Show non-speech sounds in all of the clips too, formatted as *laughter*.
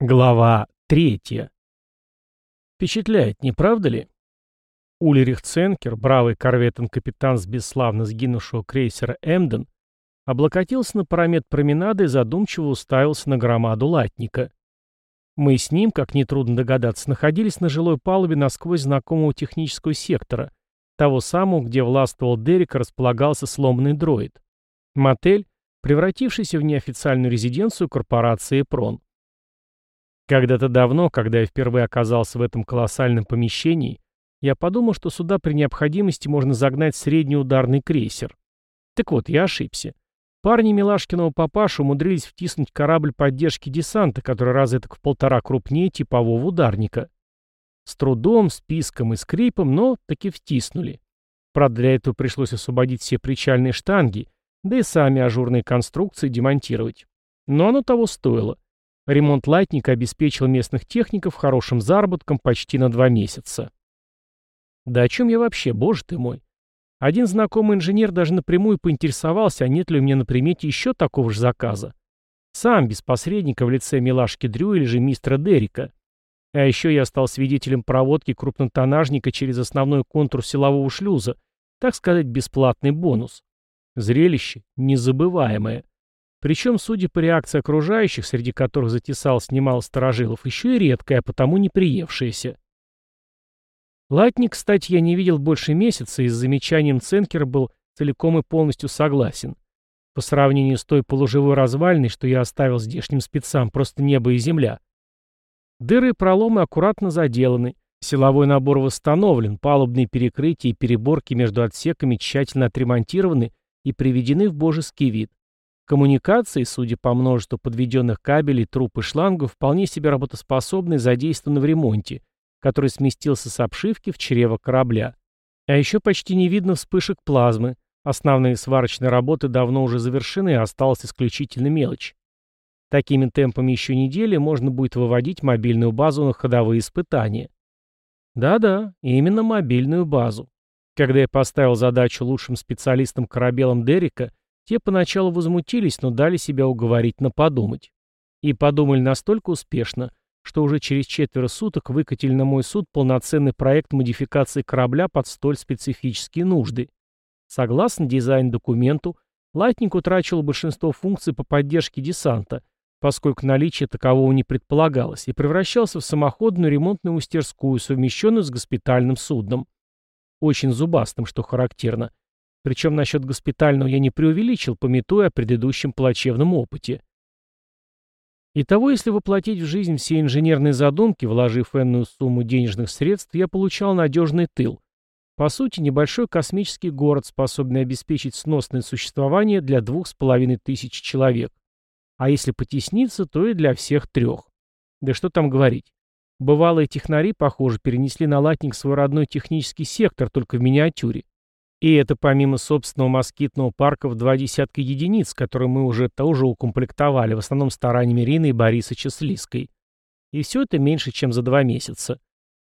Глава третья. Впечатляет, не правда ли? Ульрих Ценкер, бравый корветен-капитан с бесславно сгинувшего крейсера «Эмден», облокотился на парамет променады и задумчиво уставился на громаду латника. Мы с ним, как нетрудно догадаться, находились на жилой палубе насквозь знакомого технического сектора, того самого, где властвовал Дерек располагался сломанный дроид. Мотель, превратившийся в неофициальную резиденцию корпорации «Прон». Когда-то давно, когда я впервые оказался в этом колоссальном помещении, я подумал, что сюда при необходимости можно загнать средний ударный крейсер. Так вот, я ошибся. Парни Милашкиного папаша умудрились втиснуть корабль поддержки десанта, который раз это в полтора крупнее типового ударника. С трудом, списком и скрипом, но таки втиснули. Правда, для этого пришлось освободить все причальные штанги, да и сами ажурные конструкции демонтировать. Но оно того стоило. Ремонт латника обеспечил местных техников хорошим заработком почти на два месяца. Да о чем я вообще, боже ты мой? Один знакомый инженер даже напрямую поинтересовался, а нет ли у меня на примете еще такого же заказа. Сам, без посредника в лице милашки Дрю или же мистера Деррика. А еще я стал свидетелем проводки крупнотоннажника через основной контур силового шлюза, так сказать, бесплатный бонус. Зрелище незабываемое. Причем, судя по реакции окружающих, среди которых затесалось немало сторожилов, еще и редкое, а потому не приевшееся. Латник, кстати, я не видел больше месяца и с замечанием Ценкера был целиком и полностью согласен. По сравнению с той полуживой развальной, что я оставил здешним спецам, просто небо и земля. Дыры и проломы аккуратно заделаны, силовой набор восстановлен, палубные перекрытия и переборки между отсеками тщательно отремонтированы и приведены в божеский вид. Коммуникации, судя по множеству подведенных кабелей, труб и шлангов, вполне себе работоспособны и задействованы в ремонте, который сместился с обшивки в чрево корабля. А еще почти не видно вспышек плазмы. Основные сварочные работы давно уже завершены, осталась исключительно мелочь. Такими темпами еще недели можно будет выводить мобильную базу на ходовые испытания. Да-да, именно мобильную базу. Когда я поставил задачу лучшим специалистам-корабелам Дерека, те поначалу возмутились, но дали себя уговорить на подумать. И подумали настолько успешно, что уже через четверо суток выкатили на мой суд полноценный проект модификации корабля под столь специфические нужды. Согласно дизайн-документу, Лайтник утрачивал большинство функций по поддержке десанта, поскольку наличие такового не предполагалось, и превращался в самоходную ремонтную мастерскую, совмещенную с госпитальным судном. Очень зубастым, что характерно – причем насчет госпитального я не преувеличил, пометуя о предыдущем плачевном опыте. Итого, если воплотить в жизнь все инженерные задумки, вложив энную сумму денежных средств, я получал надежный тыл. По сути, небольшой космический город, способный обеспечить сносное существование для двух с половиной тысяч человек. А если потесниться, то и для всех трех. Да что там говорить. Бывалые технари, похоже, перенесли на латник свой родной технический сектор, только в миниатюре. И это помимо собственного москитного парка в два десятка единиц, которые мы уже тоже укомплектовали, в основном стараниями Рины и Борисыча с Лиской. И все это меньше, чем за два месяца.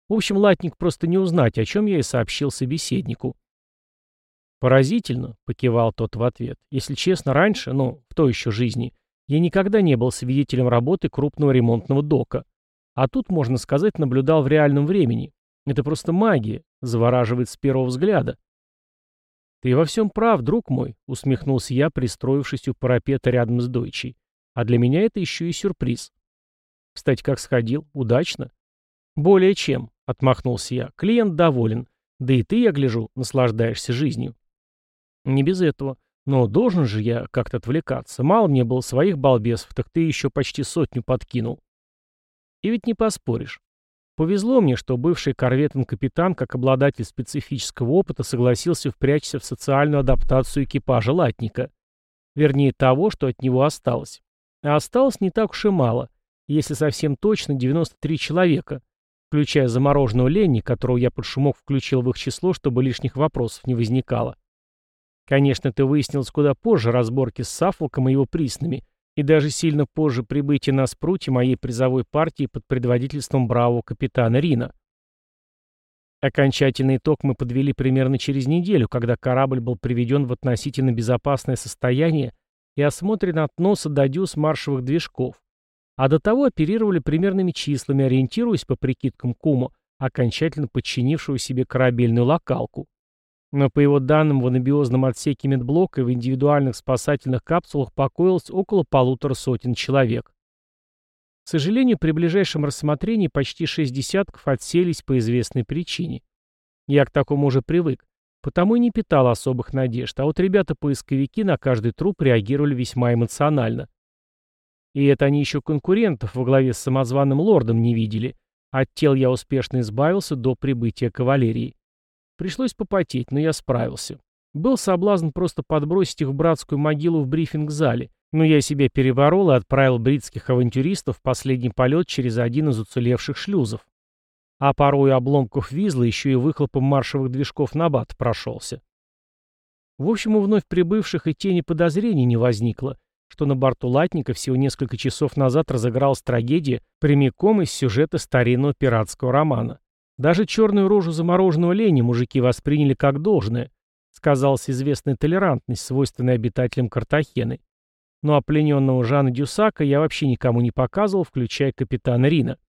В общем, латник просто не узнать, о чем я и сообщил собеседнику. «Поразительно», — покивал тот в ответ. «Если честно, раньше, ну, в той еще жизни, я никогда не был свидетелем работы крупного ремонтного дока. А тут, можно сказать, наблюдал в реальном времени. Это просто магия, завораживает с первого взгляда». «Ты во всем прав, друг мой», — усмехнулся я, пристроившись у парапета рядом с Дойчей. «А для меня это еще и сюрприз». «Кстати, как сходил? Удачно?» «Более чем», — отмахнулся я. «Клиент доволен. Да и ты, я гляжу, наслаждаешься жизнью». «Не без этого. Но должен же я как-то отвлекаться. Мало мне было своих балбесов, так ты еще почти сотню подкинул». И ведь не поспоришь. Повезло мне, что бывший корветный капитан, как обладатель специфического опыта, согласился впрячься в социальную адаптацию экипажа латника. Вернее, того, что от него осталось. А осталось не так уж и мало, если совсем точно 93 человека, включая замороженного Ленни, которого я под шумок включил в их число, чтобы лишних вопросов не возникало. Конечно, это выяснилось куда позже разборки с Саффолком и его приснами, и даже сильно позже прибытия на спруте моей призовой партии под предводительством бравого капитана Рина. Окончательный итог мы подвели примерно через неделю, когда корабль был приведен в относительно безопасное состояние и осмотрен от носа до дюз маршевых движков, а до того оперировали примерными числами, ориентируясь по прикидкам Кума, окончательно подчинившего себе корабельную локалку. Но по его данным в анабиозном отсеке медблока и в индивидуальных спасательных капсулах покоилось около полутора сотен человек. К сожалению, при ближайшем рассмотрении почти шесть десятков отселись по известной причине. Я к такому уже привык, потому и не питал особых надежд, а вот ребята-поисковики на каждый труп реагировали весьма эмоционально. И это они еще конкурентов во главе с самозваным лордом не видели. От тел я успешно избавился до прибытия кавалерии. Пришлось попотеть, но я справился. Был соблазн просто подбросить их в братскую могилу в брифинг-зале, но я себя переборол и отправил бритских авантюристов в последний полет через один из уцелевших шлюзов. А порой обломков Визла еще и выхлопом маршевых движков на бат прошелся. В общем, у вновь прибывших и тени подозрений не возникло, что на борту Латника всего несколько часов назад разыгралась трагедия прямиком из сюжета старинного пиратского романа. Даже черную рожу замороженного лени мужики восприняли как должное. Сказалась известная толерантность, свойственная обитателям Картахены. Ну а плененного Жана Дюсака я вообще никому не показывал, включая капитана Рина.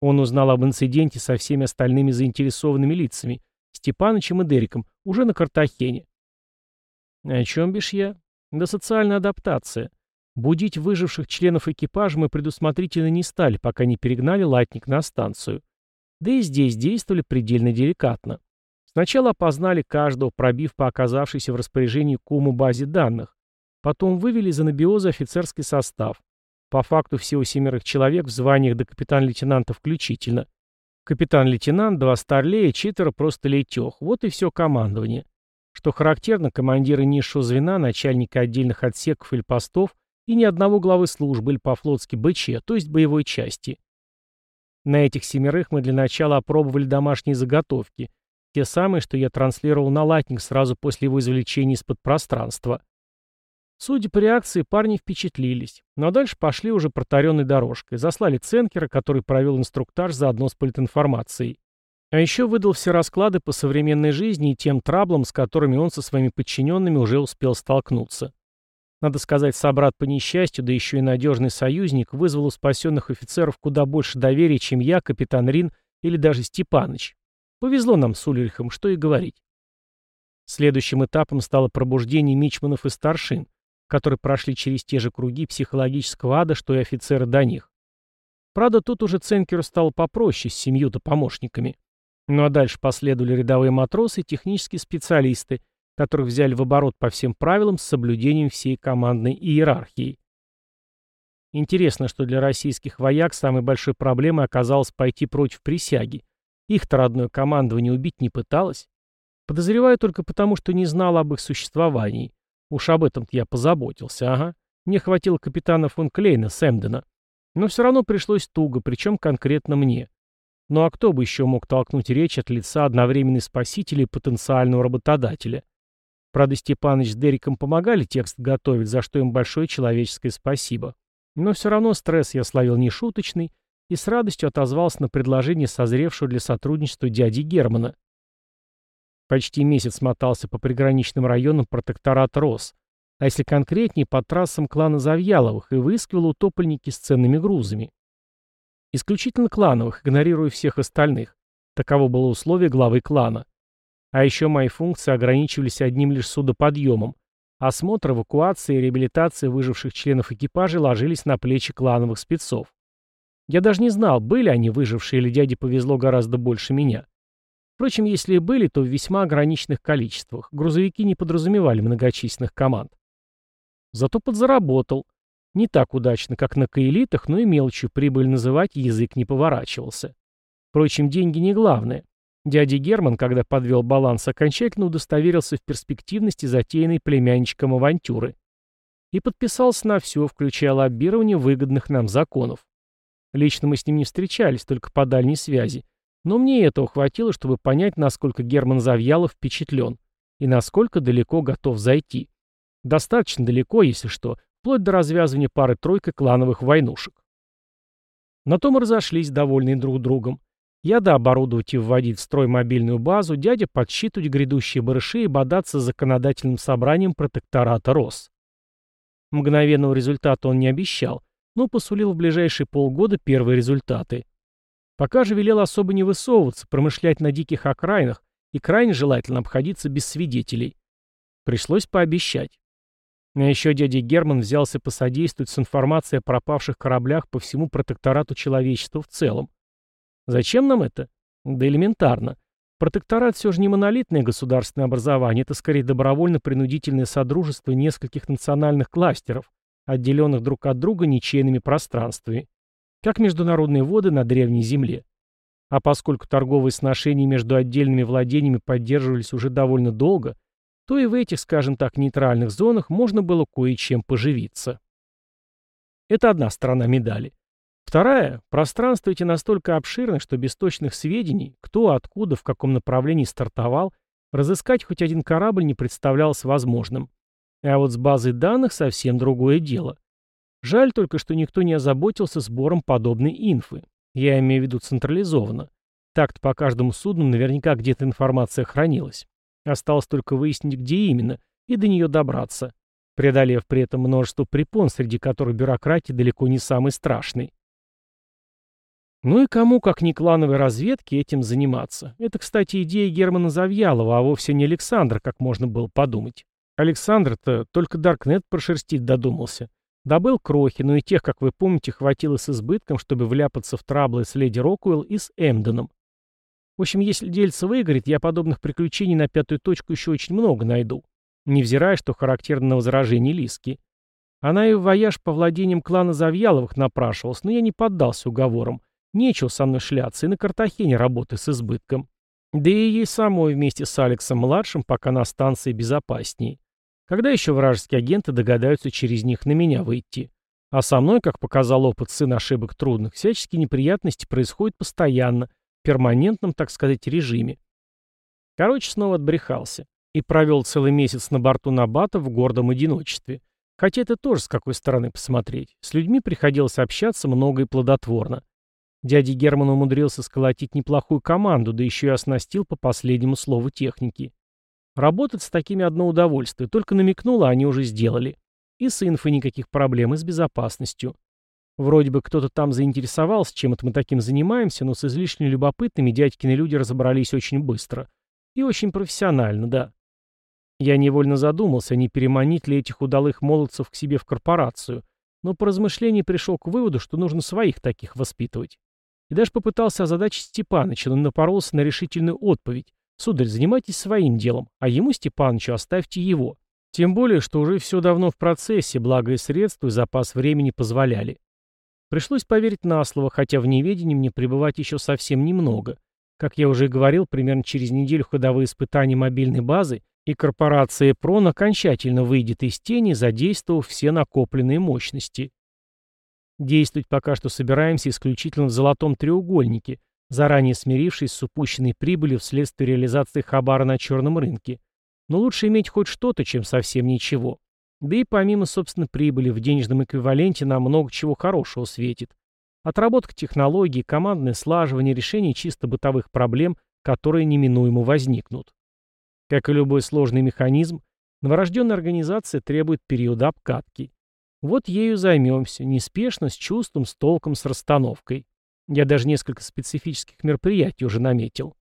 Он узнал об инциденте со всеми остальными заинтересованными лицами, Степанычем и Дериком, уже на Картахене. О чем бишь я? Да социальная адаптация. Будить выживших членов экипажа мы предусмотрительно не стали, пока не перегнали латник на станцию. Да и здесь действовали предельно деликатно. Сначала опознали каждого, пробив по оказавшейся в распоряжении куму базе данных. Потом вывели из анабиоза офицерский состав. По факту всего семерых человек в званиях до капитан-лейтенанта включительно. Капитан-лейтенант, два старлея, четверо просто лейтех. Вот и все командование. Что характерно, командиры низшего звена, начальники отдельных отсеков или постов и ни одного главы службы или по-флотски БЧ, то есть боевой части. На этих семерых мы для начала опробовали домашние заготовки, те самые, что я транслировал на латник сразу после его извлечения из-под пространства. Судя по реакции, парни впечатлились, но дальше пошли уже протаренной дорожкой, заслали Ценкера, который провел инструктаж заодно с политинформацией. А еще выдал все расклады по современной жизни и тем траблам, с которыми он со своими подчиненными уже успел столкнуться. Надо сказать, собрат по несчастью, да еще и надежный союзник, вызвал у спасенных офицеров куда больше доверия, чем я, капитан Рин или даже Степаныч. Повезло нам с Ульрихом, что и говорить. Следующим этапом стало пробуждение мичманов и старшин, которые прошли через те же круги психологического ада, что и офицеры до них. Правда, тут уже Ценкеру стало попроще с семью-то помощниками. Ну а дальше последовали рядовые матросы и технические специалисты, которых взяли в оборот по всем правилам с соблюдением всей командной иерархии. Интересно, что для российских вояк самой большой проблемой оказалось пойти против присяги. Их-то родное командование убить не пыталось. Подозреваю только потому, что не знал об их существовании. Уж об этом-то я позаботился, ага. Мне хватило капитана фон Клейна с. Но все равно пришлось туго, причем конкретно мне. Ну а кто бы еще мог толкнуть речь от лица одновременной спасителя и потенциального работодателя? Правда, Степаныч с Дериком помогали текст готовить, за что им большое человеческое спасибо. Но все равно стресс я словил нешуточный и с радостью отозвался на предложение созревшего для сотрудничества дяди Германа. Почти месяц мотался по приграничным районам протектората РОС, а если конкретнее, по трассам клана Завьяловых и выискивал утопленники с ценными грузами. Исключительно клановых, игнорируя всех остальных. Таково было условие главы клана. А еще мои функции ограничивались одним лишь судоподъемом. Осмотр, эвакуация и реабилитация выживших членов экипажа ложились на плечи клановых спецов. Я даже не знал, были они выжившие или дяде повезло гораздо больше меня. Впрочем, если и были, то в весьма ограниченных количествах. Грузовики не подразумевали многочисленных команд. Зато подзаработал. Не так удачно, как на каэлитах, но и мелочью прибыль называть язык не поворачивался. Впрочем, деньги не главное. Дядя Герман, когда подвел баланс, окончательно удостоверился в перспективности затеянной племянничком авантюры. И подписался на все, включая лоббирование выгодных нам законов. Лично мы с ним не встречались, только по дальней связи. Но мне этого хватило, чтобы понять, насколько Герман Завьялов впечатлен и насколько далеко готов зайти. Достаточно далеко, если что, вплоть до развязывания пары-тройкой клановых войнушек. На том разошлись, довольные друг другом. Я да оборудовать и вводить в строй мобильную базу, дядя подсчитывать грядущие барыши и бодаться с законодательным собранием протектората РОС. Мгновенного результата он не обещал, но посулил в ближайшие полгода первые результаты. Пока же велел особо не высовываться, промышлять на диких окраинах и крайне желательно обходиться без свидетелей. Пришлось пообещать. А еще дядя Герман взялся посодействовать с информацией о пропавших кораблях по всему протекторату человечества в целом. Зачем нам это? Да элементарно. Протекторат все же не монолитное государственное образование, это скорее добровольно-принудительное содружество нескольких национальных кластеров, отделенных друг от друга ничейными пространствами, как международные воды на Древней Земле. А поскольку торговые сношения между отдельными владениями поддерживались уже довольно долго, то и в этих, скажем так, нейтральных зонах можно было кое-чем поживиться. Это одна сторона медали. Вторая – пространство эти настолько обширны, что без точных сведений, кто, откуда, в каком направлении стартовал, разыскать хоть один корабль не представлялось возможным. А вот с базой данных совсем другое дело. Жаль только, что никто не озаботился сбором подобной инфы. Я имею в виду централизованно. Так-то по каждому судну наверняка где-то информация хранилась. Осталось только выяснить, где именно, и до нее добраться, преодолев при этом множество препон, среди которых бюрократия далеко не самый страшный. Ну и кому, как не клановой разведке, этим заниматься? Это, кстати, идея Германа Завьялова, а вовсе не Александра, как можно было подумать. Александр-то только Даркнет прошерстить додумался. Добыл крохи, но и тех, как вы помните, хватило с избытком, чтобы вляпаться в траблы с леди Рокуэлл и с Эмденом. В общем, если дельце выиграет, я подобных приключений на пятую точку еще очень много найду. Невзирая, что характерно на возражение Лиски. Она и в вояж по владениям клана Завьяловых напрашивалась, но я не поддался уговорам. Нечего со мной шляться, и на Картахене работы с избытком. Да и ей самой вместе с Алексом-младшим пока на станции безопаснее. Когда еще вражеские агенты догадаются через них на меня выйти? А со мной, как показал опыт сын ошибок трудных, всяческие неприятности происходят постоянно, перманентном, так сказать, режиме. Короче, снова отбрехался. И провел целый месяц на борту Набата в гордом одиночестве. Хотя это тоже с какой стороны посмотреть. С людьми приходилось общаться много и плодотворно. Дядя Герман умудрился сколотить неплохую команду, да еще и оснастил по последнему слову техники. Работать с такими одно удовольствие, только намекнуло, а они уже сделали. И с инфой никаких проблем, и с безопасностью. Вроде бы кто-то там заинтересовался, чем это мы таким занимаемся, но с излишне любопытными дядькины люди разобрались очень быстро. И очень профессионально, да. Я невольно задумался, не переманить ли этих удалых молодцев к себе в корпорацию, но по размышлению пришел к выводу, что нужно своих таких воспитывать. И даже попытался озадачить Степаныча, но напоролся на решительную отповедь. «Сударь, занимайтесь своим делом, а ему, Степанычу, оставьте его. Тем более, что уже все давно в процессе, благо и средства, и запас времени позволяли. Пришлось поверить на слово, хотя в неведении мне пребывать еще совсем немного. Как я уже говорил, примерно через неделю ходовые испытания мобильной базы, и корпорация ПРОН окончательно выйдет из тени, задействовав все накопленные мощности. Действовать пока что собираемся исключительно в золотом треугольнике, заранее смирившись с упущенной прибылью вследствие реализации хабара на черном рынке. Но лучше иметь хоть что-то, чем совсем ничего. Да и помимо, собственно, прибыли в денежном эквиваленте нам много чего хорошего светит. Отработка технологий, командное слаживание, решение чисто бытовых проблем, которые неминуемо возникнут. Как и любой сложный механизм, новорожденная организация требует периода обкатки. Вот ею займемся, неспешно, с чувством, с толком, с расстановкой. Я даже несколько специфических мероприятий уже наметил.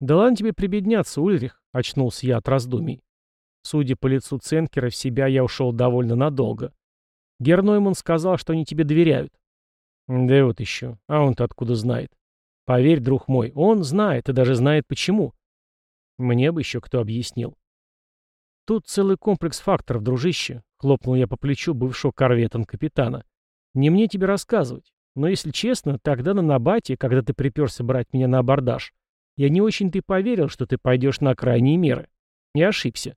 «Да ладно тебе прибедняться, Ульрих», — очнулся я от раздумий. Судя по лицу Ценкера, в себя я ушел довольно надолго. Гернойман сказал, что они тебе доверяют. Да вот еще. А он-то откуда знает? Поверь, друг мой, он знает и даже знает почему. Мне бы еще кто объяснил. Тут целый комплекс факторов, дружище, хлопнул я по плечу бывшего корветом капитана. Не мне тебе рассказывать. Но если честно, тогда на Набате, когда ты приперся брать меня на абордаж, я не очень-то и поверил, что ты пойдешь на крайние меры. Не ошибся.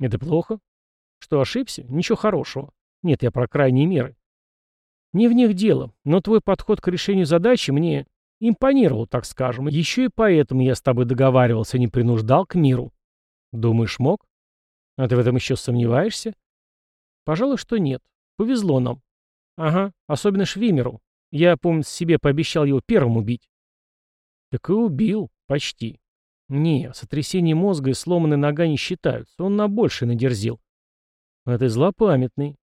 Это плохо? Что, ошибся? Ничего хорошего. Нет, я про крайние меры. Не в них дело, но твой подход к решению задачи мне импонировал, так скажем. Еще и поэтому я с тобой договаривался, не принуждал к миру. Думаешь, мог? А ты в этом еще сомневаешься? Пожалуй, что нет. Повезло нам. Ага, особенно Швимеру. Я, помню, себе пообещал его первым убить. Так и убил. Почти. Не, сотрясение мозга и сломанная нога не считаются. Он на большее надерзил. Ты злопамятный.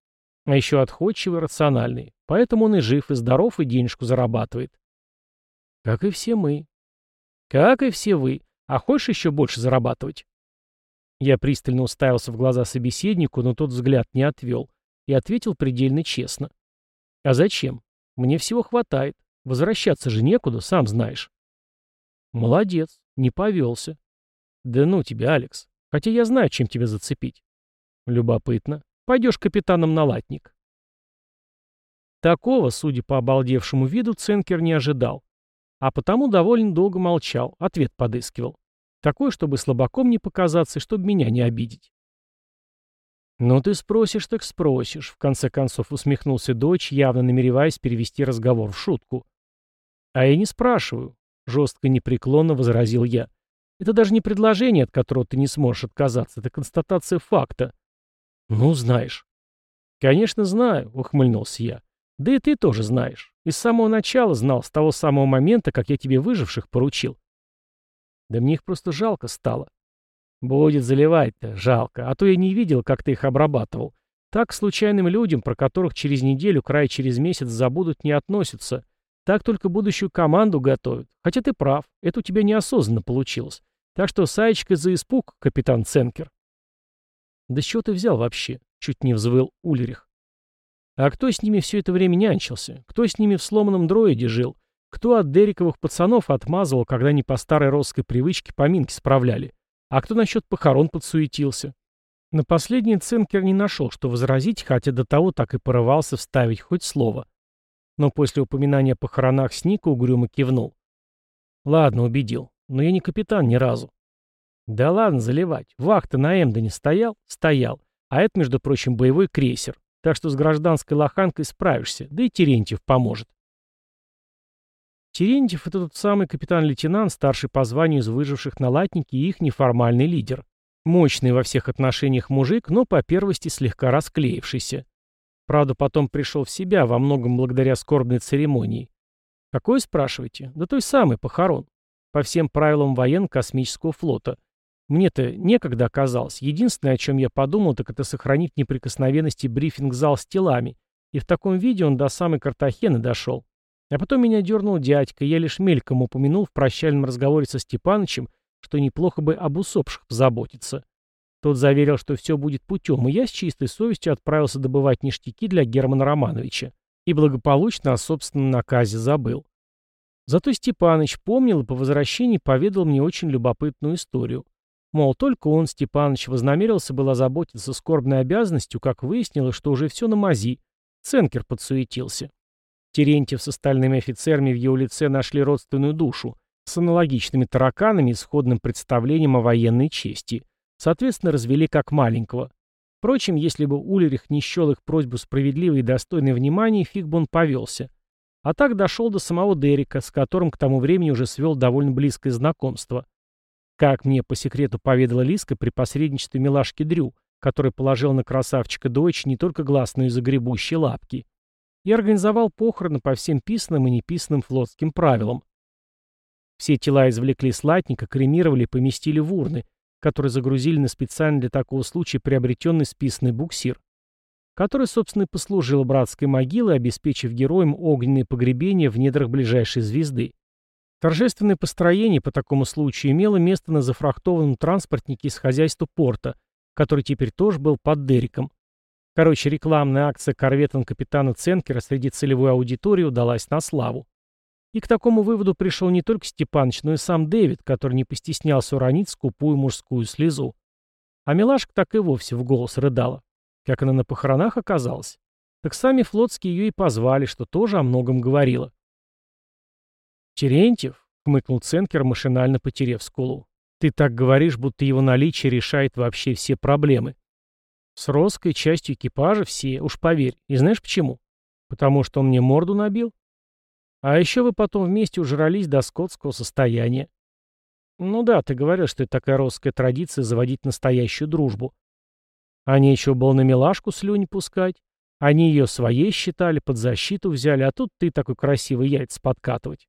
А еще отходчивый, рациональный. Поэтому он и жив, и здоров, и денежку зарабатывает. Как и все мы. Как и все вы. А хочешь еще больше зарабатывать? Я пристально уставился в глаза собеседнику, но тот взгляд не отвел. И ответил предельно честно. А зачем? Мне всего хватает. Возвращаться же некуда, сам знаешь. Молодец, не повелся. Да ну тебя, Алекс. Хотя я знаю, чем тебя зацепить. Любопытно. Пойдешь капитаном на латник. Такого, судя по обалдевшему виду, Ценкер не ожидал. А потому довольно долго молчал, ответ подыскивал. Такой, чтобы слабаком не показаться и чтобы меня не обидеть. «Ну ты спросишь, так спросишь», — в конце концов усмехнулся дочь, явно намереваясь перевести разговор в шутку. «А я не спрашиваю», — жестко непреклонно возразил я. «Это даже не предложение, от которого ты не сможешь отказаться, это констатация факта». «Ну, знаешь». «Конечно, знаю», — ухмыльнулся я. «Да и ты тоже знаешь. И с самого начала знал, с того самого момента, как я тебе выживших поручил. Да мне их просто жалко стало. Будет заливать-то, жалко, а то я не видел, как ты их обрабатывал. Так случайным людям, про которых через неделю, край через месяц забудут, не относятся. Так только будущую команду готовят. Хотя ты прав, это у тебя неосознанно получилось. Так что саечка за испуг, капитан Ценкер. Да с ты взял вообще? Чуть не взвыл Ульрих. А кто с ними все это время нянчился? Кто с ними в сломанном дроиде жил? Кто от Дерековых пацанов отмазывал, когда они по старой росской привычке поминки справляли? А кто насчет похорон подсуетился? На последний Цинкер не нашел, что возразить, хотя до того так и порывался вставить хоть слово. Но после упоминания о похоронах Сника угрюмо кивнул. Ладно, убедил. Но я не капитан ни разу. Да ладно заливать. Вахта на Эмдоне стоял? Стоял. А это, между прочим, боевой крейсер. Так что с гражданской лоханкой справишься, да и Терентьев поможет. Терентьев — это тот самый капитан-лейтенант, старший по званию из выживших на и их неформальный лидер. Мощный во всех отношениях мужик, но по первости слегка расклеившийся. Правда, потом пришел в себя, во многом благодаря скорбной церемонии. Какой, спрашиваете? Да той самой, похорон. По всем правилам военно-космического флота. Мне-то некогда оказалось. Единственное, о чем я подумал, так это сохранить неприкосновенность и брифинг-зал с телами. И в таком виде он до самой Картахены дошел. А потом меня дернул дядька, и я лишь мельком упомянул в прощальном разговоре со Степанычем, что неплохо бы об усопших позаботиться. Тот заверил, что все будет путем, и я с чистой совестью отправился добывать ништяки для Германа Романовича. И благополучно о собственном наказе забыл. Зато Степаныч помнил и по возвращении поведал мне очень любопытную историю. Мол, только он, Степаныч, вознамерился был озаботиться скорбной обязанностью, как выяснилось, что уже все на мази. Ценкер подсуетился. Терентьев с остальными офицерами в его лице нашли родственную душу, с аналогичными тараканами и сходным представлением о военной чести. Соответственно, развели как маленького. Впрочем, если бы Улерих не счел их просьбу справедливой и достойной внимания, фиг бы он повелся. А так дошел до самого Дерека, с которым к тому времени уже свел довольно близкое знакомство. Как мне по секрету поведала Лиска при посредничестве милашки Дрю, который положил на красавчика дочь не только и загребущие лапки и организовал похороны по всем писанным и неписанным флотским правилам. Все тела извлекли с латника, кремировали и поместили в урны, которые загрузили на специально для такого случая приобретенный списанный буксир, который, собственно, и послужил братской могилой, обеспечив героям огненные погребения в недрах ближайшей звезды. Торжественное построение по такому случаю имело место на зафрахтованном транспортнике из хозяйства порта, который теперь тоже был под Дериком. Короче, рекламная акция корветом капитана Ценкера среди целевой аудитории удалась на славу. И к такому выводу пришел не только Степаныч, но и сам Дэвид, который не постеснялся уронить скупую мужскую слезу. А милашка так и вовсе в голос рыдала. Как она на похоронах оказалась. Так сами флотские ее и позвали, что тоже о многом говорило. «Терентьев», — хмыкнул Ценкер, машинально потерев скулу, — «ты так говоришь, будто его наличие решает вообще все проблемы». С Роской частью экипажа все, уж поверь. И знаешь почему? Потому что он мне морду набил. А еще вы потом вместе ужрались до скотского состояния. Ну да, ты говорил, что это такая росская традиция заводить настоящую дружбу. А нечего было на милашку слюни пускать. Они ее своей считали, под защиту взяли, а тут ты такой красивый яйца подкатывать.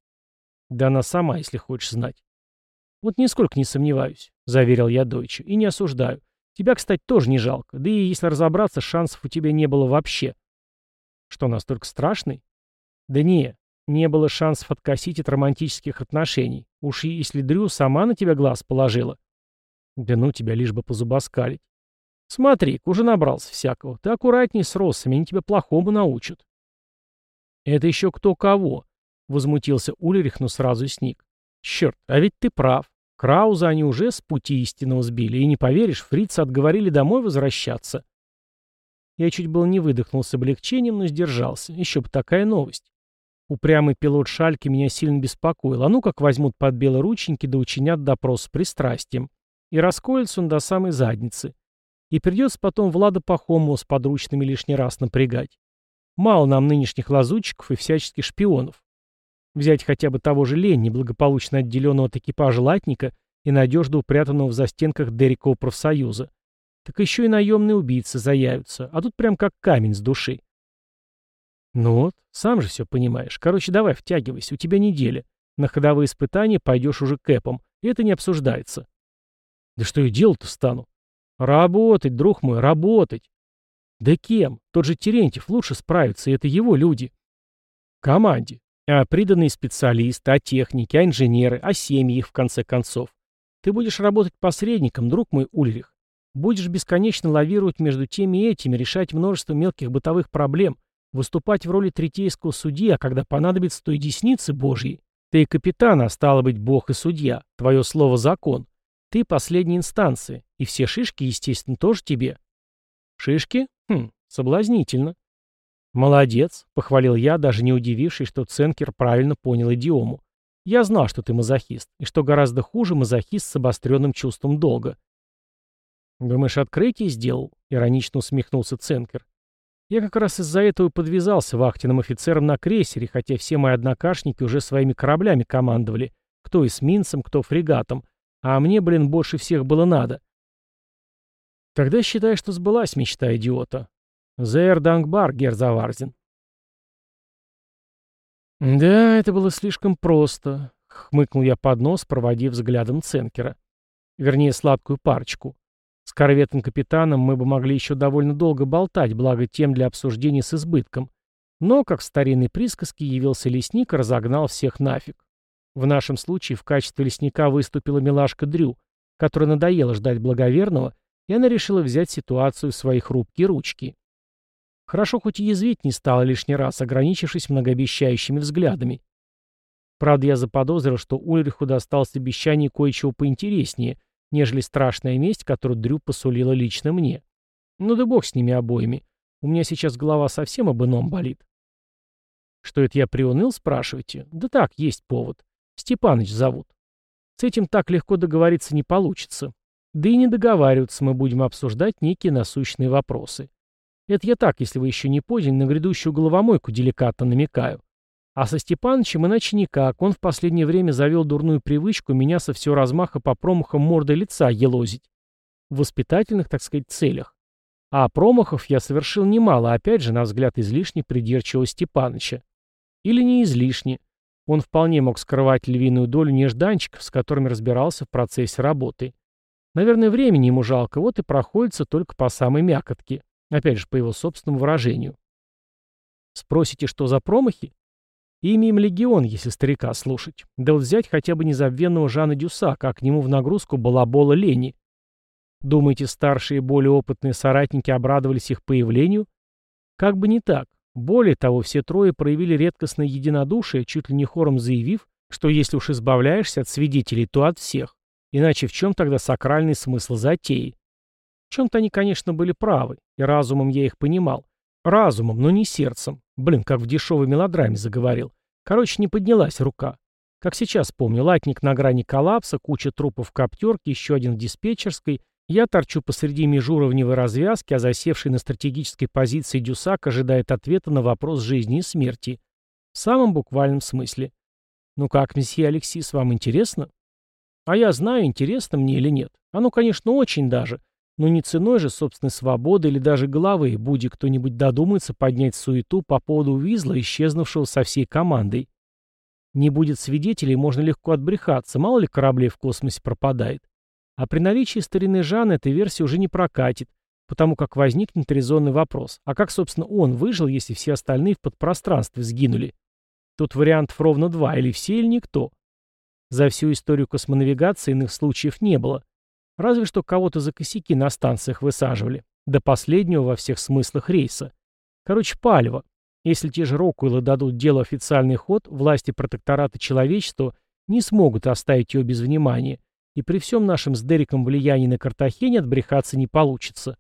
Да она сама, если хочешь знать. Вот нисколько не сомневаюсь, заверил я Дойче, и не осуждаю. Тебя, кстати, тоже не жалко. Да и если разобраться, шансов у тебя не было вообще. Что, настолько страшный? Да не, не было шансов откосить от романтических отношений. Уж если Дрю сама на тебя глаз положила. Да ну тебя лишь бы позубоскалить. Смотри, уже набрался всякого. Ты аккуратней с россами, они тебя плохому научат. Это еще кто кого, возмутился Ульрих, но сразу сник. Черт, а ведь ты прав. Крауза они уже с пути истинного сбили, и не поверишь, фрица отговорили домой возвращаться. Я чуть было не выдохнул с облегчением, но сдержался. Еще бы такая новость. Упрямый пилот Шальки меня сильно беспокоил. А ну как возьмут под белорученьки да учинят допрос с пристрастием. И расколется он до самой задницы. И придется потом Влада Пахомова с подручными лишний раз напрягать. Мало нам нынешних лазутчиков и всяческих шпионов. Взять хотя бы того же Ленни, благополучно отделенного от экипажа латника и надежно упрятанного в застенках Дерикова профсоюза. Так еще и наемные убийцы заявятся, а тут прям как камень с души. Ну вот, сам же все понимаешь. Короче, давай втягивайся, у тебя неделя. На ходовые испытания пойдешь уже кэпом, и это не обсуждается. Да что я делать-то стану? Работать, друг мой, работать. Да кем? Тот же Терентьев лучше справится, и это его люди. Команде. А приданные специалисты, а техники, а инженеры, а семьи их, в конце концов. Ты будешь работать посредником, друг мой Ульрих. Будешь бесконечно лавировать между теми и этими, решать множество мелких бытовых проблем, выступать в роли третейского судьи, а когда понадобится, то и десницы Божьей. Ты и капитан, а стало быть, Бог и судья. Твое слово — закон. Ты последняя инстанция, и все шишки, естественно, тоже тебе. Шишки? Хм, соблазнительно. Молодец, похвалил я, даже не удивившись, что Ценкер правильно понял идиому. Я знал, что ты мазохист, и что гораздо хуже мазохист с обостренным чувством долга. «Думаешь, открытие сделал?» — иронично усмехнулся Ценкер. «Я как раз из-за этого и подвязался вахтенным офицером на крейсере, хотя все мои однокашники уже своими кораблями командовали, кто эсминцем, кто фрегатом, а мне, блин, больше всех было надо. Тогда считай, что сбылась мечта идиота. Зейр Дангбар, Герзаварзин. Да, это было слишком просто, хмыкнул я под нос, проводив взглядом Ценкера. Вернее, сладкую парочку. С корветом-капитаном мы бы могли еще довольно долго болтать, благо тем для обсуждения с избытком. Но, как в старинной присказке, явился лесник и разогнал всех нафиг. В нашем случае в качестве лесника выступила милашка Дрю, которая надоела ждать благоверного, и она решила взять ситуацию в свои хрупкие ручки. Хорошо хоть и язвить не стала лишний раз, ограничившись многообещающими взглядами. Правда, я заподозрил, что Ульриху досталось обещание кое-чего поинтереснее, нежели страшная месть, которую Дрю посулила лично мне. Ну да бог с ними обоими. У меня сейчас голова совсем об ином болит. Что это я приуныл, спрашиваете? Да так, есть повод. Степаныч зовут. С этим так легко договориться не получится. Да и не договариваться мы будем обсуждать некие насущные вопросы. Это я так, если вы еще не поняли, на грядущую головомойку деликатно намекаю. А со Степанычем иначе никак. Он в последнее время завел дурную привычку меня со всего размаха по промахам морды лица елозить. В воспитательных, так сказать, целях. А промахов я совершил немало, опять же, на взгляд излишне придирчивого Степаныча. Или не излишне. Он вполне мог скрывать львиную долю нежданчиков, с которыми разбирался в процессе работы. Наверное, времени ему жалко, вот и проходится только по самой мякотке. Опять же, по его собственному выражению. Спросите, что за промахи? Имя им легион, если старика слушать. Да взять хотя бы незабвенного Жана Дюса, как к нему в нагрузку балабола лени. Думаете, старшие и более опытные соратники обрадовались их появлению? Как бы не так. Более того, все трое проявили редкостное единодушие, чуть ли не хором заявив, что если уж избавляешься от свидетелей, то от всех. Иначе в чем тогда сакральный смысл затеи? В чем-то они, конечно, были правы, и разумом я их понимал. Разумом, но не сердцем. Блин, как в дешевой мелодраме заговорил. Короче, не поднялась рука. Как сейчас помню, латник на грани коллапса, куча трупов в коптерке, еще один в диспетчерской — я торчу посреди межуровневой развязки, а засевший на стратегической позиции Дюсак ожидает ответа на вопрос жизни и смерти. В самом буквальном смысле. Ну как, месье Алексис, вам интересно? А я знаю, интересно мне или нет. Оно, конечно, очень даже. Но не ценой же собственной свободы или даже головы, будь кто-нибудь додумается поднять суету по поводу Визла, исчезнувшего со всей командой. Не будет свидетелей, можно легко отбрехаться, мало ли кораблей в космосе пропадает. А при наличии старины Жан эта версия уже не прокатит, потому как возникнет резонный вопрос. А как, собственно, он выжил, если все остальные в подпространстве сгинули? Тут вариантов ровно два, или все, или никто. За всю историю космонавигации иных случаев не было. Разве что кого-то за косяки на станциях высаживали. До последнего во всех смыслах рейса. Короче, палево. Если те же Рокуэллы дадут делу официальный ход, власти протектората человечества не смогут оставить его без внимания, и при всем нашем с Дериком влиянии на Картахене отбрехаться не получится.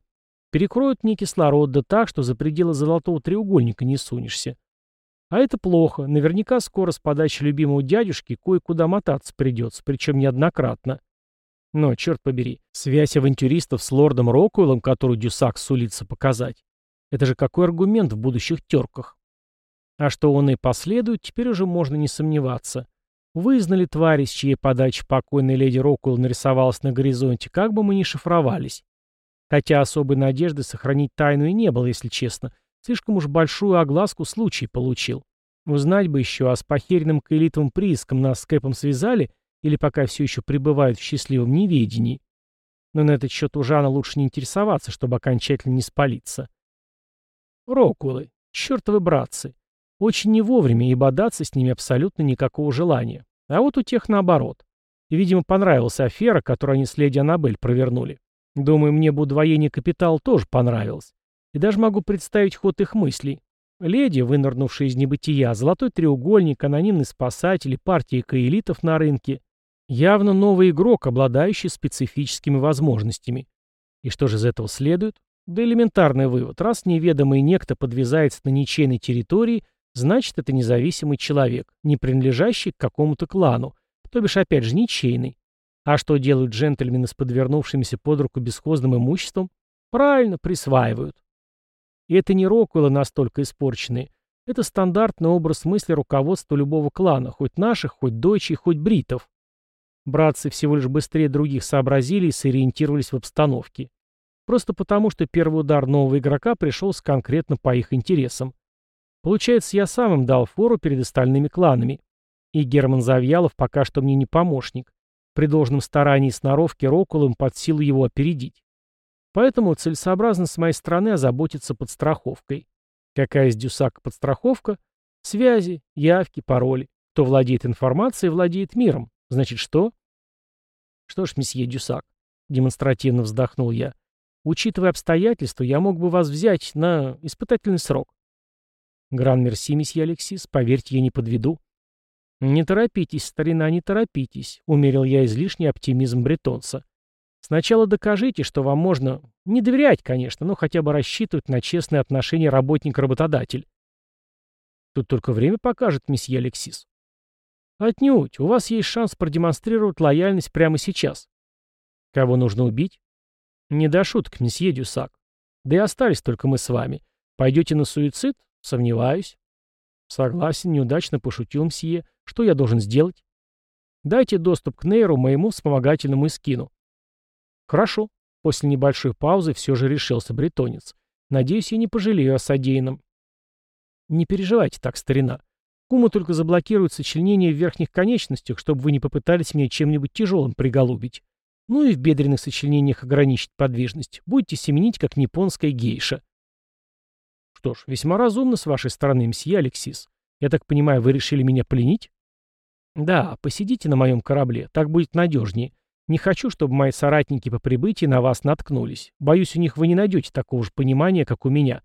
Перекроют мне кислород, да так, что за пределы золотого треугольника не сунешься. А это плохо. Наверняка скоро с подачи любимого дядюшки кое-куда мотаться придется, причем неоднократно. Но, черт побери, связь авантюристов с лордом Рокуэллом, которую Дюсак сулится показать, это же какой аргумент в будущих терках? А что он и последует, теперь уже можно не сомневаться. Вызнали твари, с чьей подачи покойной леди Рокуэлл нарисовалась на горизонте, как бы мы ни шифровались. Хотя особой надежды сохранить тайну и не было, если честно. Слишком уж большую огласку случай получил. Узнать бы еще, а с похеренным каэлитовым прииском нас с Кэпом связали или пока все еще пребывают в счастливом неведении. Но на этот счет у Жана лучше не интересоваться, чтобы окончательно не спалиться. Рокулы, чертовы братцы. Очень не вовремя, и бодаться с ними абсолютно никакого желания. А вот у тех наоборот. И, видимо, понравилась афера, которую они с леди Аннабель провернули. Думаю, мне бы удвоение капитала тоже понравилось. И даже могу представить ход их мыслей. Леди, вынырнувшая из небытия, золотой треугольник, анонимный спасатель и партия каэлитов на рынке. Явно новый игрок, обладающий специфическими возможностями. И что же из этого следует? Да элементарный вывод. Раз неведомый некто подвязается на ничейной территории, значит это независимый человек, не принадлежащий к какому-то клану, то бишь опять же ничейный. А что делают джентльмены с подвернувшимися под руку бесхозным имуществом? Правильно, присваивают. И это не Роквеллы настолько испорченные. Это стандартный образ мысли руководства любого клана, хоть наших, хоть дойчей, хоть бритов. Братцы всего лишь быстрее других сообразили и сориентировались в обстановке. Просто потому, что первый удар нового игрока пришелся конкретно по их интересам. Получается, я сам им дал фору перед остальными кланами. И Герман Завьялов пока что мне не помощник. При должном старании и сноровке Рокулом под силу его опередить. Поэтому целесообразно с моей стороны озаботиться подстраховкой. Какая из Дюсака подстраховка? Связи, явки, пароли. Кто владеет информацией, владеет миром. Значит, что? Что ж, месье Дюсак, демонстративно вздохнул я, учитывая обстоятельства, я мог бы вас взять на испытательный срок. Гран-мерси, месье Алексис, поверьте, я не подведу. Не торопитесь, старина, не торопитесь, умерил я излишний оптимизм бретонца. Сначала докажите, что вам можно не доверять, конечно, но хотя бы рассчитывать на честные отношения работник-работодатель. Тут только время покажет, месье Алексис. Отнюдь. У вас есть шанс продемонстрировать лояльность прямо сейчас. Кого нужно убить? Не до шуток, месье Дюсак. Да и остались только мы с вами. Пойдете на суицид? Сомневаюсь. Согласен, неудачно пошутил мсье. Что я должен сделать? Дайте доступ к нейру моему вспомогательному эскину. Хорошо. После небольшой паузы все же решился бретонец. Надеюсь, я не пожалею о содеянном. Не переживайте так, старина. Кума только заблокирует сочленение в верхних конечностях, чтобы вы не попытались меня чем-нибудь тяжелым приголубить. Ну и в бедренных сочленениях ограничить подвижность. Будете семенить, как японская гейша. Что ж, весьма разумно с вашей стороны, мсье Алексис. Я так понимаю, вы решили меня пленить? Да, посидите на моем корабле, так будет надежнее. Не хочу, чтобы мои соратники по прибытии на вас наткнулись. Боюсь, у них вы не найдете такого же понимания, как у меня.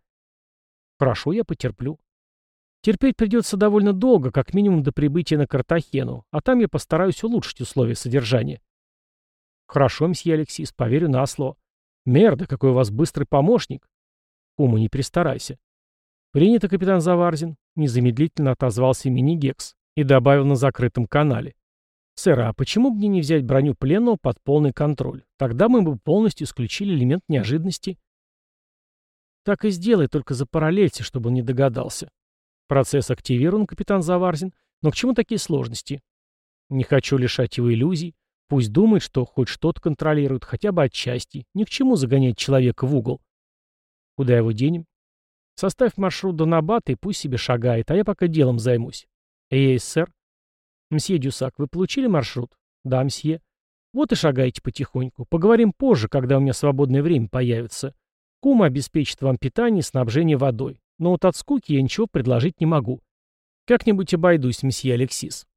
Хорошо, я потерплю. Терпеть придется довольно долго, как минимум до прибытия на Картахену, а там я постараюсь улучшить условия содержания. Хорошо, мсье Алексис, поверю на слово. Мерда, какой у вас быстрый помощник. Куму, не пристарайся. Принято, капитан Заварзин, незамедлительно отозвался мини-гекс и добавил на закрытом канале. Сэр, а почему бы мне не взять броню пленного под полный контроль? Тогда мы бы полностью исключили элемент неожиданности. Так и сделай, только за параллельте, чтобы он не догадался. Процесс активирован, капитан Заварзин. Но к чему такие сложности? Не хочу лишать его иллюзий. Пусть думает, что хоть что-то контролирует, хотя бы отчасти. Ни к чему загонять человека в угол. Куда его денем? Составь маршрут до Набата и пусть себе шагает, а я пока делом займусь. Эй, сэр. Мсье Дюсак, вы получили маршрут? Да, мсье. Вот и шагайте потихоньку. Поговорим позже, когда у меня свободное время появится. Кума обеспечит вам питание и снабжение водой. Но вот от скуки я ничего предложить не могу. Как-нибудь обойдусь, месье Алексис.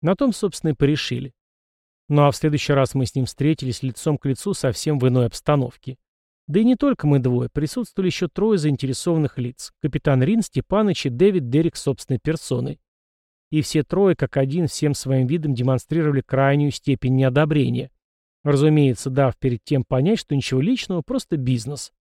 На том, собственно, и порешили. Ну а в следующий раз мы с ним встретились лицом к лицу совсем в иной обстановке. Да и не только мы двое, присутствовали еще трое заинтересованных лиц. Капитан Рин, Степаныч и Дэвид Дерек собственной персоной. И все трое, как один, всем своим видом демонстрировали крайнюю степень неодобрения. Разумеется, дав перед тем понять, что ничего личного, просто бизнес.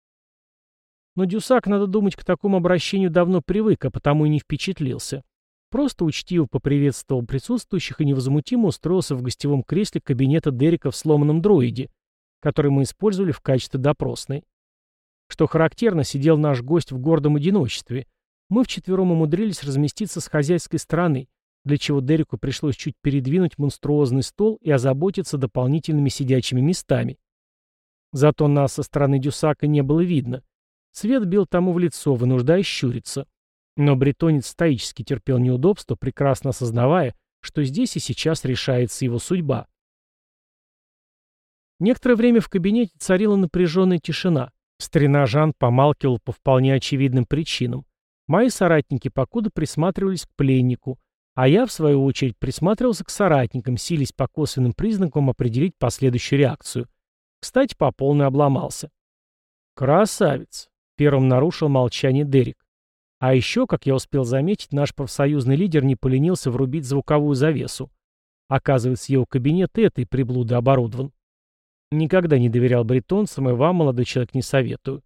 Но Дюсак, надо думать, к такому обращению давно привык, а потому и не впечатлился. Просто учтиво поприветствовал присутствующих и невозмутимо устроился в гостевом кресле кабинета Дерека в сломанном дроиде, который мы использовали в качестве допросной. Что характерно, сидел наш гость в гордом одиночестве. Мы вчетвером умудрились разместиться с хозяйской стороны, для чего Дереку пришлось чуть передвинуть монструозный стол и озаботиться дополнительными сидячими местами. Зато нас со стороны Дюсака не было видно. Свет бил тому в лицо, вынуждая щуриться. Но бретонец стоически терпел неудобства, прекрасно осознавая, что здесь и сейчас решается его судьба. Некоторое время в кабинете царила напряженная тишина. Старина Жан помалкивал по вполне очевидным причинам. Мои соратники покуда присматривались к пленнику, а я, в свою очередь, присматривался к соратникам, сились по косвенным признакам определить последующую реакцию. Кстати, по полной обломался. «Красавец!» — первым нарушил молчание Дерек. А еще, как я успел заметить, наш профсоюзный лидер не поленился врубить звуковую завесу. Оказывается, его кабинет этой приблуды оборудован. Никогда не доверял бретонцам, и вам, молодой человек, не советую.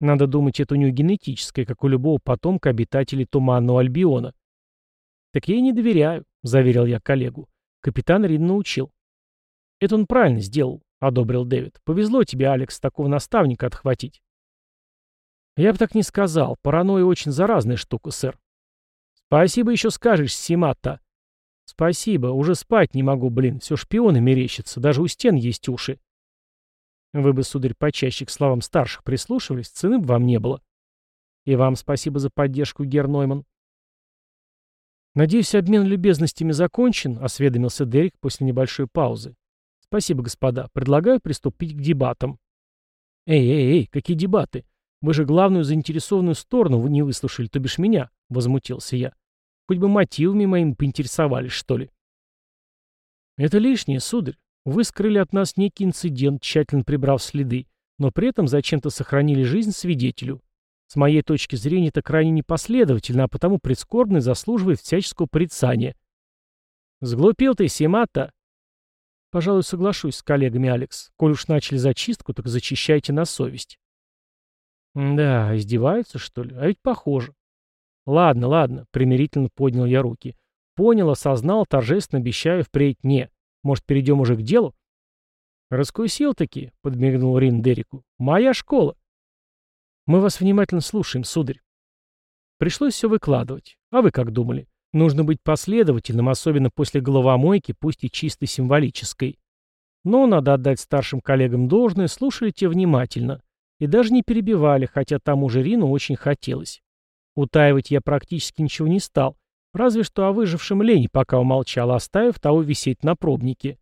Надо думать, это у него генетическое, как у любого потомка обитателей Туманного Альбиона. «Так я и не доверяю», — заверил я коллегу. Капитан Рин научил. «Это он правильно сделал», — одобрил Дэвид. «Повезло тебе, Алекс, такого наставника отхватить». «Я бы так не сказал. Паранойя очень заразная штука, сэр». «Спасибо еще скажешь, Симата». «Спасибо. Уже спать не могу, блин. Все шпионы мерещатся. Даже у стен есть уши». «Вы бы, сударь, почаще к словам старших прислушивались, цены бы вам не было». «И вам спасибо за поддержку, Гер Нойман». «Надеюсь, обмен любезностями закончен», — осведомился Дерек после небольшой паузы. «Спасибо, господа. Предлагаю приступить к дебатам». «Эй, эй, эй, какие дебаты? Вы же главную заинтересованную сторону вы не выслушали, то бишь меня», — возмутился я. «Хоть бы мотивами моими поинтересовались, что ли». «Это лишнее, сударь. Вы скрыли от нас некий инцидент, тщательно прибрав следы, но при этом зачем-то сохранили жизнь свидетелю. С моей точки зрения, это крайне непоследовательно, а потому прискорбно заслуживает всяческого порицания. Сглупил ты, Симата. Пожалуй, соглашусь с коллегами, Алекс. Коль уж начали зачистку, так зачищайте на совесть. Да, издеваются, что ли? А ведь похоже. Ладно, ладно, примирительно поднял я руки. Понял, осознал, торжественно обещаю впредь не. Может, перейдем уже к делу? Раскусил-таки, подмигнул Рин Дереку. Моя школа. Мы вас внимательно слушаем, сударь. Пришлось все выкладывать. А вы как думали? Нужно быть последовательным, особенно после головомойки, пусть и чисто символической. Но надо отдать старшим коллегам должное, слушали те внимательно. И даже не перебивали, хотя тому же Рину очень хотелось. Утаивать я практически ничего не стал, разве что о выжившем Лене пока умолчал, оставив того висеть на пробнике.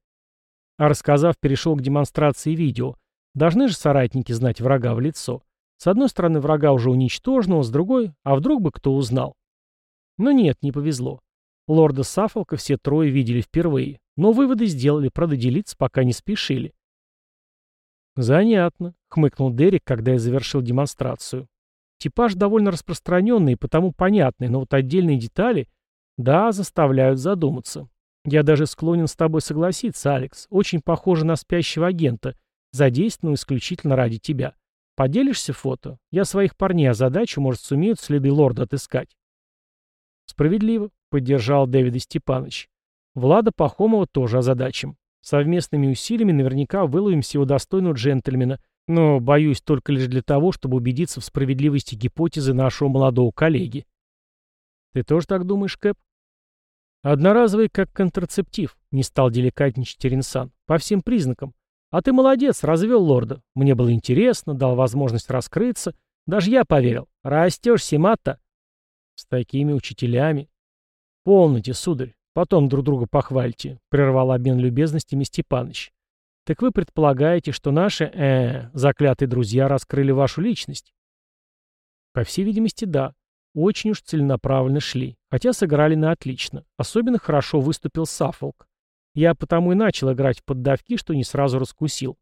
А рассказав, перешел к демонстрации видео. Должны же соратники знать врага в лицо. С одной стороны, врага уже уничтоженного, с другой, а вдруг бы кто узнал? Но нет, не повезло. Лорда Саффолка все трое видели впервые, но выводы сделали, правда, делиться пока не спешили. «Занятно», — хмыкнул Дерек, когда я завершил демонстрацию. «Типаж довольно распространенный и потому понятный, но вот отдельные детали, да, заставляют задуматься. Я даже склонен с тобой согласиться, Алекс. Очень похоже на спящего агента, задействованного исключительно ради тебя. Поделишься фото? Я своих парней озадачу, может, сумеют следы лорда отыскать. Справедливо, поддержал Дэвид Степанович. Влада Пахомова тоже озадачим. Совместными усилиями наверняка выловим всего достойного джентльмена, но боюсь только лишь для того, чтобы убедиться в справедливости гипотезы нашего молодого коллеги. Ты тоже так думаешь, Кэп? Одноразовый как контрацептив, не стал деликатничать Теренсан. По всем признакам. А ты молодец, развел лорда. Мне было интересно, дал возможность раскрыться. Даже я поверил. Растешь, Симата. С такими учителями. Полноте, сударь. Потом друг друга похвальте, прервал обмен любезностями Степаныч. Так вы предполагаете, что наши, э, заклятые друзья раскрыли вашу личность? По всей видимости, да. Очень уж целенаправленно шли, хотя сыграли на отлично. Особенно хорошо выступил Саффолк. Я потому и начал играть в поддавки, что не сразу раскусил.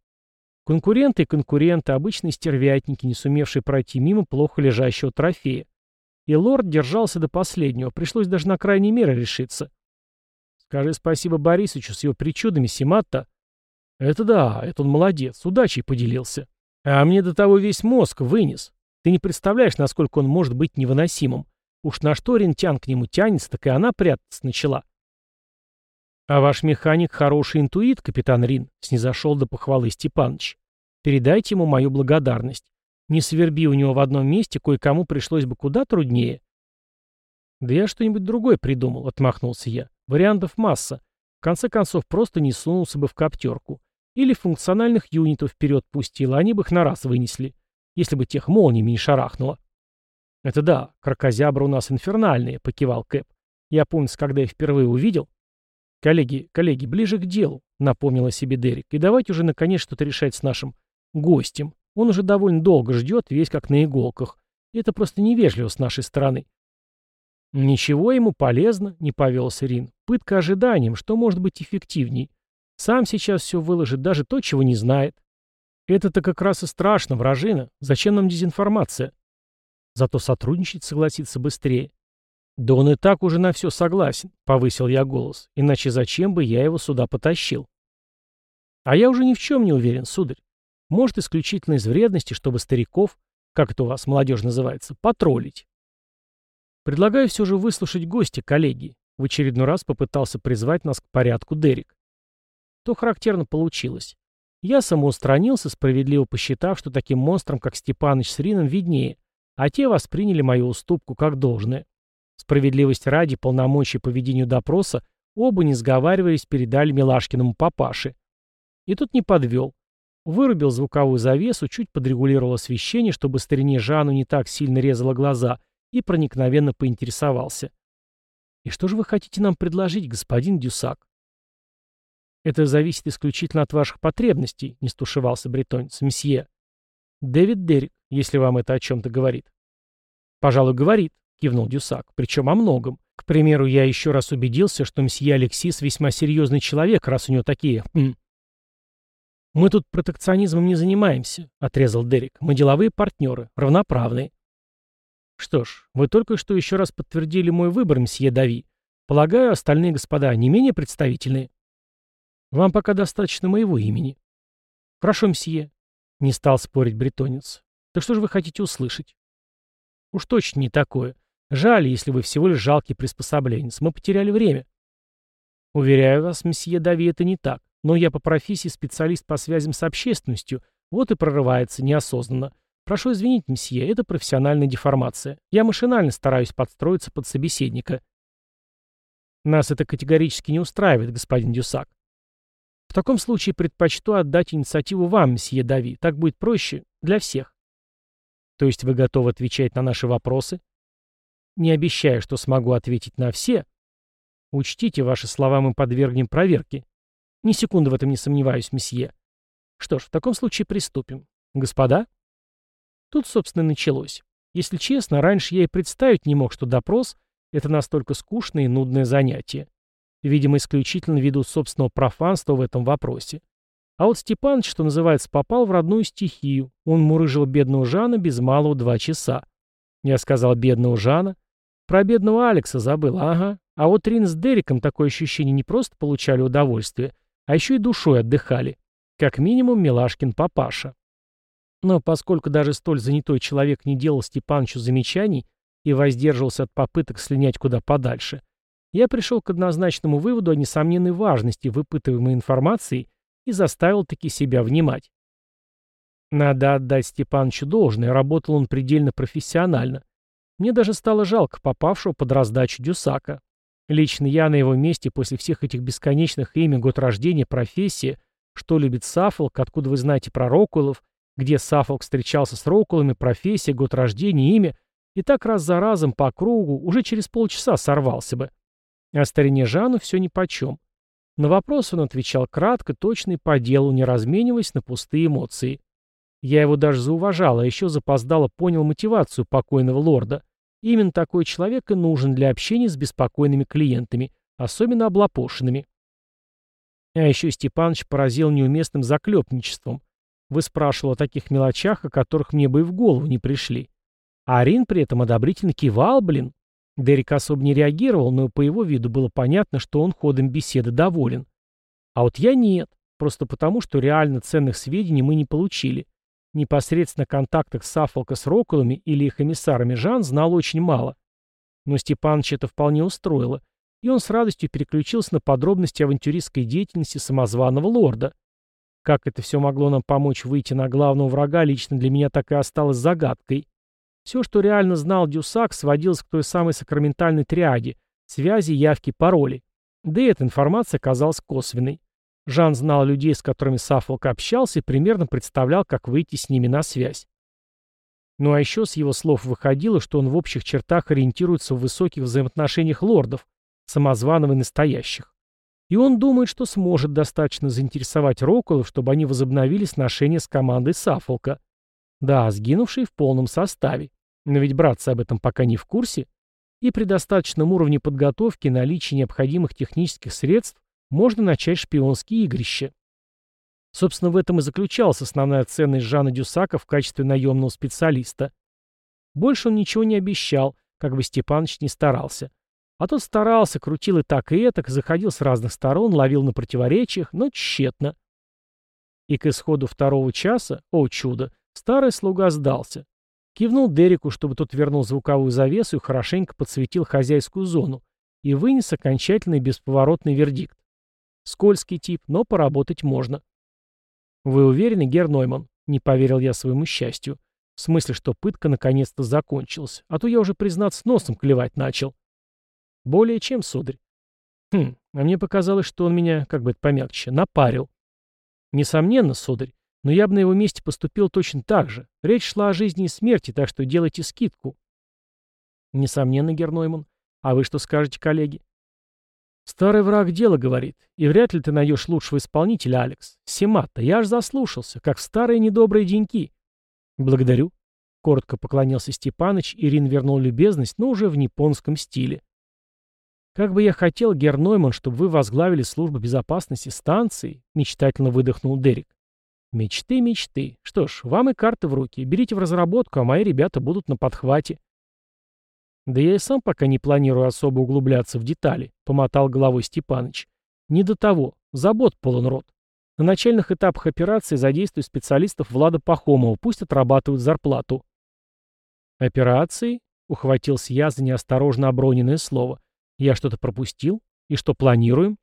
Конкуренты и конкуренты, обычные стервятники, не сумевшие пройти мимо плохо лежащего трофея. И лорд держался до последнего, пришлось даже на крайней меры решиться. Скажи спасибо Борисовичу с его причудами, Симатта. Это да, это он молодец, удачей поделился. А мне до того весь мозг вынес. Ты не представляешь, насколько он может быть невыносимым. Уж на что рентян к нему тянется, так и она прятаться начала. А ваш механик хороший интуит, капитан Рин, снизошел до похвалы Степаныч. Передайте ему мою благодарность. Не сверби у него в одном месте, кое-кому пришлось бы куда труднее. Да я что-нибудь другое придумал, отмахнулся я. Вариантов масса. В конце концов, просто не сунулся бы в коптерку. Или функциональных юнитов вперед пустил, они бы их на раз вынесли если бы тех молниями не шарахнуло. «Это да, крокозябры у нас инфернальные», — покивал Кэп. «Я помню, когда их впервые увидел». «Коллеги, коллеги, ближе к делу», — напомнила себе Дерек. «И давайте уже наконец что-то решать с нашим гостем. Он уже довольно долго ждет, весь как на иголках. И это просто невежливо с нашей стороны». «Ничего ему полезно», — не повелся Рин. «Пытка ожиданием, что может быть эффективней. Сам сейчас все выложит, даже то, чего не знает. Это-то как раз и страшно, вражина. Зачем нам дезинформация? Зато сотрудничать согласиться быстрее. Да он и так уже на все согласен, повысил я голос. Иначе зачем бы я его сюда потащил? А я уже ни в чем не уверен, сударь. Может, исключительно из вредности, чтобы стариков, как это у вас молодежь называется, потроллить. Предлагаю все же выслушать гостя, коллеги. В очередной раз попытался призвать нас к порядку Дерек. То характерно получилось. Я самоустранился, справедливо посчитав, что таким монстрам, как Степаныч с Рином, виднее, а те восприняли мою уступку как должное. Справедливость ради, полномочий по ведению допроса, оба, не сговариваясь, передали Милашкиному папаше. И тут не подвел. Вырубил звуковую завесу, чуть подрегулировал освещение, чтобы старине Жанну не так сильно резало глаза, и проникновенно поинтересовался. «И что же вы хотите нам предложить, господин Дюсак?» «Это зависит исключительно от ваших потребностей», — не стушевался бретонец. «Мсье». «Дэвид Дерек, если вам это о чем-то говорит». «Пожалуй, говорит», — кивнул Дюсак. «Причем о многом. К примеру, я еще раз убедился, что мсье Алексис весьма серьезный человек, раз у него такие... Хм. «Мы тут протекционизмом не занимаемся», — отрезал Дерек. «Мы деловые партнеры, равноправные». «Что ж, вы только что еще раз подтвердили мой выбор, мсье Дави. Полагаю, остальные господа не менее представительные». Вам пока достаточно моего имени. Хорошо, мсье. Не стал спорить бретонец. Так что же вы хотите услышать? Уж точно не такое. Жаль, если вы всего лишь жалкий приспособленец. Мы потеряли время. Уверяю вас, месье Дави, это не так. Но я по профессии специалист по связям с общественностью. Вот и прорывается неосознанно. Прошу извинить, месье, это профессиональная деформация. Я машинально стараюсь подстроиться под собеседника. Нас это категорически не устраивает, господин Дюсак. В таком случае предпочту отдать инициативу вам, мсье Дави. Так будет проще для всех. То есть вы готовы отвечать на наши вопросы? Не обещаю, что смогу ответить на все. Учтите, ваши слова мы подвергнем проверке. Ни секунды в этом не сомневаюсь, месье. Что ж, в таком случае приступим. Господа? Тут, собственно, началось. Если честно, раньше я и представить не мог, что допрос — это настолько скучное и нудное занятие. Видимо, исключительно ввиду собственного профанства в этом вопросе. А вот Степаныч, что называется, попал в родную стихию. Он мурыжил бедного Жана без малого два часа. Я сказал бедного Жана. Про бедного Алекса забыл, ага. А вот Рин с Дериком такое ощущение не просто получали удовольствие, а еще и душой отдыхали. Как минимум Милашкин папаша. Но поскольку даже столь занятой человек не делал Степанычу замечаний и воздерживался от попыток слинять куда подальше, я пришел к однозначному выводу о несомненной важности выпытываемой информации и заставил таки себя внимать. Надо отдать Степанычу должное, работал он предельно профессионально. Мне даже стало жалко попавшего под раздачу Дюсака. Лично я на его месте после всех этих бесконечных имя, год рождения, профессия, что любит Саффолк, откуда вы знаете про Рокулов, где Саффолк встречался с Рокулами, профессия, год рождения, имя, и так раз за разом по кругу уже через полчаса сорвался бы. А старине Жану все нипочем. На вопрос он отвечал кратко, точно и по делу, не размениваясь на пустые эмоции. Я его даже зауважал, а еще запоздало понял мотивацию покойного лорда. Именно такой человек и нужен для общения с беспокойными клиентами, особенно облапошенными. А еще Степаныч поразил неуместным заклепничеством. Выспрашивал о таких мелочах, о которых мне бы и в голову не пришли. А Арин при этом одобрительно кивал, блин. Дерек особо не реагировал, но по его виду было понятно, что он ходом беседы доволен. А вот я нет, просто потому, что реально ценных сведений мы не получили. Непосредственно контактах с Афолка с Рокулами или их эмиссарами Жан знал очень мало. Но Степаныч это вполне устроило, и он с радостью переключился на подробности авантюристской деятельности самозваного лорда. Как это все могло нам помочь выйти на главного врага, лично для меня так и осталось загадкой. Все, что реально знал Дюсак, сводилось к той самой сакраментальной триаде – связи, явки, пароли. Да и эта информация казалась косвенной. Жан знал людей, с которыми Саффолк общался, и примерно представлял, как выйти с ними на связь. Ну а еще с его слов выходило, что он в общих чертах ориентируется в высоких взаимоотношениях лордов, самозваного и настоящих. И он думает, что сможет достаточно заинтересовать Рокулов, чтобы они возобновили сношения с командой Саффолка. Да, сгинувший в полном составе. Но ведь братцы об этом пока не в курсе. И при достаточном уровне подготовки и наличии необходимых технических средств можно начать шпионские игрища. Собственно, в этом и заключалась основная ценность Жана Дюсака в качестве наемного специалиста. Больше он ничего не обещал, как бы Степаныч не старался. А тот старался, крутил и так, и этак, заходил с разных сторон, ловил на противоречиях, но тщетно. И к исходу второго часа, о чудо, Старый слуга сдался. Кивнул Дереку, чтобы тот вернул звуковую завесу и хорошенько подсветил хозяйскую зону, и вынес окончательный бесповоротный вердикт. Скользкий тип, но поработать можно. «Вы уверены, Гер Нойман?» — не поверил я своему счастью. В смысле, что пытка наконец-то закончилась, а то я уже, признаться, носом клевать начал. Более чем, сударь. Хм, а мне показалось, что он меня, как бы это помягче, напарил. Несомненно, сударь, но я бы на его месте поступил точно так же. Речь шла о жизни и смерти, так что делайте скидку. Несомненно, Гернойман. А вы что скажете, коллеги? Старый враг дело говорит. И вряд ли ты найдешь лучшего исполнителя, Алекс. Семат-то, я аж заслушался, как в старые недобрые деньки. Благодарю. Коротко поклонился Степаныч, Ирин вернул любезность, но уже в японском стиле. «Как бы я хотел, Гернойман, чтобы вы возглавили службу безопасности станции», — мечтательно выдохнул Дерек. Мечты, мечты. Что ж, вам и карты в руки. Берите в разработку, а мои ребята будут на подхвате. Да я и сам пока не планирую особо углубляться в детали, помотал головой Степаныч. Не до того. Забот полон рот. На начальных этапах операции задействую специалистов Влада Пахомова, пусть отрабатывают зарплату. Операции? Ухватился я за неосторожно оброненное слово. Я что-то пропустил? И что планируем?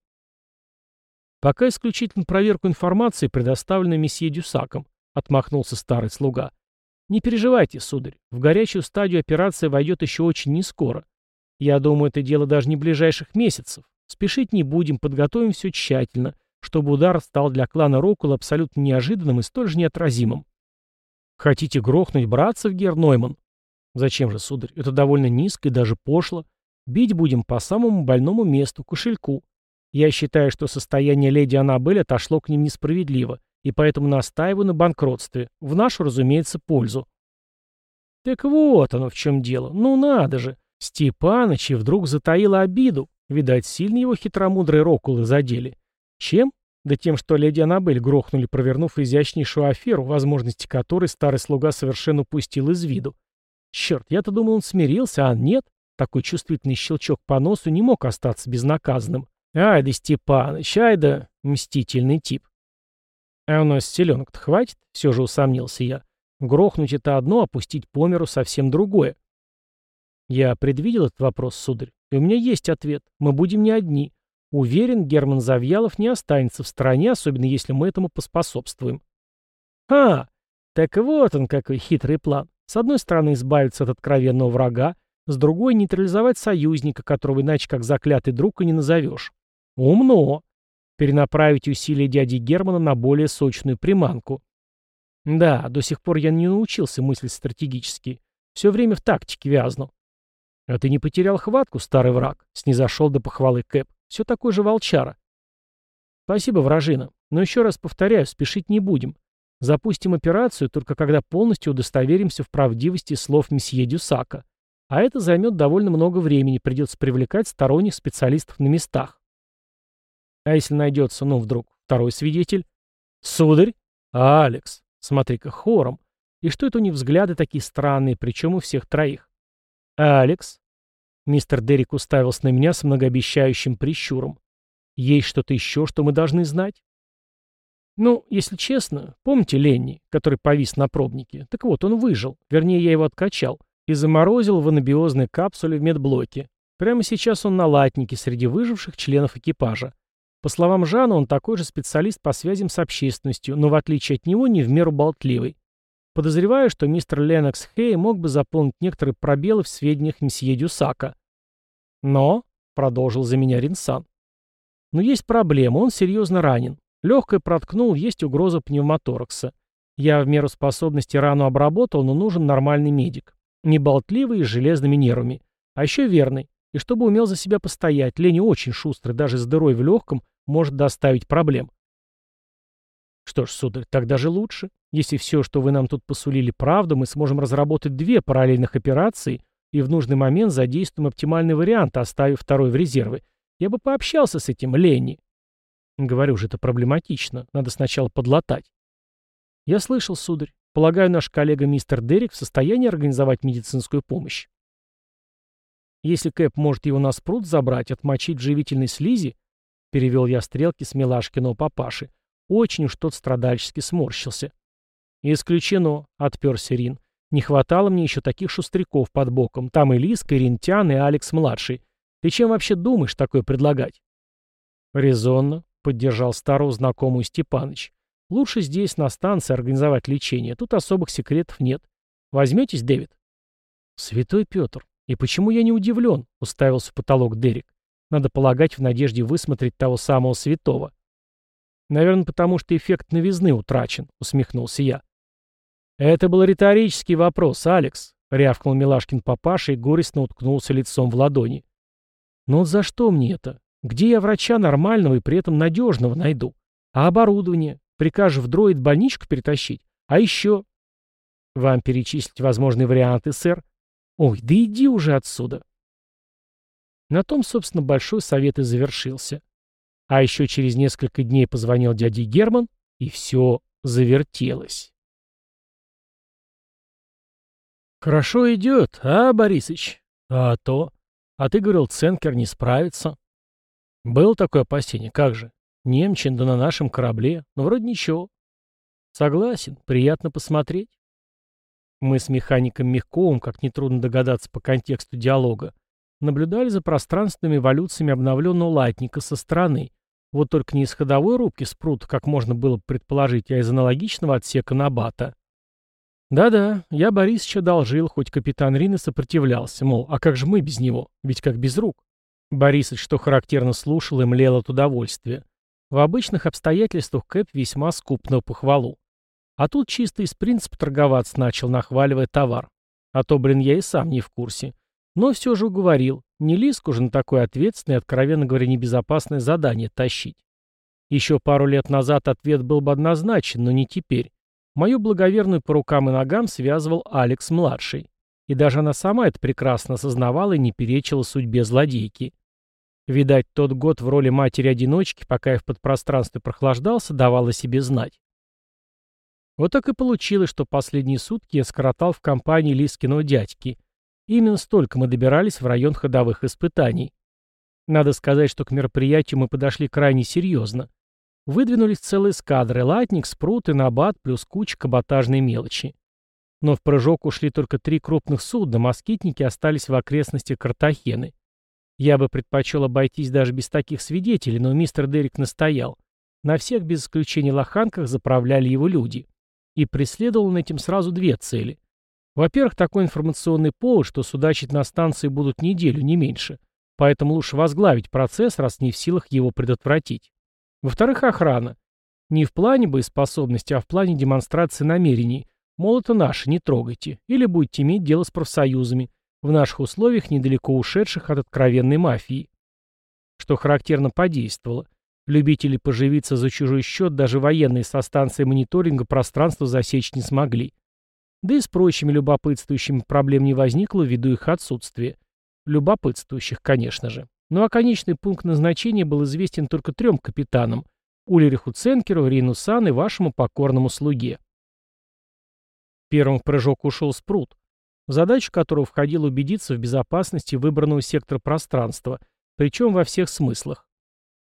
«Пока исключительно проверку информации, предоставленной месье Дюсаком», — отмахнулся старый слуга. «Не переживайте, сударь, в горячую стадию операция войдет еще очень нескоро. Я думаю, это дело даже не ближайших месяцев. Спешить не будем, подготовим все тщательно, чтобы удар стал для клана Рокула абсолютно неожиданным и столь же неотразимым. Хотите грохнуть братцев, Гер Нойман? Зачем же, сударь? Это довольно низко и даже пошло. Бить будем по самому больному месту, кошельку. Я считаю, что состояние леди Аннабель отошло к ним несправедливо, и поэтому настаиваю на банкротстве, в нашу, разумеется, пользу. Так вот оно в чем дело. Ну надо же. Степаныч и вдруг затаила обиду. Видать, сильно его хитромудрые рокулы задели. Чем? Да тем, что леди Аннабель грохнули, провернув изящнейшую аферу, возможности которой старый слуга совершенно упустил из виду. Черт, я-то думал, он смирился, а нет. Такой чувствительный щелчок по носу не мог остаться безнаказанным. Ай да Степаныч, ай да мстительный тип. А у нас селенок-то хватит? Все же усомнился я. Грохнуть это одно, опустить по миру совсем другое. Я предвидел этот вопрос, сударь, и у меня есть ответ. Мы будем не одни. Уверен, Герман Завьялов не останется в стороне, особенно если мы этому поспособствуем. А, так вот он какой хитрый план. С одной стороны избавиться от откровенного врага, с другой нейтрализовать союзника, которого иначе как заклятый друг и не назовешь. Умно. Перенаправить усилия дяди Германа на более сочную приманку. Да, до сих пор я не научился мыслить стратегически. Все время в тактике вязну. А ты не потерял хватку, старый враг? Снизошел до похвалы Кэп. Все такой же волчара. Спасибо, вражина. Но еще раз повторяю, спешить не будем. Запустим операцию только когда полностью удостоверимся в правдивости слов месье Дюсака. А это займет довольно много времени, придется привлекать сторонних специалистов на местах. А если найдется, ну, вдруг, второй свидетель? Сударь? Алекс. Смотри-ка, хором. И что это у них взгляды такие странные, причем у всех троих? Алекс. Мистер Дерек уставился на меня с многообещающим прищуром. Есть что-то еще, что мы должны знать? Ну, если честно, помните Ленни, который повис на пробнике? Так вот, он выжил. Вернее, я его откачал. И заморозил в анабиозной капсуле в медблоке. Прямо сейчас он на латнике среди выживших членов экипажа. По словам Жана, он такой же специалист по связям с общественностью, но в отличие от него не в меру болтливый. Подозреваю, что мистер Ленокс Хей мог бы заполнить некоторые пробелы в сведениях месье Дюсака. Но, — продолжил за меня Ринсан, — но есть проблема, он серьезно ранен. Легкое проткнул, есть угроза пневмоторакса. Я в меру способности рану обработал, но нужен нормальный медик. Не болтливый и с железными нервами. А еще верный. И чтобы умел за себя постоять. Лени очень шустрый, даже с дырой в легком может доставить проблем. Что ж, сударь, так даже лучше. Если все, что вы нам тут посулили, правда, мы сможем разработать две параллельных операции и в нужный момент задействуем оптимальный вариант, оставив второй в резервы. Я бы пообщался с этим Ленни. Говорю же, это проблематично. Надо сначала подлатать. Я слышал, сударь. Полагаю, наш коллега мистер Дерек в состоянии организовать медицинскую помощь. Если Кэп может его на спрут забрать, отмочить живительной слизи, перевел я стрелки с Милашкиного папаши, очень уж тот страдальчески сморщился. «Исключено», — отперся Рин. «Не хватало мне еще таких шустряков под боком. Там и Лиска, и Рентян, и Алекс-младший. Ты чем вообще думаешь такое предлагать?» «Резонно», — поддержал старого знакомую Степаныч. «Лучше здесь, на станции, организовать лечение. Тут особых секретов нет. Возьметесь, Дэвид?» «Святой Петр, и почему я не удивлен?» — уставился в потолок Дерек. «Надо полагать в надежде высмотреть того самого святого». «Наверное, потому что эффект новизны утрачен», — усмехнулся я. «Это был риторический вопрос, Алекс», — рявкнул Милашкин папаша и горестно уткнулся лицом в ладони. «Но «Ну за что мне это? Где я врача нормального и при этом надежного найду? А оборудование? Прикажешь в дроид больничку перетащить? А еще? Вам перечислить возможные варианты, сэр? Ой, да иди уже отсюда. На том, собственно, большой совет и завершился. А еще через несколько дней позвонил дяде Герман, и все завертелось. «Хорошо идет, а, Борисыч? А то. А ты говорил, Ценкер не справится. Было такое опасение, как же. Немчин да на нашем корабле, но вроде ничего. Согласен, приятно посмотреть. Мы с механиком Мягковым, как нетрудно догадаться по контексту диалога, наблюдали за пространственными эволюциями обновленного латника со стороны. Вот только не из ходовой рубки спрута, как можно было предположить, а из аналогичного отсека Набата. Да-да, я Борисовича одолжил, хоть капитан Рин сопротивлялся, мол, а как же мы без него, ведь как без рук. Борисович, что характерно, слушал и млел от удовольствия. В обычных обстоятельствах Кэп весьма скуп на похвалу. А тут чисто из принципа торговаться начал, нахваливая товар. А то, блин, я и сам не в курсе. Но все же уговорил. Не Лиску же на такое ответственное и, откровенно говоря, небезопасное задание тащить. Еще пару лет назад ответ был бы однозначен, но не теперь. Мою благоверную по рукам и ногам связывал Алекс-младший. И даже она сама это прекрасно осознавала и не перечила судьбе злодейки. Видать, тот год в роли матери-одиночки, пока я в подпространстве прохлаждался, давал о себе знать. Вот так и получилось, что последние сутки я скоротал в компании Лискиного дядьки. именно столько мы добирались в район ходовых испытаний. Надо сказать, что к мероприятию мы подошли крайне серьезно. Выдвинулись целые эскадры, латник, спрут и набат, плюс куча каботажной мелочи. Но в прыжок ушли только три крупных судна, москитники остались в окрестностях Картахены. Я бы предпочел обойтись даже без таких свидетелей, но мистер Дерек настоял. На всех, без исключения лоханках, заправляли его люди. И преследовал он этим сразу две цели. Во-первых, такой информационный повод, что судачить на станции будут неделю, не меньше. Поэтому лучше возглавить процесс, раз не в силах его предотвратить. Во-вторых, охрана. Не в плане боеспособности, а в плане демонстрации намерений. Мол, это наше, не трогайте. Или будете иметь дело с профсоюзами в наших условиях недалеко ушедших от откровенной мафии. Что характерно подействовало. Любители поживиться за чужой счет даже военные со станции мониторинга пространства засечь не смогли. Да и с прочими любопытствующими проблем не возникло ввиду их отсутствия. Любопытствующих, конечно же. Ну а конечный пункт назначения был известен только трем капитанам – Улериху Ценкеру, Рину Сан и вашему покорному слуге. Первым в прыжок ушел Спрут, в задачу которого входило убедиться в безопасности выбранного сектора пространства, причем во всех смыслах.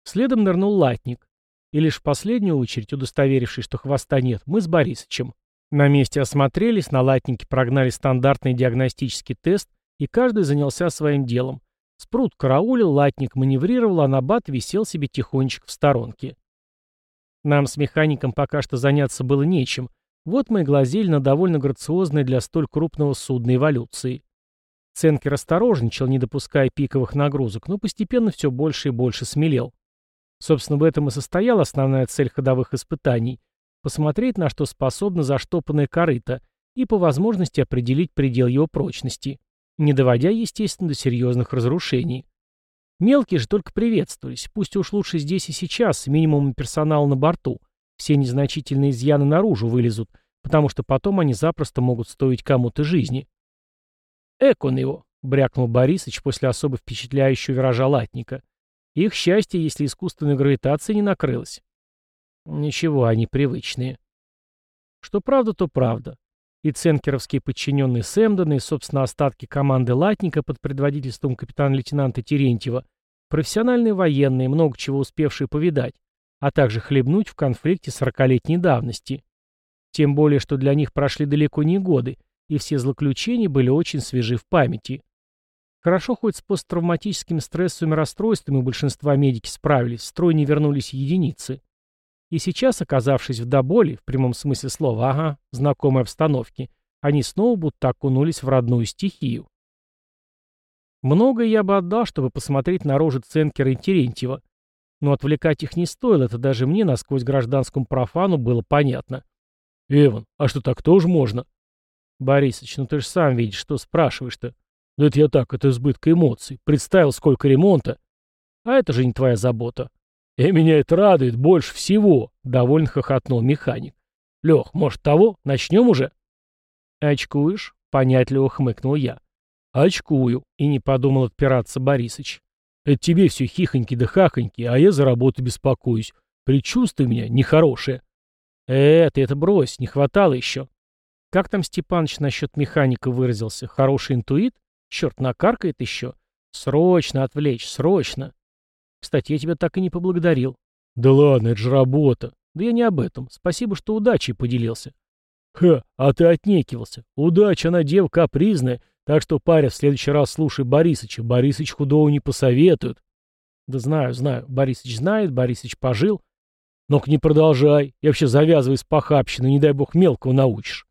Следом нырнул Латник. И лишь в последнюю очередь, удостоверившись, что хвоста нет, мы с Борисычем. На месте осмотрелись, на Латнике прогнали стандартный диагностический тест, и каждый занялся своим делом. Спрут караулил, Латник маневрировал, а Набат висел себе тихонечко в сторонке. Нам с механиком пока что заняться было нечем, вот мы и глазели на довольно грациозной для столь крупного судна эволюции. Ценкер осторожничал, не допуская пиковых нагрузок, но постепенно все больше и больше смелел. Собственно, в этом и состояла основная цель ходовых испытаний – посмотреть, на что способна заштопанная корыта, и по возможности определить предел его прочности, не доводя, естественно, до серьезных разрушений. Мелкие же только приветствовались, пусть уж лучше здесь и сейчас, с минимумом персонала на борту – все незначительные изъяны наружу вылезут, потому что потом они запросто могут стоить кому-то жизни. «Эк он его!» — брякнул Борисыч после особо впечатляющего виража латника. «Их счастье, если искусственная гравитация не накрылась». «Ничего, они привычные». Что правда, то правда. И ценкеровские подчиненные Сэмдона, и, собственно, остатки команды Латника под предводительством капитана-лейтенанта Терентьева, профессиональные военные, много чего успевшие повидать, а также хлебнуть в конфликте сорокалетней давности. Тем более, что для них прошли далеко не годы, и все злоключения были очень свежи в памяти. Хорошо хоть с посттравматическими стрессовыми расстройствами у большинства медики справились, в строй не вернулись единицы. И сейчас, оказавшись в доболе, в прямом смысле слова, ага, знакомой обстановке, они снова будто окунулись в родную стихию. Многое я бы отдал, чтобы посмотреть на рожи Ценкера и Терентьева, но отвлекать их не стоило, это даже мне насквозь гражданскому профану было понятно. «Эван, а что так тоже можно?» «Борисыч, ну ты же сам видишь, что спрашиваешь-то?» «Да это я так, это избытка эмоций. Представил, сколько ремонта. А это же не твоя забота». «И меня это радует больше всего», — довольно хохотнул механик. «Лех, может, того? Начнем уже?» «Очкуешь?» — понятливо хмыкнул я. «Очкую», — и не подумал отпираться Борисыч. Это тебе все хихоньки да хахоньки, а я за работу беспокоюсь. Предчувствие у меня нехорошее. Э, ты это брось, не хватало еще. Как там Степаныч насчет механика выразился? Хороший интуит? Черт, накаркает еще. Срочно отвлечь, срочно. Кстати, я тебя так и не поблагодарил. Да ладно, это же работа. Да я не об этом. Спасибо, что удачей поделился. Ха, а ты отнекивался. Удача, она девка капризная. Так что, паря, в следующий раз слушай Борисыча. Борисыч худого не посоветует. Да знаю, знаю. Борисыч знает, Борисыч пожил. Ну-ка не продолжай. И вообще завязывай с похабщиной, не дай бог мелкого научишь.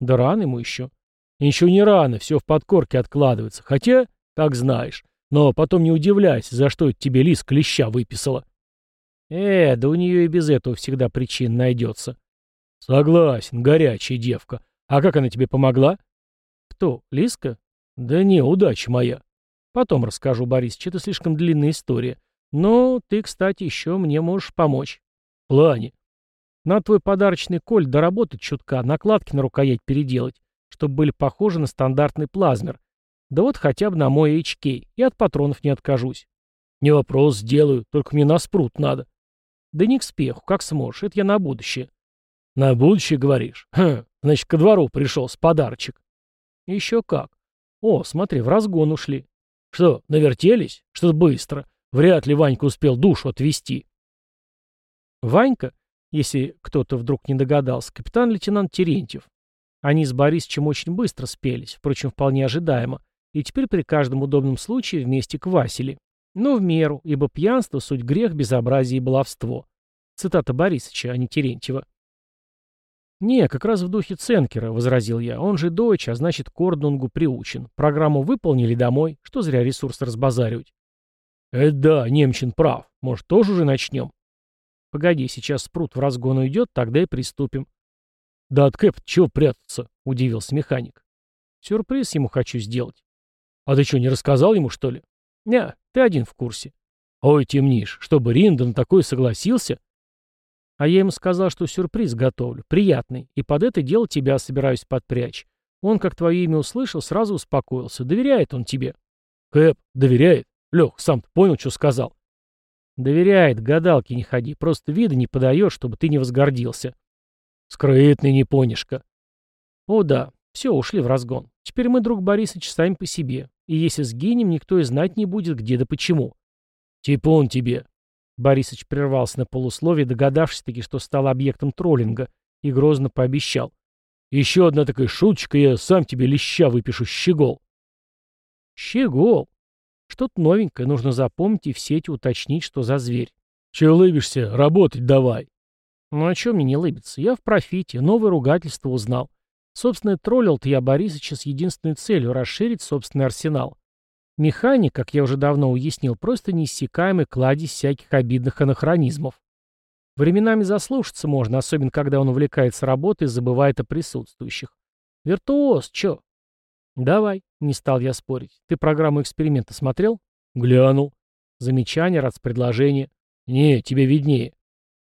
Да рано ему еще. Еще не рано, все в подкорке откладывается. Хотя, так знаешь. Но потом не удивляйся, за что это тебе лис клеща выписала. Э, да у нее и без этого всегда причин найдется. Согласен, горячая девка. А как она тебе помогла? Кто, Лиска? Да не, удача моя. Потом расскажу, Борис, это слишком длинная история. Но ты, кстати, еще мне можешь помочь. В плане. На твой подарочный коль доработать чутка, накладки на рукоять переделать, чтобы были похожи на стандартный плазмер. Да вот хотя бы на мой HK. И от патронов не откажусь. Не вопрос, сделаю, только мне на спрут надо. Да не к спеху, как сможешь, это я на будущее. На будущее, говоришь? Хм, значит, ко двору пришел с подарочек. Еще как. О, смотри, в разгон ушли. Что, навертелись? Что-то быстро. Вряд ли Ванька успел душу отвести. Ванька, если кто-то вдруг не догадался, капитан-лейтенант Терентьев. Они с Борисовичем очень быстро спелись, впрочем, вполне ожидаемо, и теперь при каждом удобном случае вместе квасили. Но в меру, ибо пьянство — суть грех, безобразие и баловство. Цитата Борисовича, а не Терентьева. «Не, как раз в духе Ценкера», — возразил я. «Он же дочь, а значит, к Ордунгу приучен. Программу выполнили домой. Что зря ресурс разбазаривать?» «Это да, Немчин прав. Может, тоже уже начнем?» «Погоди, сейчас спрут в разгон уйдет, тогда и приступим». «Да от Кэп чего прятаться?» — удивился механик. «Сюрприз ему хочу сделать». «А ты что, не рассказал ему, что ли?» «Не, ты один в курсе». Ой, темнишь, чтобы Ринда на такое согласился? А я ему сказал, что сюрприз готовлю, приятный, и под это дело тебя собираюсь подпрячь. Он, как твое имя услышал, сразу успокоился. Доверяет он тебе. Кэп, доверяет? Лех, сам понял, что сказал? Доверяет, гадалки не ходи, просто вида не подаешь, чтобы ты не возгордился. Скрытный непонишка. О да, все, ушли в разгон. Теперь мы, друг Борисович, сами по себе. И если сгинем, никто и знать не будет, где да почему. Типун тебе. Борисович прервался на полусловие, догадавшись-таки, что стал объектом троллинга, и грозно пообещал. Еще одна такая шуточка, я сам тебе леща выпишу, щегол. Щегол. Что-то новенькое, нужно запомнить и в сети уточнить, что за зверь. Че улыбишься? Работать давай. Ну а чем мне не улыбиться? Я в профите, новое ругательство узнал. Собственно, троллил-то я Борисыча с единственной целью — расширить собственный арсенал. Механик, как я уже давно уяснил, просто неиссякаемый кладезь всяких обидных анахронизмов. Временами заслушаться можно, особенно когда он увлекается работой и забывает о присутствующих. Виртуоз, чё? Давай, не стал я спорить. Ты программу эксперимента смотрел? Глянул. Замечание, раз предложение. Не, тебе виднее.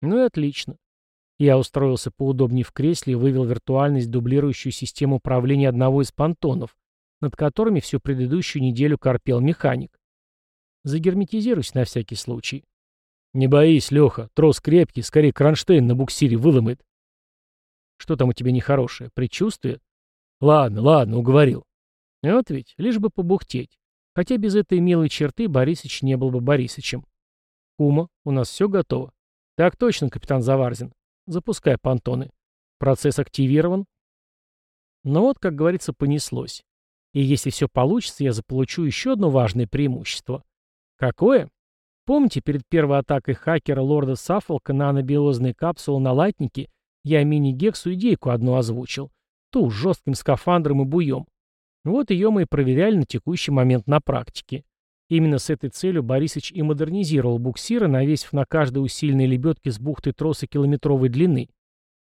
Ну и отлично. Я устроился поудобнее в кресле и вывел виртуальность, дублирующую систему управления одного из понтонов, над которыми всю предыдущую неделю корпел механик. Загерметизируйся на всякий случай. «Не боись, Леха, трос крепкий, скорее кронштейн на буксире выломает». «Что там у тебя нехорошее? Предчувствие?» «Ладно, ладно, уговорил». «Вот ведь, лишь бы побухтеть. Хотя без этой милой черты Борисыч не был бы Борисычем». «Кума, у нас все готово?» «Так точно, капитан Заварзин. Запускай понтоны. Процесс активирован?» Но вот, как говорится, понеслось. И если все получится, я заполучу еще одно важное преимущество. Какое? Помните, перед первой атакой хакера лорда Саффолка на анабиозные капсулы на латнике я мини-гексу идейку одну озвучил. Ту, с жестким скафандром и буем. Вот ее мы и проверяли на текущий момент на практике. Именно с этой целью Борисович и модернизировал буксиры, навесив на каждой усиленной лебедке с бухтой троса километровой длины.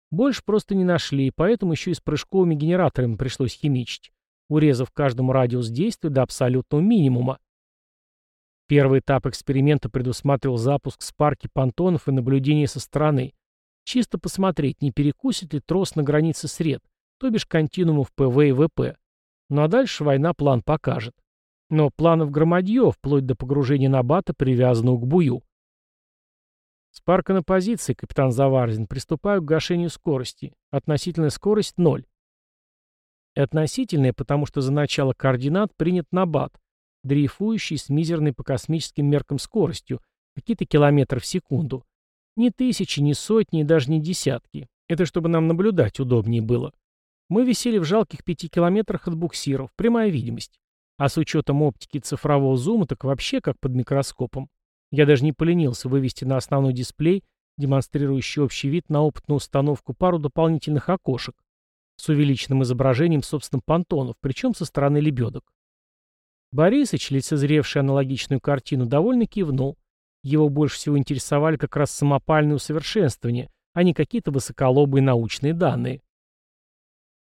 Больше просто не нашли, поэтому еще и с прыжковыми генераторами пришлось химичить, урезав каждому радиус действия до абсолютного минимума. Первый этап эксперимента предусматривал запуск с парки понтонов и наблюдение со стороны. Чисто посмотреть, не перекусит ли трос на границе сред, то бишь континуумов ПВ и ВП. Ну а дальше война план покажет. Но планов громадье, вплоть до погружения набата, привязанного к бую. Спарка на позиции, капитан Заварзин, приступаю к гашению скорости. Относительная скорость — ноль. Относительная, потому что за начало координат принят набат, дрейфующий с мизерной по космическим меркам скоростью, какие-то километры в секунду. Ни тысячи, ни сотни, даже не десятки. Это чтобы нам наблюдать удобнее было. Мы висели в жалких пяти километрах от буксиров, прямая видимость. А с учетом оптики цифрового зума, так вообще как под микроскопом. Я даже не поленился вывести на основной дисплей, демонстрирующий общий вид на опытную установку, пару дополнительных окошек с увеличенным изображением, собственно, понтонов, причем со стороны лебедок. Борисыч, лицезревший аналогичную картину, довольно кивнул. Его больше всего интересовали как раз самопальные усовершенствования, а не какие-то высоколобые научные данные.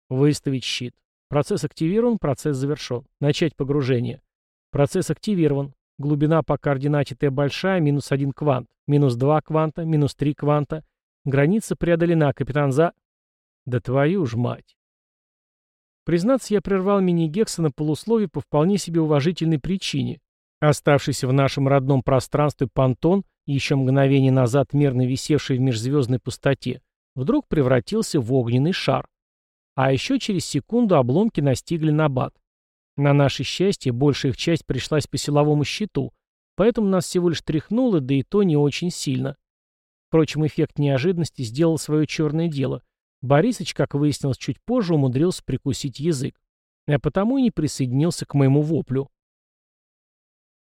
Выставить щит. Процесс активирован, процесс завершен. Начать погружение. Процесс активирован. Глубина по координате Т большая, минус 1 квант, минус 2 кванта, минус 3 кванта. Граница преодолена, капитан за... Да твою ж мать. Признаться, я прервал мини-гекса на полусловие по вполне себе уважительной причине. Оставшийся в нашем родном пространстве понтон, еще мгновение назад мирно висевший в межзвездной пустоте, вдруг превратился в огненный шар. А еще через секунду обломки настигли Набат. На наше счастье, большая их часть пришлась по силовому щиту, поэтому нас всего лишь тряхнуло, да и то не очень сильно. Впрочем, эффект неожиданности сделал свое черное дело. Борисыч, как выяснилось чуть позже, умудрился прикусить язык, а потому и не присоединился к моему воплю.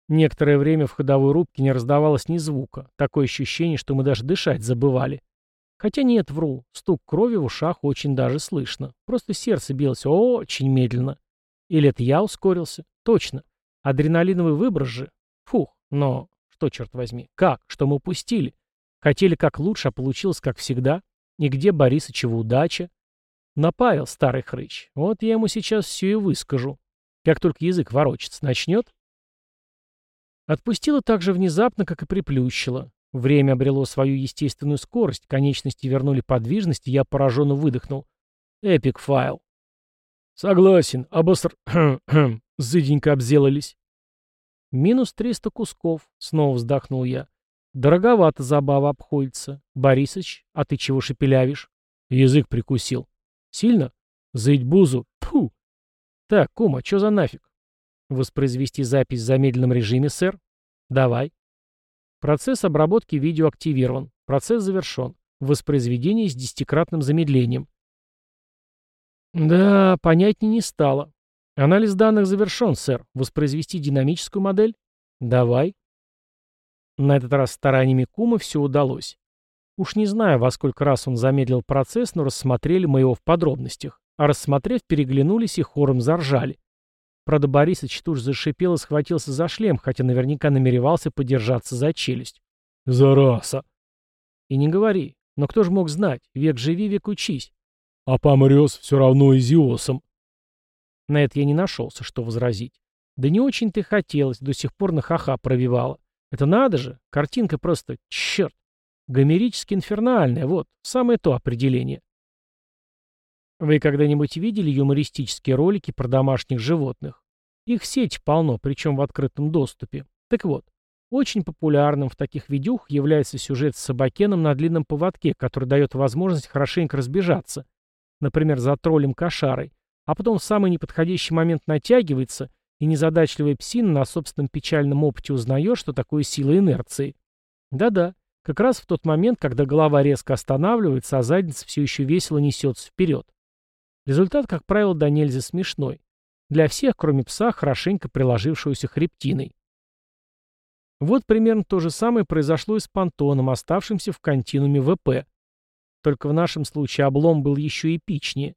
Некоторое время в ходовой рубке не раздавалось ни звука, такое ощущение, что мы даже дышать забывали. Хотя нет, вру, стук крови в ушах очень даже слышно, просто сердце билось очень медленно. Или это я ускорился? Точно. Адреналиновый выброс же. Фух, но что, черт возьми, как? Что мы упустили? Хотели как лучше, а получилось как всегда? И где Борисычева удача? Напаял старый хрыч. Вот я ему сейчас все и выскажу. Как только язык ворочаться начнет, Отпустила так же внезапно, как и приплющила. Время обрело свою естественную скорость, конечности вернули подвижность, и я пораженно выдохнул. Эпик файл. Согласен, обоср... *clears throat* Зыденько обзелались. Минус триста кусков, снова вздохнул я. Дороговато забава обходится. Борисыч, а ты чего шепелявишь? Язык прикусил. Сильно? Зыть бузу. Пфу. Так, кума, что за нафиг? Воспроизвести запись в замедленном режиме, сэр? Давай. Процесс обработки видео активирован. Процесс завершен. Воспроизведение с десятикратным замедлением. Да, понятнее не стало. Анализ данных завершен, сэр. Воспроизвести динамическую модель? Давай. На этот раз стараниями Кума все удалось. Уж не знаю, во сколько раз он замедлил процесс, но рассмотрели мы его в подробностях. А рассмотрев, переглянулись и хором заржали. Правда, Борисыч тут же зашипел и схватился за шлем, хотя наверняка намеревался подержаться за челюсть. «Зараза!» «И не говори. Но кто же мог знать? Век живи, век учись». «А помрёс все равно изиосом». На это я не нашелся, что возразить. Да не очень-то хотелось, до сих пор на ха-ха провивало. Это надо же, картинка просто, черт, гомерически инфернальная, вот, самое то определение. Вы когда-нибудь видели юмористические ролики про домашних животных? Их сеть полно, причем в открытом доступе. Так вот, очень популярным в таких видюх является сюжет с собакеном на длинном поводке, который дает возможность хорошенько разбежаться. Например, за троллем кошарой. А потом в самый неподходящий момент натягивается, и незадачливая псина на собственном печальном опыте узнает, что такое сила инерции. Да-да, как раз в тот момент, когда голова резко останавливается, а задница все еще весело несется вперед. Результат, как правило, до нельзя смешной. Для всех, кроме пса, хорошенько приложившегося хребтиной. Вот примерно то же самое произошло и с понтоном, оставшимся в континууме ВП. Только в нашем случае облом был еще эпичнее.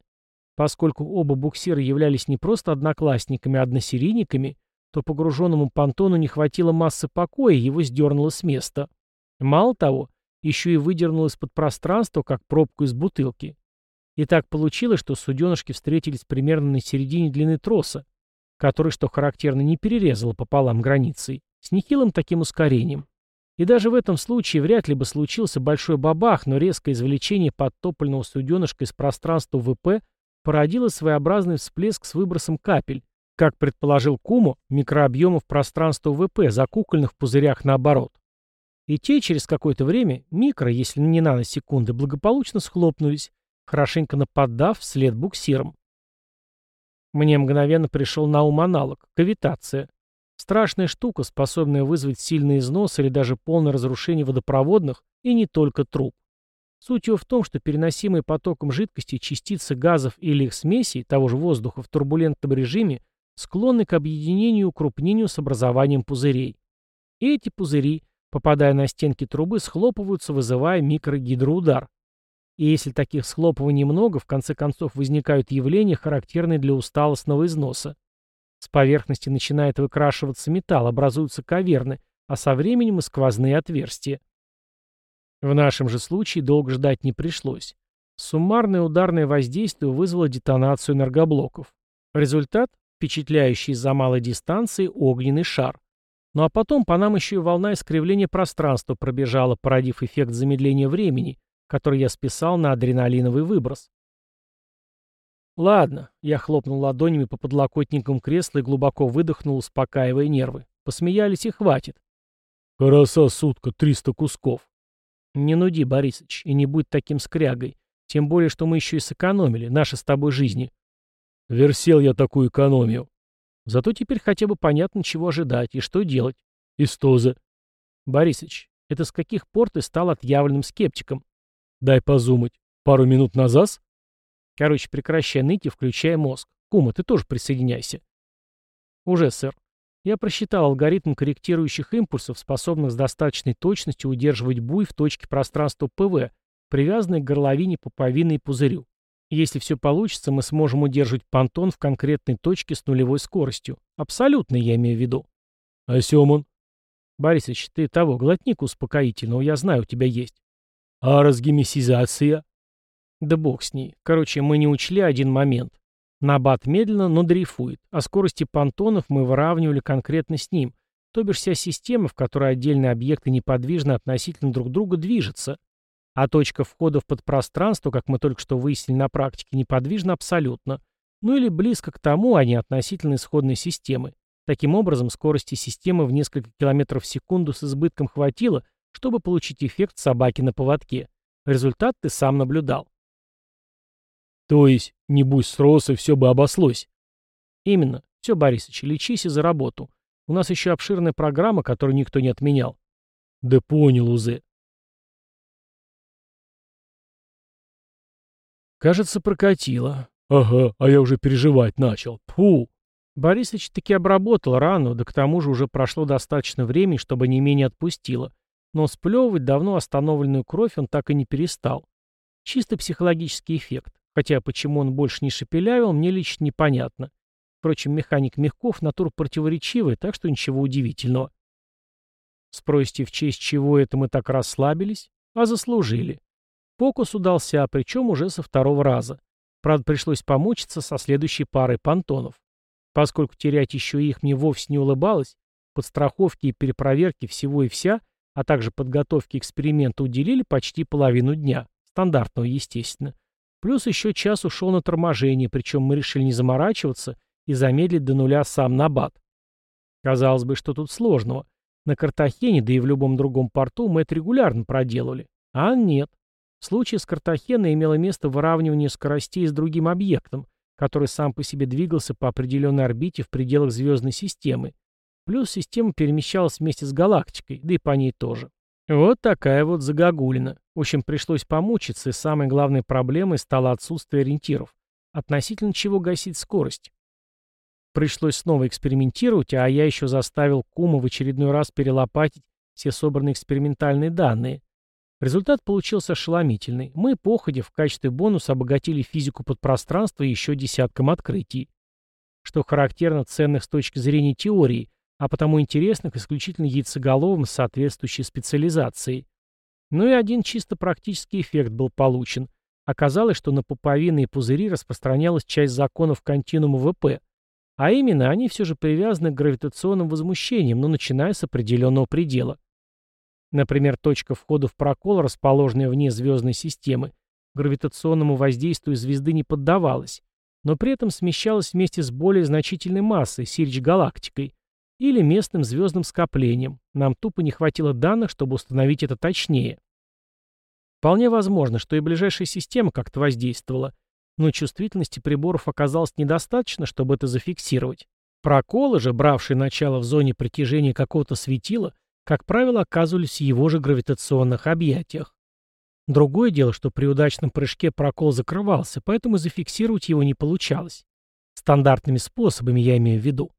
Поскольку оба буксира являлись не просто одноклассниками, а односерийниками, то погруженному понтону не хватило массы покоя, его сдернуло с места. Мало того, еще и выдернуло из-под пространства, как пробку из бутылки. И так получилось, что суденышки встретились примерно на середине длины троса, который, что характерно, не перерезало пополам границей, с нехилым таким ускорением. И даже в этом случае вряд ли бы случился большой бабах, но резкое извлечение подтопленного суденышка из пространства ВП породило своеобразный всплеск с выбросом капель, как предположил Кумо, микрообъемов пространства ВП, закукольных в пузырях наоборот. И те через какое-то время, микро, если не наносекунды, благополучно схлопнулись, хорошенько нападав вслед буксиром. Мне мгновенно пришел на ум аналог – кавитация. Страшная штука, способная вызвать сильный износ или даже полное разрушение водопроводных и не только труб. Суть его в том, что переносимые потоком жидкости частицы газов или их смесей, того же воздуха в турбулентном режиме, склонны к объединению и укрупнению с образованием пузырей. И эти пузыри, попадая на стенки трубы, схлопываются, вызывая микрогидроудар. И если таких схлопываний много, в конце концов возникают явления, характерные для усталостного износа. С поверхности начинает выкрашиваться металл, образуются каверны, а со временем и сквозные отверстия. В нашем же случае долго ждать не пришлось. Суммарное ударное воздействие вызвало детонацию энергоблоков. Результат – впечатляющий из-за малой дистанции огненный шар. Ну а потом по нам еще и волна искривления пространства пробежала, породив эффект замедления времени, который я списал на адреналиновый выброс. «Ладно», — я хлопнул ладонями по подлокотникам кресла и глубоко выдохнул, успокаивая нервы. Посмеялись и хватит. «Хороша сутка, триста кусков». «Не нуди, Борисыч, и не будь таким скрягой. Тем более, что мы еще и сэкономили, наши с тобой жизни». «Версел я такую экономию». «Зато теперь хотя бы понятно, чего ожидать и что делать». «Истоза». «Борисыч, это с каких пор ты стал отъявленным скептиком?» Дай позумать. Пару минут назад? Короче, прекращай ныть и включай мозг. Кума, ты тоже присоединяйся. Уже, сэр. Я просчитал алгоритм корректирующих импульсов, способных с достаточной точностью удерживать буй в точке пространства ПВ, привязанной к горловине пуповины и пузырю. Если все получится, мы сможем удерживать понтон в конкретной точке с нулевой скоростью. Абсолютно, я имею в виду. А Семон? Борисович, ты того, глотник успокоительного, я знаю, у тебя есть. А разгемесизация? Да бог с ней. Короче, мы не учли один момент. Набат медленно, но дрейфует, а скорости понтонов мы выравнивали конкретно с ним, то бишь вся система, в которой отдельные объекты неподвижно относительно друг друга движется, а точка входа в подпространство, как мы только что выяснили на практике, неподвижна абсолютно, ну или близко к тому, а не относительно исходной системы. Таким образом, скорости системы в несколько километров в секунду с избытком хватило, чтобы получить эффект собаки на поводке. Результат ты сам наблюдал. То есть, не будь сроса, все бы обослось. Именно. Все, Борисыч, лечись и за работу. У нас еще обширная программа, которую никто не отменял. Да понял, Узе. Кажется, прокатило. Ага, а я уже переживать начал. Фу. Борисыч таки обработал рану, да к тому же уже прошло достаточно времени, чтобы не менее отпустило. Но сплевывать давно остановленную кровь он так и не перестал. Чисто психологический эффект. Хотя почему он больше не шепелявил, мне лично непонятно. Впрочем, механик Мягков натура противоречивая, так что ничего удивительного. Спросите, в честь чего это мы так расслабились? А заслужили. Фокус удался, причем уже со второго раза. Правда, пришлось помучиться со следующей парой понтонов. Поскольку терять еще их мне вовсе не улыбалось, подстраховки и перепроверки всего и вся, а также подготовки эксперимента уделили почти половину дня. Стандартного, естественно. Плюс еще час ушел на торможение, причем мы решили не заморачиваться и замедлить до нуля сам набат. Казалось бы, что тут сложного. На Картахене, да и в любом другом порту мы это регулярно проделывали. А нет. В случае с Картахеной имело место выравнивание скоростей с другим объектом, который сам по себе двигался по определенной орбите в пределах звездной системы. Плюс система перемещалась вместе с галактикой, да и по ней тоже. Вот такая вот загогулина. В общем, пришлось помучиться, и самой главной проблемой стало отсутствие ориентиров, относительно чего гасить скорость. Пришлось снова экспериментировать, а я еще заставил Кума в очередной раз перелопатить все собранные экспериментальные данные. Результат получился ошеломительный. Мы, походя, в качестве бонуса обогатили физику подпространства еще десятком открытий. Что характерно ценных с точки зрения теории, а потому интересных исключительно яйцеголовым с соответствующей специализацией. Ну и один чисто практический эффект был получен. Оказалось, что на пуповины и пузыри распространялась часть законов континуума ВП, а именно, они все же привязаны к гравитационным возмущениям, но начиная с определенного предела. Например, точка входа в прокол, расположенная вне звездной системы, гравитационному воздействию звезды не поддавалась, но при этом смещалась вместе с более значительной массой, Сирич-галактикой, или местным звездным скоплением. Нам тупо не хватило данных, чтобы установить это точнее. Вполне возможно, что и ближайшая система как-то воздействовала, но чувствительности приборов оказалось недостаточно, чтобы это зафиксировать. Проколы же, бравшие начало в зоне притяжения какого-то светила, как правило, оказывались в его же гравитационных объятиях. Другое дело, что при удачном прыжке прокол закрывался, поэтому зафиксировать его не получалось. Стандартными способами я имею в виду.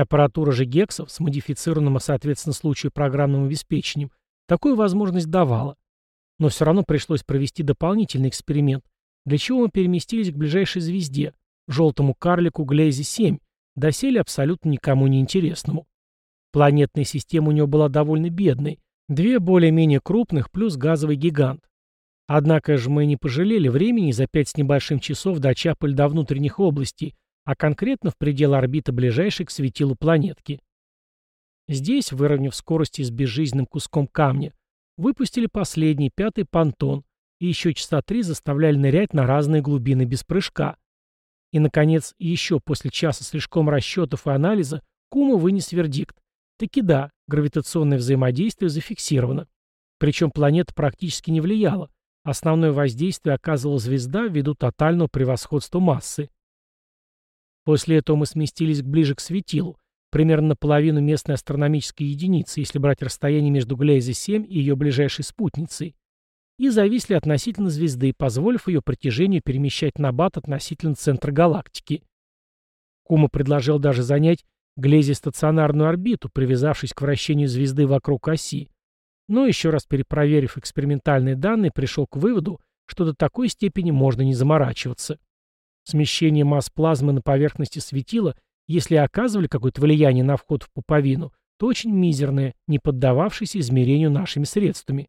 Аппаратура же гексов с модифицированным, соответственно, случаю программным обеспечением такую возможность давала. Но все равно пришлось провести дополнительный эксперимент, для чего мы переместились к ближайшей звезде, желтому карлику Глейзи-7, доселе абсолютно никому не интересному. Планетная система у него была довольно бедной, две более-менее крупных плюс газовый гигант. Однако же мы не пожалели времени за пять с небольшим часов дочапали до внутренних областей, а конкретно в пределы орбиты ближайшей к светилу планетки. Здесь, выровняв скорости с безжизненным куском камня, выпустили последний, пятый понтон, и еще часа три заставляли нырять на разные глубины без прыжка. И, наконец, еще после часа слишком расчетов и анализа Кума вынес вердикт. Таки да, гравитационное взаимодействие зафиксировано. Причем планета практически не влияла. Основное воздействие оказывала звезда ввиду тотального превосходства массы. После этого мы сместились ближе к светилу, примерно наполовину местной астрономической единицы, если брать расстояние между Глейзе-7 и ее ближайшей спутницей, и зависли относительно звезды, позволив ее притяжению перемещать набат относительно центра галактики. Кума предложил даже занять Глейзе стационарную орбиту, привязавшись к вращению звезды вокруг оси, но еще раз перепроверив экспериментальные данные, пришел к выводу, что до такой степени можно не заморачиваться. Смещение масс плазмы на поверхности светила, если оказывали какое-то влияние на вход в пуповину, то очень мизерное, не поддававшееся измерению нашими средствами.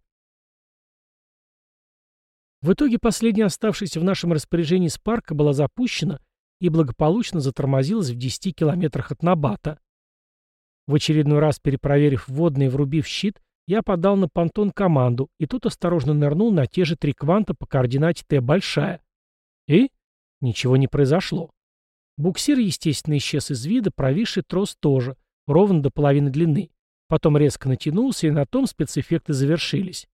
В итоге последняя оставшаяся в нашем распоряжении спарка была запущена и благополучно затормозилась в 10 километрах от Набата. В очередной раз перепроверив водные и врубив щит, я подал на понтон команду, и тут осторожно нырнул на те же три кванта по координате Т большая. И ничего не произошло. Буксир, естественно, исчез из вида, провисший трос тоже, ровно до половины длины. Потом резко натянулся, и на том спецэффекты завершились.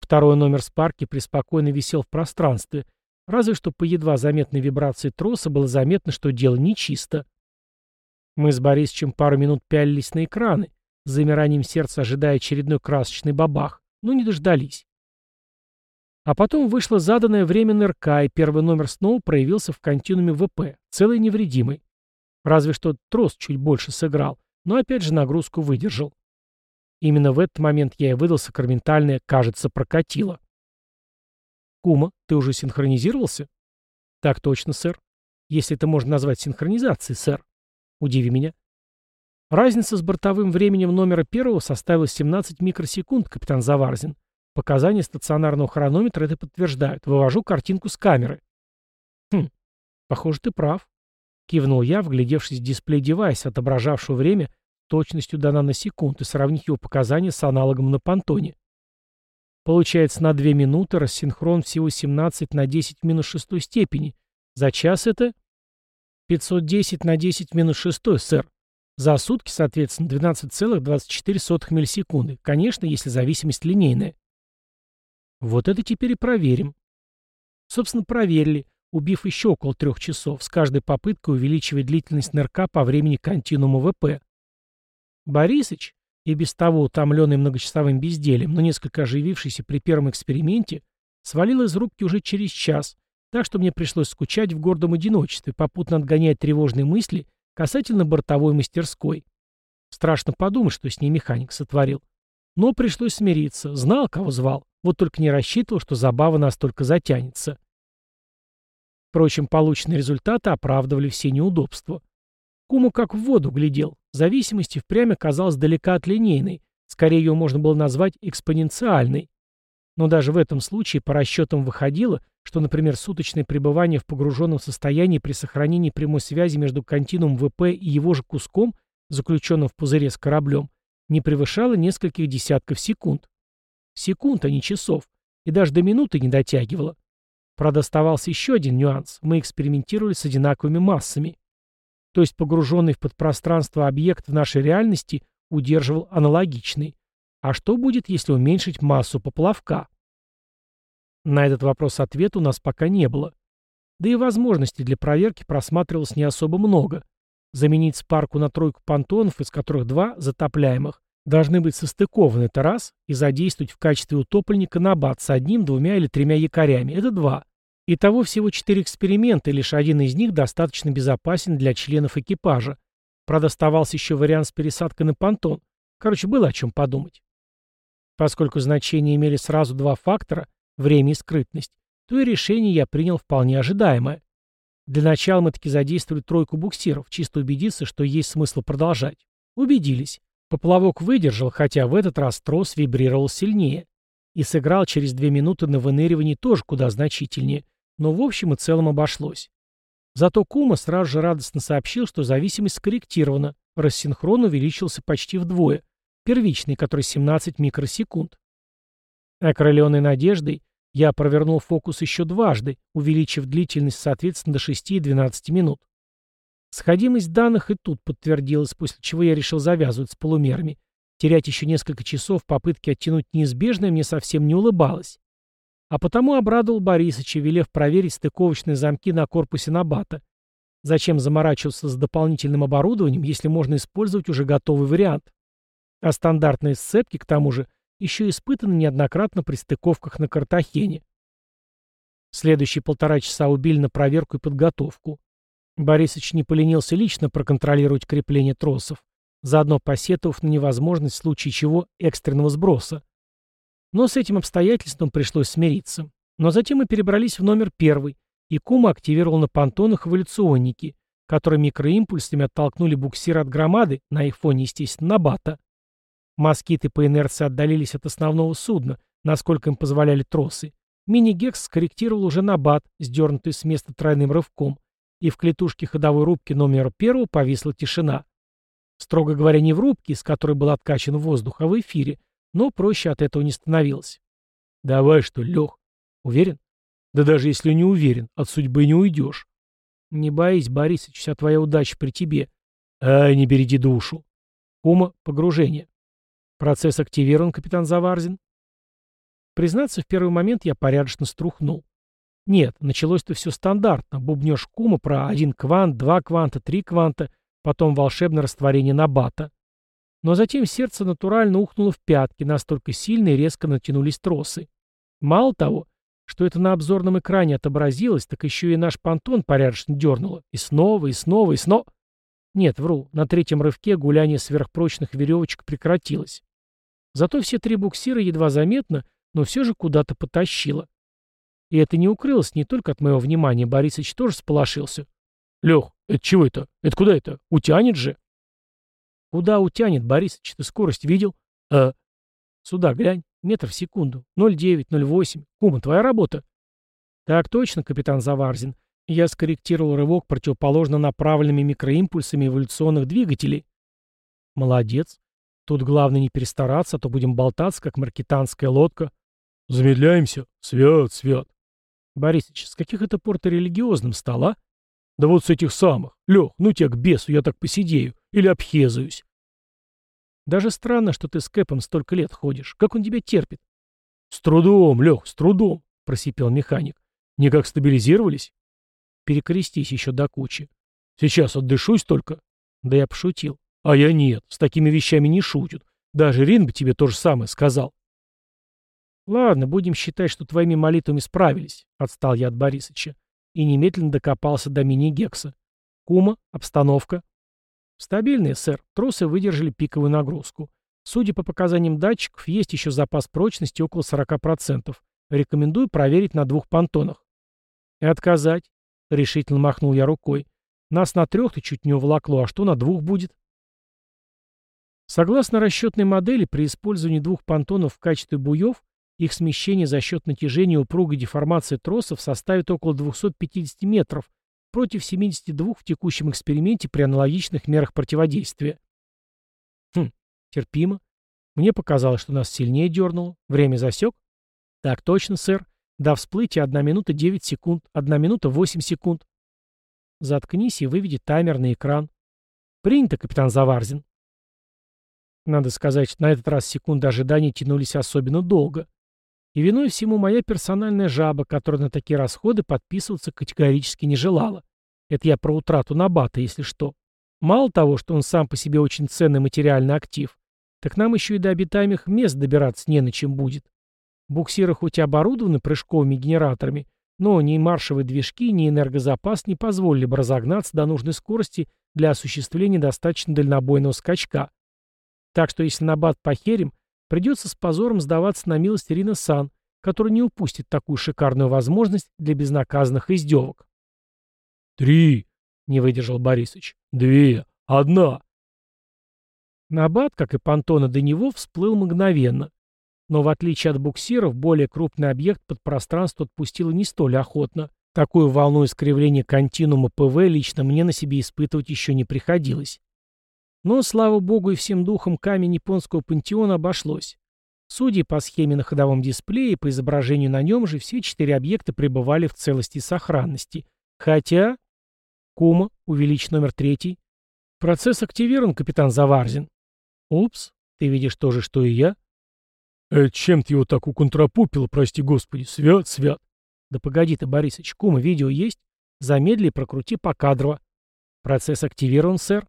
Второй номер Спарки преспокойно висел в пространстве, разве что по едва заметной вибрации троса было заметно, что дело нечисто. Мы с Борисовичем пару минут пялились на экраны, с замиранием сердца ожидая очередной красочный бабах, но не дождались. А потом вышло заданное время НРК, и первый номер снова проявился в континууме ВП, целый невредимый. Разве что трос чуть больше сыграл, но опять же нагрузку выдержал. Именно в этот момент я и выдал сакраментальное «кажется, прокатило». «Кума, ты уже синхронизировался?» «Так точно, сэр. Если это можно назвать синхронизацией, сэр. Удиви меня». Разница с бортовым временем номера первого составила 17 микросекунд, капитан Заварзин. Показания стационарного хронометра это подтверждают. Вывожу картинку с камеры. Хм, похоже, ты прав. Кивнул я, вглядевшись в дисплей девайса, отображавшего время точностью до наносекунд, и сравнить его показания с аналогом на понтоне. Получается, на 2 минуты рассинхрон всего 17 на 10 в минус 6 степени. За час это 510 на 10 в минус 6, сэр. За сутки, соответственно, 12,24 миллисекунды. Конечно, если зависимость линейная. Вот это теперь и проверим. Собственно, проверили убив еще около трех часов, с каждой попыткой увеличивая длительность НРК по времени континуума ВП. Борисыч, и без того утомленный многочасовым бездельем, но несколько оживившийся при первом эксперименте, свалил из рубки уже через час, так что мне пришлось скучать в гордом одиночестве, попутно отгонять тревожные мысли касательно бортовой мастерской. Страшно подумать, что с ней механик сотворил. Но пришлось смириться, знал, кого звал, вот только не рассчитывал, что забава настолько затянется. Впрочем, полученные результаты оправдывали все неудобства. Кума как в воду глядел. Зависимость и впрямь оказалась далека от линейной. Скорее ее можно было назвать экспоненциальной. Но даже в этом случае по расчетам выходило, что, например, суточное пребывание в погруженном состоянии при сохранении прямой связи между континуумом ВП и его же куском, заключенным в пузыре с кораблем, не превышало нескольких десятков секунд. Секунд, а не часов. И даже до минуты не дотягивало. Правда, оставался еще один нюанс. Мы экспериментировали с одинаковыми массами. То есть погруженный в подпространство объект в нашей реальности удерживал аналогичный. А что будет, если уменьшить массу поплавка? На этот вопрос ответа у нас пока не было. Да и возможностей для проверки просматривалось не особо много. Заменить спарку на тройку понтонов, из которых два затопляемых, должны быть состыкованы, это раз, и задействовать в качестве утопленника набат с одним, двумя или тремя якорями, это два. Итого всего четыре эксперимента, и лишь один из них достаточно безопасен для членов экипажа. Правда, оставался еще вариант с пересадкой на понтон. Короче, было о чем подумать. Поскольку значения имели сразу два фактора, время и скрытность, то и решение я принял вполне ожидаемое. Для начала мы таки задействовали тройку буксиров, чисто убедиться, что есть смысл продолжать. Убедились. Поплавок выдержал, хотя в этот раз трос вибрировал сильнее. И сыграл через две минуты на выныривании тоже куда значительнее, но в общем и целом обошлось. Зато Кума сразу же радостно сообщил, что зависимость скорректирована, рассинхрон увеличился почти вдвое, первичный, который 17 микросекунд. Окрыленной надеждой, я провернул фокус еще дважды, увеличив длительность, соответственно, до 6 и 12 минут. Сходимость данных и тут подтвердилась, после чего я решил завязывать с полумерами. Терять еще несколько часов в попытке оттянуть неизбежное мне совсем не улыбалось. А потому обрадовал Борисыча, велев проверить стыковочные замки на корпусе Набата. Зачем заморачиваться с дополнительным оборудованием, если можно использовать уже готовый вариант? А стандартные сцепки, к тому же, еще испытаны неоднократно при стыковках на Картахене. Следующие полтора часа убили на проверку и подготовку. Борисович не поленился лично проконтролировать крепление тросов, заодно посетовав на невозможность в случае чего экстренного сброса. Но с этим обстоятельством пришлось смириться. Но затем мы перебрались в номер первый, и Кума активировал на понтонах эволюционники, которые микроимпульсами оттолкнули буксир от громады, на их фоне, естественно, на бата. Москиты по инерции отдалились от основного судна, насколько им позволяли тросы. Мини-гекс скорректировал уже на бат, сдернутый с места тройным рывком, и в клетушке ходовой рубки номер первого повисла тишина. Строго говоря, не в рубке, из которой был откачан воздух, а в эфире, но проще от этого не становилось. «Давай, что Лех? Уверен?» «Да даже если не уверен, от судьбы не уйдешь». «Не боись, Борисыч, вся твоя удача при тебе». «Ай, не береди душу». «Кума, погружение». «Процесс активирован, капитан Заварзин». Признаться, в первый момент я порядочно струхнул. Нет, началось-то все стандартно. Бубнешь кума про один квант, два кванта, три кванта, потом волшебное растворение на бата. Но затем сердце натурально ухнуло в пятки, настолько сильно и резко натянулись тросы. Мало того, что это на обзорном экране отобразилось, так еще и наш понтон порядочно дернуло. И снова, и снова, и снова. Нет, вру, на третьем рывке гуляние сверхпрочных веревочек прекратилось. Зато все три буксира едва заметно, но все же куда-то потащило. И это не укрылось не только от моего внимания, Борисович тоже сполошился. «Лех, это чего это? Это куда это? Утянет же?» «Куда утянет, Борисович? Ты скорость видел?» «А?» «Сюда глянь. Метр в секунду. 0,9, 0,8. Кума, твоя работа?» «Так точно, капитан Заварзин. Я скорректировал рывок противоположно направленными микроимпульсами эволюционных двигателей». «Молодец. Тут главное не перестараться, а то будем болтаться, как маркетанская лодка». «Замедляемся. Свят, свят. Борисыч, с каких это пор ты религиозным стал, а? Да вот с этих самых. Лех, ну тебя к бесу, я так посидею. Или обхезаюсь. Даже странно, что ты с Кэпом столько лет ходишь. Как он тебя терпит? С трудом, Лех, с трудом, просипел механик. Никак стабилизировались? Перекрестись еще до кучи. Сейчас отдышусь только. Да я пошутил. А я нет, с такими вещами не шутят. Даже Рин бы тебе то же самое сказал. «Ладно, будем считать, что твоими молитвами справились», — отстал я от Борисыча. И немедленно докопался до мини-гекса. «Кума, обстановка». «Стабильные, сэр. Тросы выдержали пиковую нагрузку. Судя по показаниям датчиков, есть еще запас прочности около 40%. Рекомендую проверить на двух понтонах». «И отказать», — решительно махнул я рукой. «Нас на трех ты чуть не уволокло, а что на двух будет?» Согласно расчетной модели, при использовании двух понтонов в качестве буев их смещение за счет натяжения упругой деформации тросов составит около 250 метров против 72 в текущем эксперименте при аналогичных мерах противодействия. Хм, терпимо. Мне показалось, что нас сильнее дернуло. Время засек? Так точно, сэр. До всплытия 1 минута 9 секунд, 1 минута 8 секунд. Заткнись и выведи таймер на экран. Принято, капитан Заварзин. Надо сказать, что на этот раз секунды ожидания тянулись особенно долго. И виной всему моя персональная жаба, которая на такие расходы подписываться категорически не желала. Это я про утрату Набата, если что. Мало того, что он сам по себе очень ценный материальный актив, так нам еще и до обитаемых мест добираться не на чем будет. Буксиры хоть и оборудованы прыжковыми генераторами, но ни маршевые движки, ни энергозапас не позволили бы разогнаться до нужной скорости для осуществления достаточно дальнобойного скачка. Так что если Набат похерим, Придется с позором сдаваться на милость Ирина Сан, который не упустит такую шикарную возможность для безнаказанных издевок. «Три!» — не выдержал Борисович. «Две! Одна!» Набат, как и понтона до него, всплыл мгновенно. Но в отличие от буксиров, более крупный объект под пространство отпустило не столь охотно. Такую волну искривления континуума ПВ лично мне на себе испытывать еще не приходилось. Но, слава богу и всем духам, камень японского пантеона обошлось. Судя по схеме на ходовом дисплее и по изображению на нем же, все четыре объекта пребывали в целости и сохранности. Хотя... Кума, увеличь номер третий. Процесс активирован, капитан Заварзин. Упс, ты видишь то же, что и я? Э, чем ты его так уконтрапупил, прости господи, свят, свят. Да погоди ты, Борисыч, кума, видео есть? Замедли и прокрути покадрово. Процесс активирован, сэр.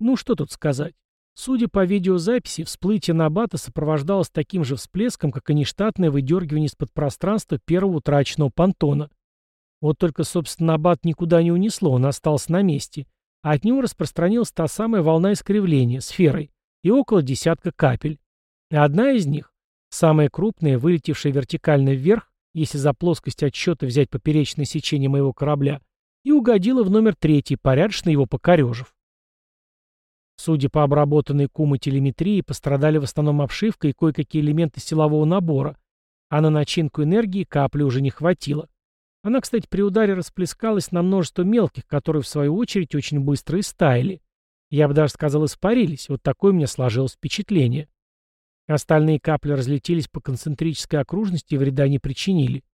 Ну что тут сказать. Судя по видеозаписи, всплытие Набата сопровождалось таким же всплеском, как и нештатное выдергивание из-под пространства первого утраченного понтона. Вот только, собственно, Набат никуда не унесло, он остался на месте, а от него распространилась та самая волна искривления, сферой, и около десятка капель. одна из них, самая крупная, вылетевшая вертикально вверх, если за плоскость отсчета взять поперечное сечение моего корабля, и угодила в номер третий, порядочно его покорежив. Судя по обработанной кумы телеметрии, пострадали в основном обшивка и кое-какие элементы силового набора, а на начинку энергии капли уже не хватило. Она, кстати, при ударе расплескалась на множество мелких, которые, в свою очередь, очень быстро истаяли. Я бы даже сказал, испарились. Вот такое у меня сложилось впечатление. Остальные капли разлетелись по концентрической окружности и вреда не причинили.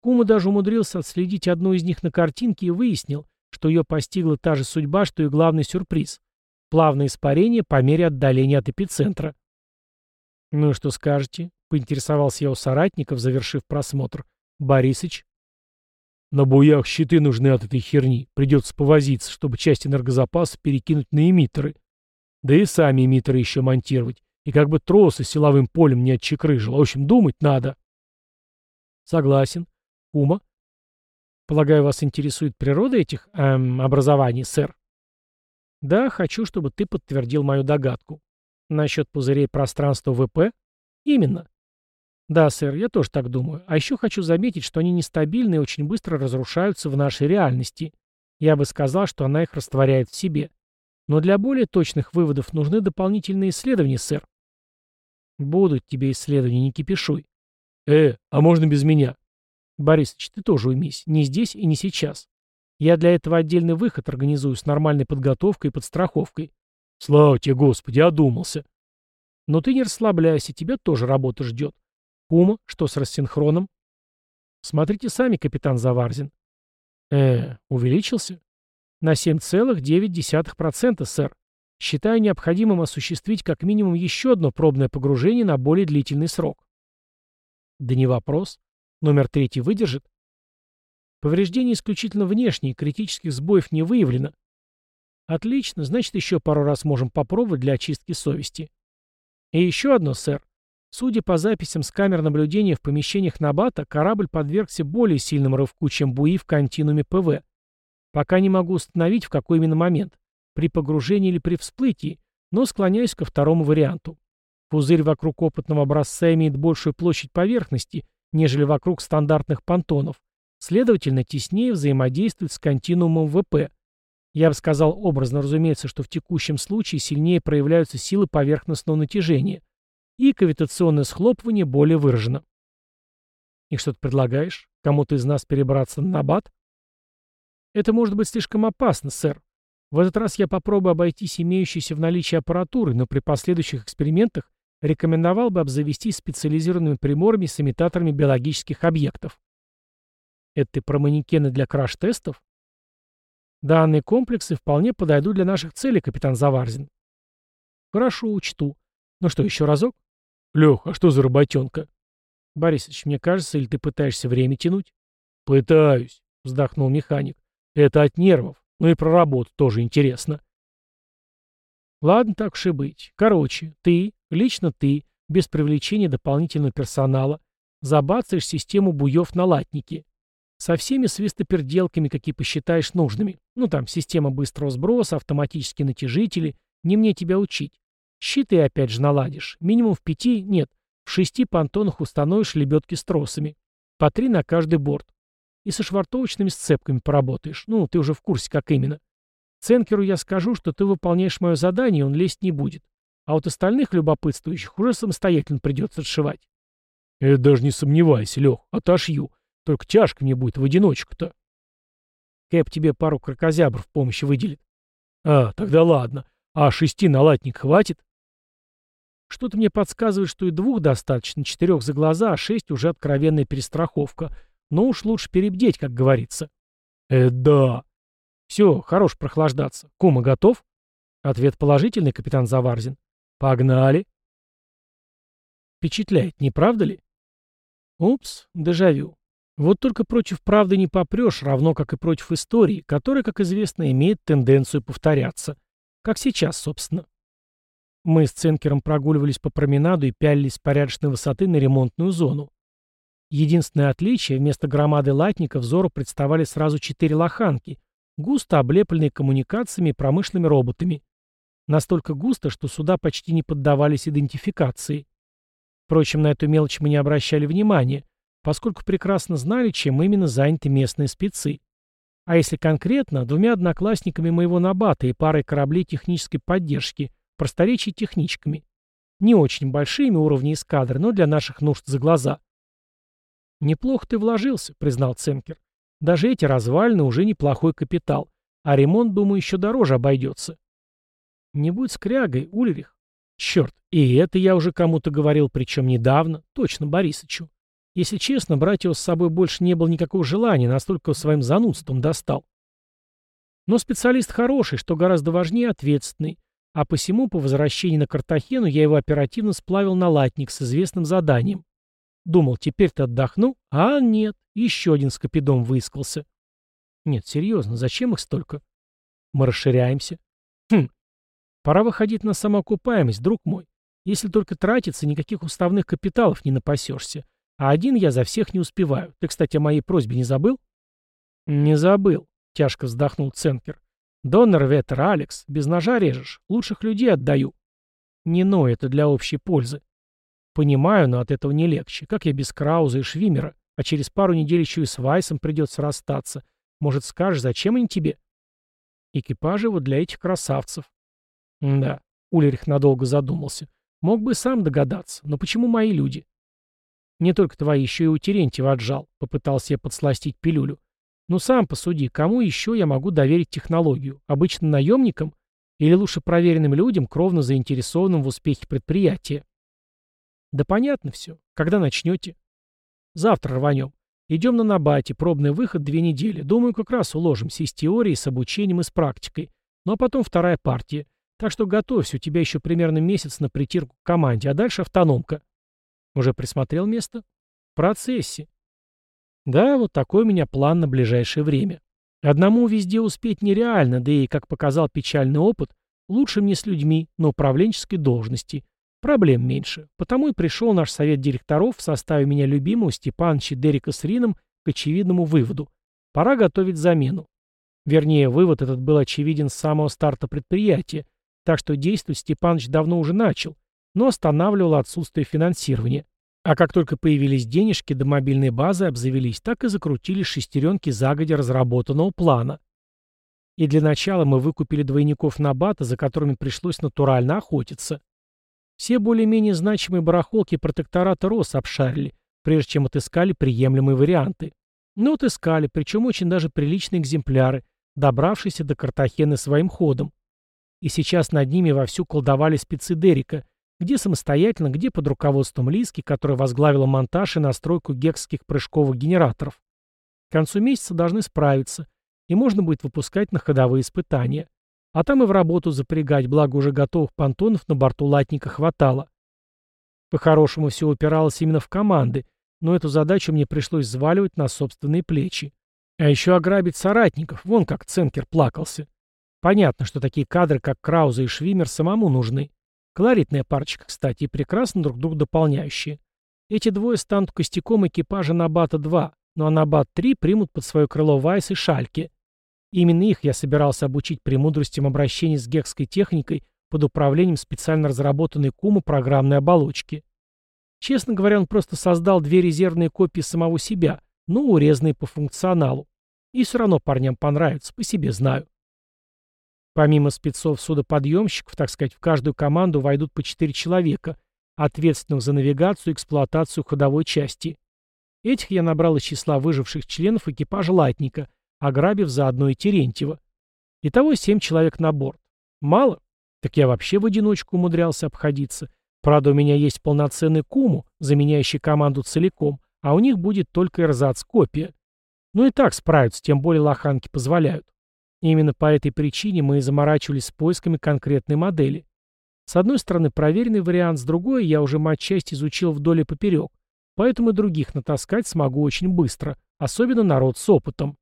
Кума даже умудрился отследить одну из них на картинке и выяснил, что ее постигла та же судьба, что и главный сюрприз — плавное испарение по мере отдаления от эпицентра. «Ну и что скажете?» — поинтересовался я у соратников, завершив просмотр. «Борисыч?» «На буях щиты нужны от этой херни. Придется повозиться, чтобы часть энергозапаса перекинуть на эмиттеры. Да и сами эмиттеры еще монтировать. И как бы тросы силовым полем не отчекрыжило. В общем, думать надо». «Согласен. Ума?» «Полагаю, вас интересует природа этих, эм, образований, сэр?» «Да, хочу, чтобы ты подтвердил мою догадку. Насчет пузырей пространства ВП? Именно. Да, сэр, я тоже так думаю. А еще хочу заметить, что они нестабильны и очень быстро разрушаются в нашей реальности. Я бы сказал, что она их растворяет в себе. Но для более точных выводов нужны дополнительные исследования, сэр. Будут тебе исследования, не кипишуй. Э, а можно без меня? Борисович, ты тоже уймись. Не здесь и не сейчас. Я для этого отдельный выход организую с нормальной подготовкой и подстраховкой. Слава тебе, Господи, одумался. Но ты не расслабляйся, тебя тоже работа ждет. Кума, что с рассинхроном? Смотрите сами, капитан Заварзин. Э, увеличился? На 7,9%, сэр. Считаю необходимым осуществить как минимум еще одно пробное погружение на более длительный срок. Да не вопрос. Номер третий выдержит? Повреждения исключительно внешние, критических сбоев не выявлено. Отлично, значит, еще пару раз можем попробовать для очистки совести. И еще одно, сэр. Судя по записям с камер наблюдения в помещениях Набата, корабль подвергся более сильному рывку, чем буи в континууме ПВ. Пока не могу установить, в какой именно момент. При погружении или при всплытии, но склоняюсь ко второму варианту. Пузырь вокруг опытного образца имеет большую площадь поверхности, нежели вокруг стандартных понтонов, следовательно, теснее взаимодействует с континуумом ВП, я бы сказал образно, разумеется, что в текущем случае сильнее проявляются силы поверхностного натяжения, и кавитационное схлопывание более выражено. И что ты предлагаешь? Кому-то из нас перебраться на набат? Это может быть слишком опасно, сэр. В этот раз я попробую обойтись имеющейся в наличии аппаратуры, но при последующих экспериментах рекомендовал бы обзавестись специализированными приборами с имитаторами биологических объектов. Это ты про манекены для краш-тестов? Данные комплексы вполне подойдут для наших целей, капитан Заварзин. Хорошо, учту. Ну что, еще разок? Лех, а что за работенка? Борисович, мне кажется, или ты пытаешься время тянуть? Пытаюсь, вздохнул механик. Это от нервов. Ну и про работу тоже интересно. Ладно, так уж и быть. Короче, ты, лично ты, без привлечения дополнительного персонала, забацаешь систему буев на латнике. Со всеми свистоперделками, какие посчитаешь нужными. Ну там, система быстрого сброса, автоматические натяжители. Не мне тебя учить. Щиты опять же наладишь. Минимум в пяти, нет, в шести понтонах установишь лебедки с тросами. По три на каждый борт. И со швартовочными сцепками поработаешь. Ну, ты уже в курсе, как именно. Ценкеру я скажу, что ты выполняешь мое задание, и он лезть не будет. А вот остальных любопытствующих уже самостоятельно придется отшивать. Это даже не сомневайся, Лех, отошью. Только тяжко мне будет в одиночку-то. Кэп тебе пару крокозябр в помощь выделит. А, тогда ладно. А шести на латник хватит? Что-то мне подсказывает, что и двух достаточно, четырех за глаза, а шесть уже откровенная перестраховка. Но уж лучше перебдеть, как говорится. Э, да. Все, хорош прохлаждаться. Кума готов? Ответ положительный, капитан Заварзин. Погнали. Впечатляет, не правда ли? Упс, дежавю. Вот только против правды не попрешь, равно как и против истории, которая, как известно, имеет тенденцию повторяться. Как сейчас, собственно. Мы с Ценкером прогуливались по променаду и пялились с порядочной высоты на ремонтную зону. Единственное отличие, вместо громады латника взору представали сразу четыре лоханки, густо облепленные коммуникациями и промышленными роботами. Настолько густо, что суда почти не поддавались идентификации. Впрочем, на эту мелочь мы не обращали внимания, поскольку прекрасно знали, чем именно заняты местные спецы. А если конкретно, двумя одноклассниками моего Набата и парой кораблей технической поддержки, просторечий техничками. Не очень большими уровни эскадры, но для наших нужд за глаза. «Неплохо ты вложился», — признал Ценкер. «Даже эти развалины уже неплохой капитал, а ремонт, думаю, еще дороже обойдется». Не будь скрягой, Ульрих. Черт, и это я уже кому-то говорил, причем недавно, точно Борисычу. Если честно, брать его с собой больше не было никакого желания, настолько своим занудством достал. Но специалист хороший, что гораздо важнее ответственный, а посему по возвращении на Картахену я его оперативно сплавил на латник с известным заданием. Думал, теперь-то отдохну, а нет, еще один скопидом выискался. Нет, серьезно, зачем их столько? Мы расширяемся. Хм, пора выходить на самоокупаемость, друг мой. Если только тратиться, никаких уставных капиталов не напасешься. А один я за всех не успеваю. Ты, кстати, о моей просьбе не забыл? Не забыл, тяжко вздохнул Ценкер. Донор Ветер, Алекс, без ножа режешь. Лучших людей отдаю. Не но, это для общей пользы. Понимаю, но от этого не легче. Как я без Крауза и Швимера? А через пару недель еще и с Вайсом придется расстаться. Может, скажешь, зачем они тебе? Экипажи вот для этих красавцев. да, Ульрих надолго задумался. Мог бы сам догадаться, но почему мои люди? Не только твои, еще и у Терентьева отжал. Попытался я подсластить пилюлю. Ну сам посуди, кому еще я могу доверить технологию? Обычно наемникам? Или лучше проверенным людям, кровно заинтересованным в успехе предприятия? Да понятно все. Когда начнете? Завтра рванем. Идем на Набате, пробный выход две недели. Думаю, как раз уложимся и с теорией, с обучением, и с практикой. Ну а потом вторая партия. Так что готовься, у тебя еще примерно месяц на притирку к команде, а дальше автономка. Уже присмотрел место? В процессе. Да, вот такой у меня план на ближайшее время. Одному везде успеть нереально, да и, как показал печальный опыт, лучше мне с людьми на управленческой должности. Проблем меньше. Потому и пришел наш совет директоров в составе меня любимого Степановича Дерека с Рином к очевидному выводу. Пора готовить замену. Вернее, вывод этот был очевиден с самого старта предприятия, так что действовать Степанович давно уже начал, но останавливал отсутствие финансирования. А как только появились денежки до мобильной базы обзавелись, так и закрутились шестеренки загодя разработанного плана. И для начала мы выкупили двойников Набата, за которыми пришлось натурально охотиться. Все более-менее значимые барахолки протектората РОС обшарили, прежде чем отыскали приемлемые варианты. Но отыскали, причем очень даже приличные экземпляры, добравшиеся до Картахены своим ходом. И сейчас над ними вовсю колдовали спецы Дерека, где самостоятельно, где под руководством Лиски, которая возглавила монтаж и настройку гексских прыжковых генераторов. К концу месяца должны справиться, и можно будет выпускать на ходовые испытания. А там и в работу запрягать, благо уже готовых понтонов на борту латника хватало. По-хорошему все упиралось именно в команды, но эту задачу мне пришлось взваливать на собственные плечи. А еще ограбить соратников, вон как Ценкер плакался. Понятно, что такие кадры, как Крауза и Швимер, самому нужны. Колоритная парочка, кстати, и прекрасно друг друга дополняющие. Эти двое станут костяком экипажа Набата-2, ну а Набат-3 примут под свое крыло Вайс и Шальки. Именно их я собирался обучить премудростям обращения с гекской техникой под управлением специально разработанной Куму программной оболочки. Честно говоря, он просто создал две резервные копии самого себя, но урезанные по функционалу. И все равно парням понравится, по себе знаю. Помимо спецов-судоподъемщиков, так сказать, в каждую команду войдут по четыре человека, ответственных за навигацию и эксплуатацию ходовой части. Этих я набрал из числа выживших членов экипажа латника, ограбив заодно и Терентьева. Итого семь человек на борт. Мало? Так я вообще в одиночку умудрялся обходиться. Правда, у меня есть полноценный куму, заменяющий команду целиком, а у них будет только эрзац-копия. Ну и так справятся, тем более лоханки позволяют. И именно по этой причине мы и заморачивались с поисками конкретной модели. С одной стороны, проверенный вариант, с другой я уже матчасть изучил вдоль и поперек, поэтому и других натаскать смогу очень быстро, особенно народ с опытом.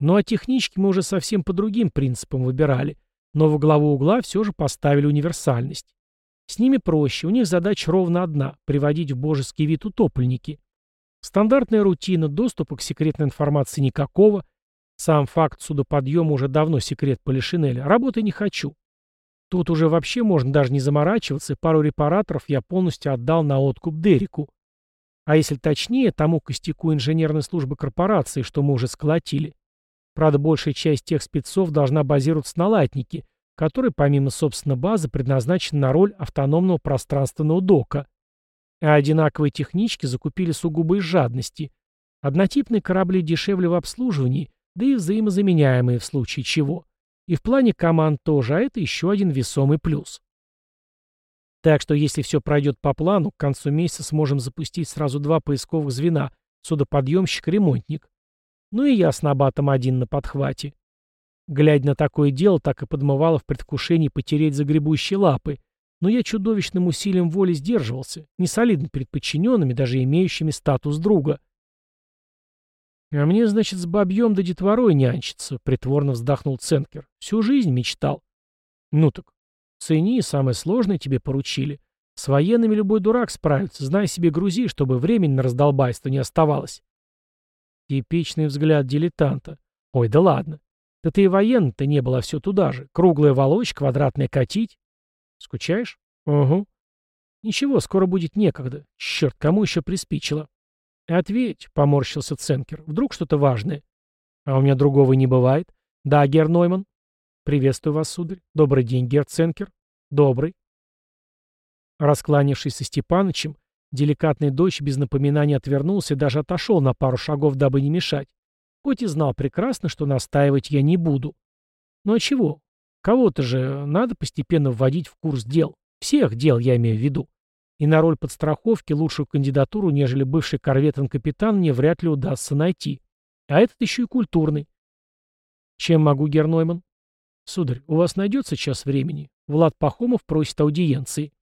Ну а технички мы уже совсем по другим принципам выбирали, но во главу угла все же поставили универсальность. С ними проще, у них задача ровно одна – приводить в божеский вид утопленники. Стандартная рутина, доступа к секретной информации никакого – сам факт судоподъема уже давно секрет Полишинеля. Работы не хочу. Тут уже вообще можно даже не заморачиваться, пару репараторов я полностью отдал на откуп Дереку. А если точнее, тому костяку инженерной службы корпорации, что мы уже сколотили. Правда, большая часть тех спецов должна базироваться на латнике, который, помимо собственно базы, предназначен на роль автономного пространственного дока. А одинаковые технички закупили сугубо из жадности. Однотипные корабли дешевле в обслуживании, да и взаимозаменяемые в случае чего. И в плане команд тоже, а это еще один весомый плюс. Так что если все пройдет по плану, к концу месяца сможем запустить сразу два поисковых звена – судоподъемщик-ремонтник. Ну и я с Набатом один на подхвате. Глядя на такое дело, так и подмывало в предвкушении потереть загребущие лапы, но я чудовищным усилием воли сдерживался, не солидно перед подчиненными, даже имеющими статус друга. «А мне, значит, с бабьем да детворой нянчиться», — притворно вздохнул Ценкер. «Всю жизнь мечтал». «Ну так, цени, самое сложное тебе поручили. С военными любой дурак справится, знай себе грузи, чтобы времени на раздолбайство не оставалось». Типичный взгляд дилетанта. «Ой, да ладно. Да ты и военный-то не было, а все туда же. Круглая волочь, квадратная катить. Скучаешь? Угу. Ничего, скоро будет некогда. Черт, кому еще приспичило? Ответь, поморщился Ценкер. Вдруг что-то важное? А у меня другого не бывает. Да, Гер Нойман. Приветствую вас, сударь. Добрый день, Гер Ценкер. Добрый. Раскланившись со Степанычем, деликатный дочь без напоминания отвернулся и даже отошел на пару шагов, дабы не мешать. Хоть и знал прекрасно, что настаивать я не буду. Ну, а чего? Кого-то же надо постепенно вводить в курс дел. Всех дел я имею в виду. И на роль подстраховки лучшую кандидатуру, нежели бывший корветен-капитан, мне вряд ли удастся найти. А этот еще и культурный. Чем могу, Гернойман? Сударь, у вас найдется час времени? Влад Пахомов просит аудиенции.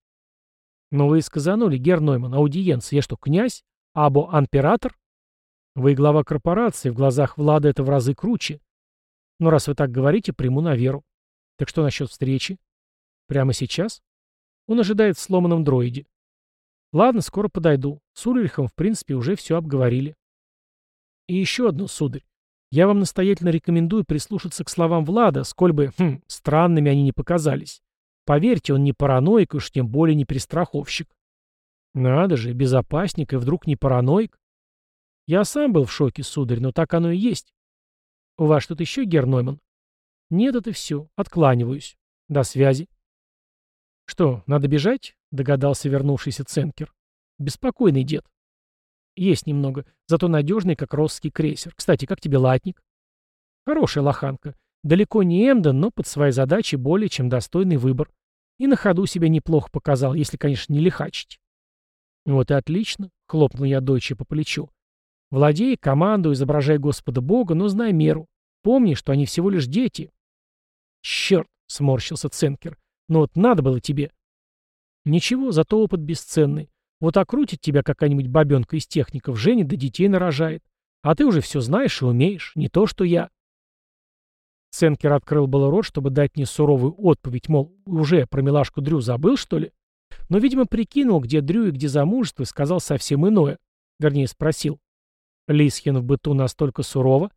Но вы и сказанули, Гернойман, аудиенция. Я что, князь? Або император? Вы глава корпорации, в глазах Влада это в разы круче. Но раз вы так говорите, приму на веру. Так что насчет встречи? Прямо сейчас? Он ожидает в сломанном дроиде. Ладно, скоро подойду. С Ульрихом, в принципе, уже все обговорили. И еще одно, сударь. Я вам настоятельно рекомендую прислушаться к словам Влада, сколь бы, хм, странными они не показались. Поверьте, он не параноик, уж тем более не перестраховщик. Надо же, безопасник и вдруг не параноик. Я сам был в шоке, сударь, но так оно и есть. У вас что-то еще, Гернойман? Нет, это все. Откланиваюсь. До связи. Что, надо бежать? Догадался вернувшийся Ценкер. Беспокойный дед. Есть немного, зато надежный, как росский крейсер. Кстати, как тебе латник? Хорошая лоханка. Далеко не Эмден, но под своей задачей более чем достойный выбор. И на ходу себя неплохо показал, если, конечно, не лихачить. Вот и отлично, хлопнул я дочь по плечу. Владей, команду, изображай Господа Бога, но знай меру. Помни, что они всего лишь дети. Черт, сморщился Ценкер. Ну вот надо было тебе. Ничего, зато опыт бесценный. Вот окрутит тебя какая-нибудь бабенка из техников, женит да детей нарожает. А ты уже все знаешь и умеешь, не то что я. Ценкер открыл было рот, чтобы дать мне суровую отповедь, мол, уже про милашку Дрю забыл, что ли? Но, видимо, прикинул, где Дрю и где замужество, и сказал совсем иное. Вернее, спросил. Лисхин в быту настолько сурово?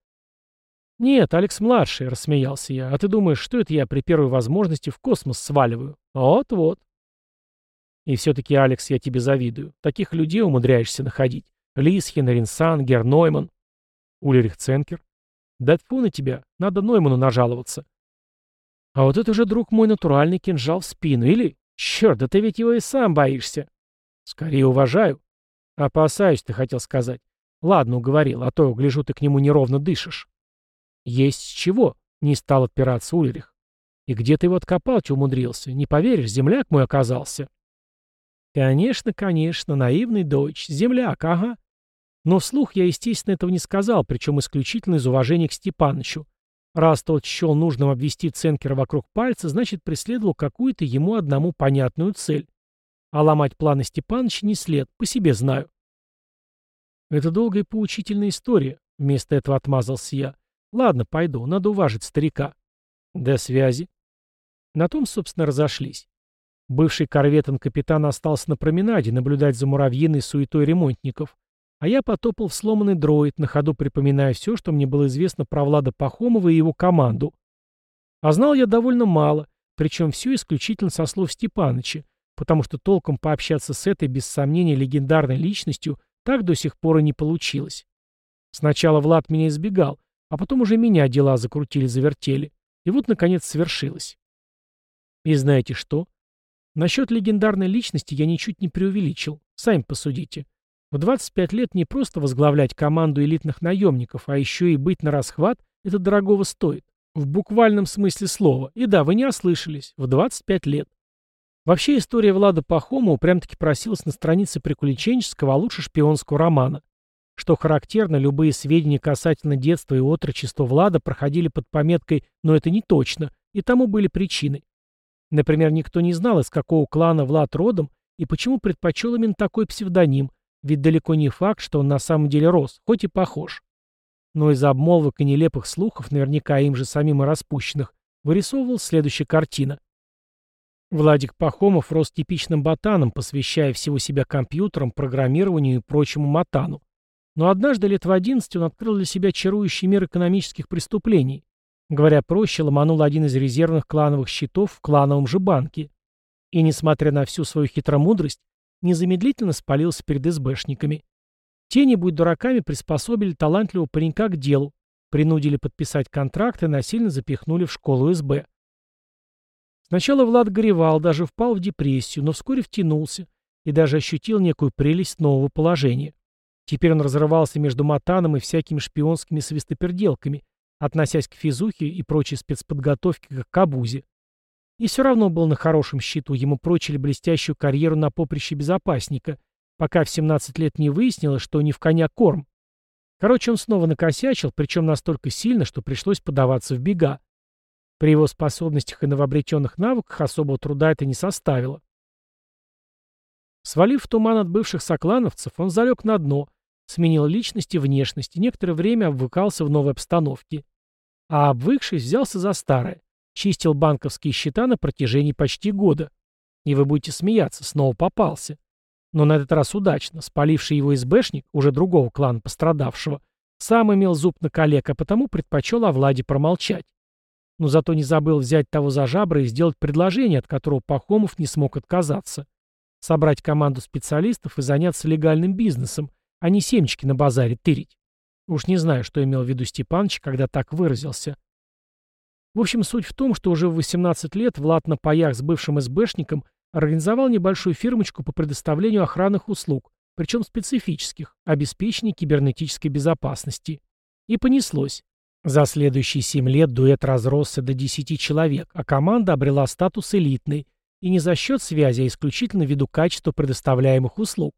Нет, Алекс-младший, рассмеялся я. А ты думаешь, что это я при первой возможности в космос сваливаю? Вот-вот. И все-таки, Алекс, я тебе завидую. Таких людей умудряешься находить. Лисхин, Ринсан, Гернойман. Ульрих Ценкер. Да тьфу на тебя, надо Нойману нажаловаться. А вот это уже, друг мой, натуральный кинжал в спину. Или, черт, да ты ведь его и сам боишься. Скорее уважаю. Опасаюсь, ты хотел сказать. Ладно, уговорил, а то, гляжу, ты к нему неровно дышишь. Есть с чего, не стал отпираться Ульрих. И где ты его откопать умудрился? Не поверишь, земляк мой оказался. Конечно, конечно, наивный дочь, земляк, ага. Но вслух я, естественно, этого не сказал, причем исключительно из уважения к Степанычу. Раз тот счел нужным обвести Ценкера вокруг пальца, значит, преследовал какую-то ему одному понятную цель. А ломать планы Степаныча не след, по себе знаю. «Это долгая поучительная история», — вместо этого отмазался я. «Ладно, пойду, надо уважить старика». «До связи». На том, собственно, разошлись. Бывший корветон-капитан остался на променаде наблюдать за муравьиной суетой ремонтников, а я потопал в сломанный дроид, на ходу припоминая все, что мне было известно про Влада Пахомова и его команду. А знал я довольно мало, причем все исключительно со слов Степаныча, потому что толком пообщаться с этой, без сомнения, легендарной личностью так до сих пор и не получилось. Сначала Влад меня избегал, а потом уже меня дела закрутили-завертели. И вот, наконец, свершилось. И знаете что? Насчет легендарной личности я ничуть не преувеличил. Сами посудите. В 25 лет не просто возглавлять команду элитных наемников, а еще и быть на расхват, это дорогого стоит. В буквальном смысле слова. И да, вы не ослышались. В 25 лет. Вообще история Влада Пахомова прям-таки просилась на странице приключенческого, а лучше шпионского романа. Что характерно, любые сведения касательно детства и отрочества Влада проходили под пометкой «но это не точно», и тому были причины. Например, никто не знал, из какого клана Влад родом и почему предпочел именно такой псевдоним, ведь далеко не факт, что он на самом деле рос, хоть и похож. Но из обмолвок и нелепых слухов, наверняка им же самим и распущенных, вырисовывалась следующая картина. Владик Пахомов рос типичным ботаном, посвящая всего себя компьютерам, программированию и прочему матану. Но однажды лет в 11 он открыл для себя чарующий мир экономических преступлений. Говоря проще, ломанул один из резервных клановых счетов в клановом же банке. И, несмотря на всю свою хитромудрость, незамедлительно спалился перед СБшниками. Те, не будь дураками, приспособили талантливого паренька к делу, принудили подписать контракт и насильно запихнули в школу СБ. Сначала Влад горевал, даже впал в депрессию, но вскоре втянулся и даже ощутил некую прелесть нового положения. Теперь он разрывался между Матаном и всякими шпионскими свистоперделками, относясь к физухе и прочей спецподготовке как к обузе. И все равно был на хорошем счету, ему прочили блестящую карьеру на поприще безопасника, пока в 17 лет не выяснилось, что не в коня корм. Короче, он снова накосячил, причем настолько сильно, что пришлось подаваться в бега. При его способностях и новообретенных навыках особого труда это не составило. Свалив в туман от бывших соклановцев, он залег на дно, Сменил личность и внешность, и некоторое время обвыкался в новой обстановке. А обвыкшись, взялся за старое. Чистил банковские счета на протяжении почти года. И вы будете смеяться, снова попался. Но на этот раз удачно. Спаливший его СБшник, уже другого клана пострадавшего, сам имел зуб на коллег, а потому предпочел о Владе промолчать. Но зато не забыл взять того за жабры и сделать предложение, от которого Пахомов не смог отказаться. Собрать команду специалистов и заняться легальным бизнесом, а не семечки на базаре тырить. Уж не знаю, что имел в виду Степаныч, когда так выразился. В общем, суть в том, что уже в 18 лет Влад на паях с бывшим СБшником организовал небольшую фирмочку по предоставлению охранных услуг, причем специфических, обеспечения кибернетической безопасности. И понеслось. За следующие 7 лет дуэт разросся до 10 человек, а команда обрела статус элитной, и не за счет связи, а исключительно ввиду качества предоставляемых услуг.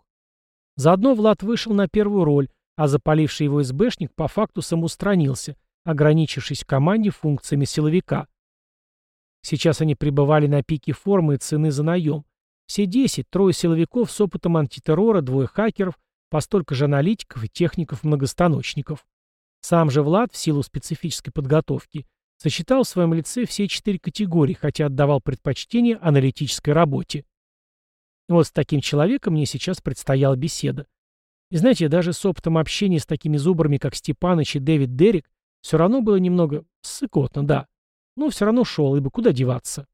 Заодно Влад вышел на первую роль, а запаливший его СБшник по факту самоустранился, ограничившись в команде функциями силовика. Сейчас они пребывали на пике формы и цены за наем. Все десять, трое силовиков с опытом антитеррора, двое хакеров, по столько же аналитиков и техников-многостаночников. Сам же Влад, в силу специфической подготовки, сочетал в своем лице все четыре категории, хотя отдавал предпочтение аналитической работе. Вот с таким человеком мне сейчас предстояла беседа. И знаете, даже с опытом общения с такими зубрами, как Степаныч и Дэвид Дерек, все равно было немного ссыкотно, да. Но все равно шел, ибо куда деваться.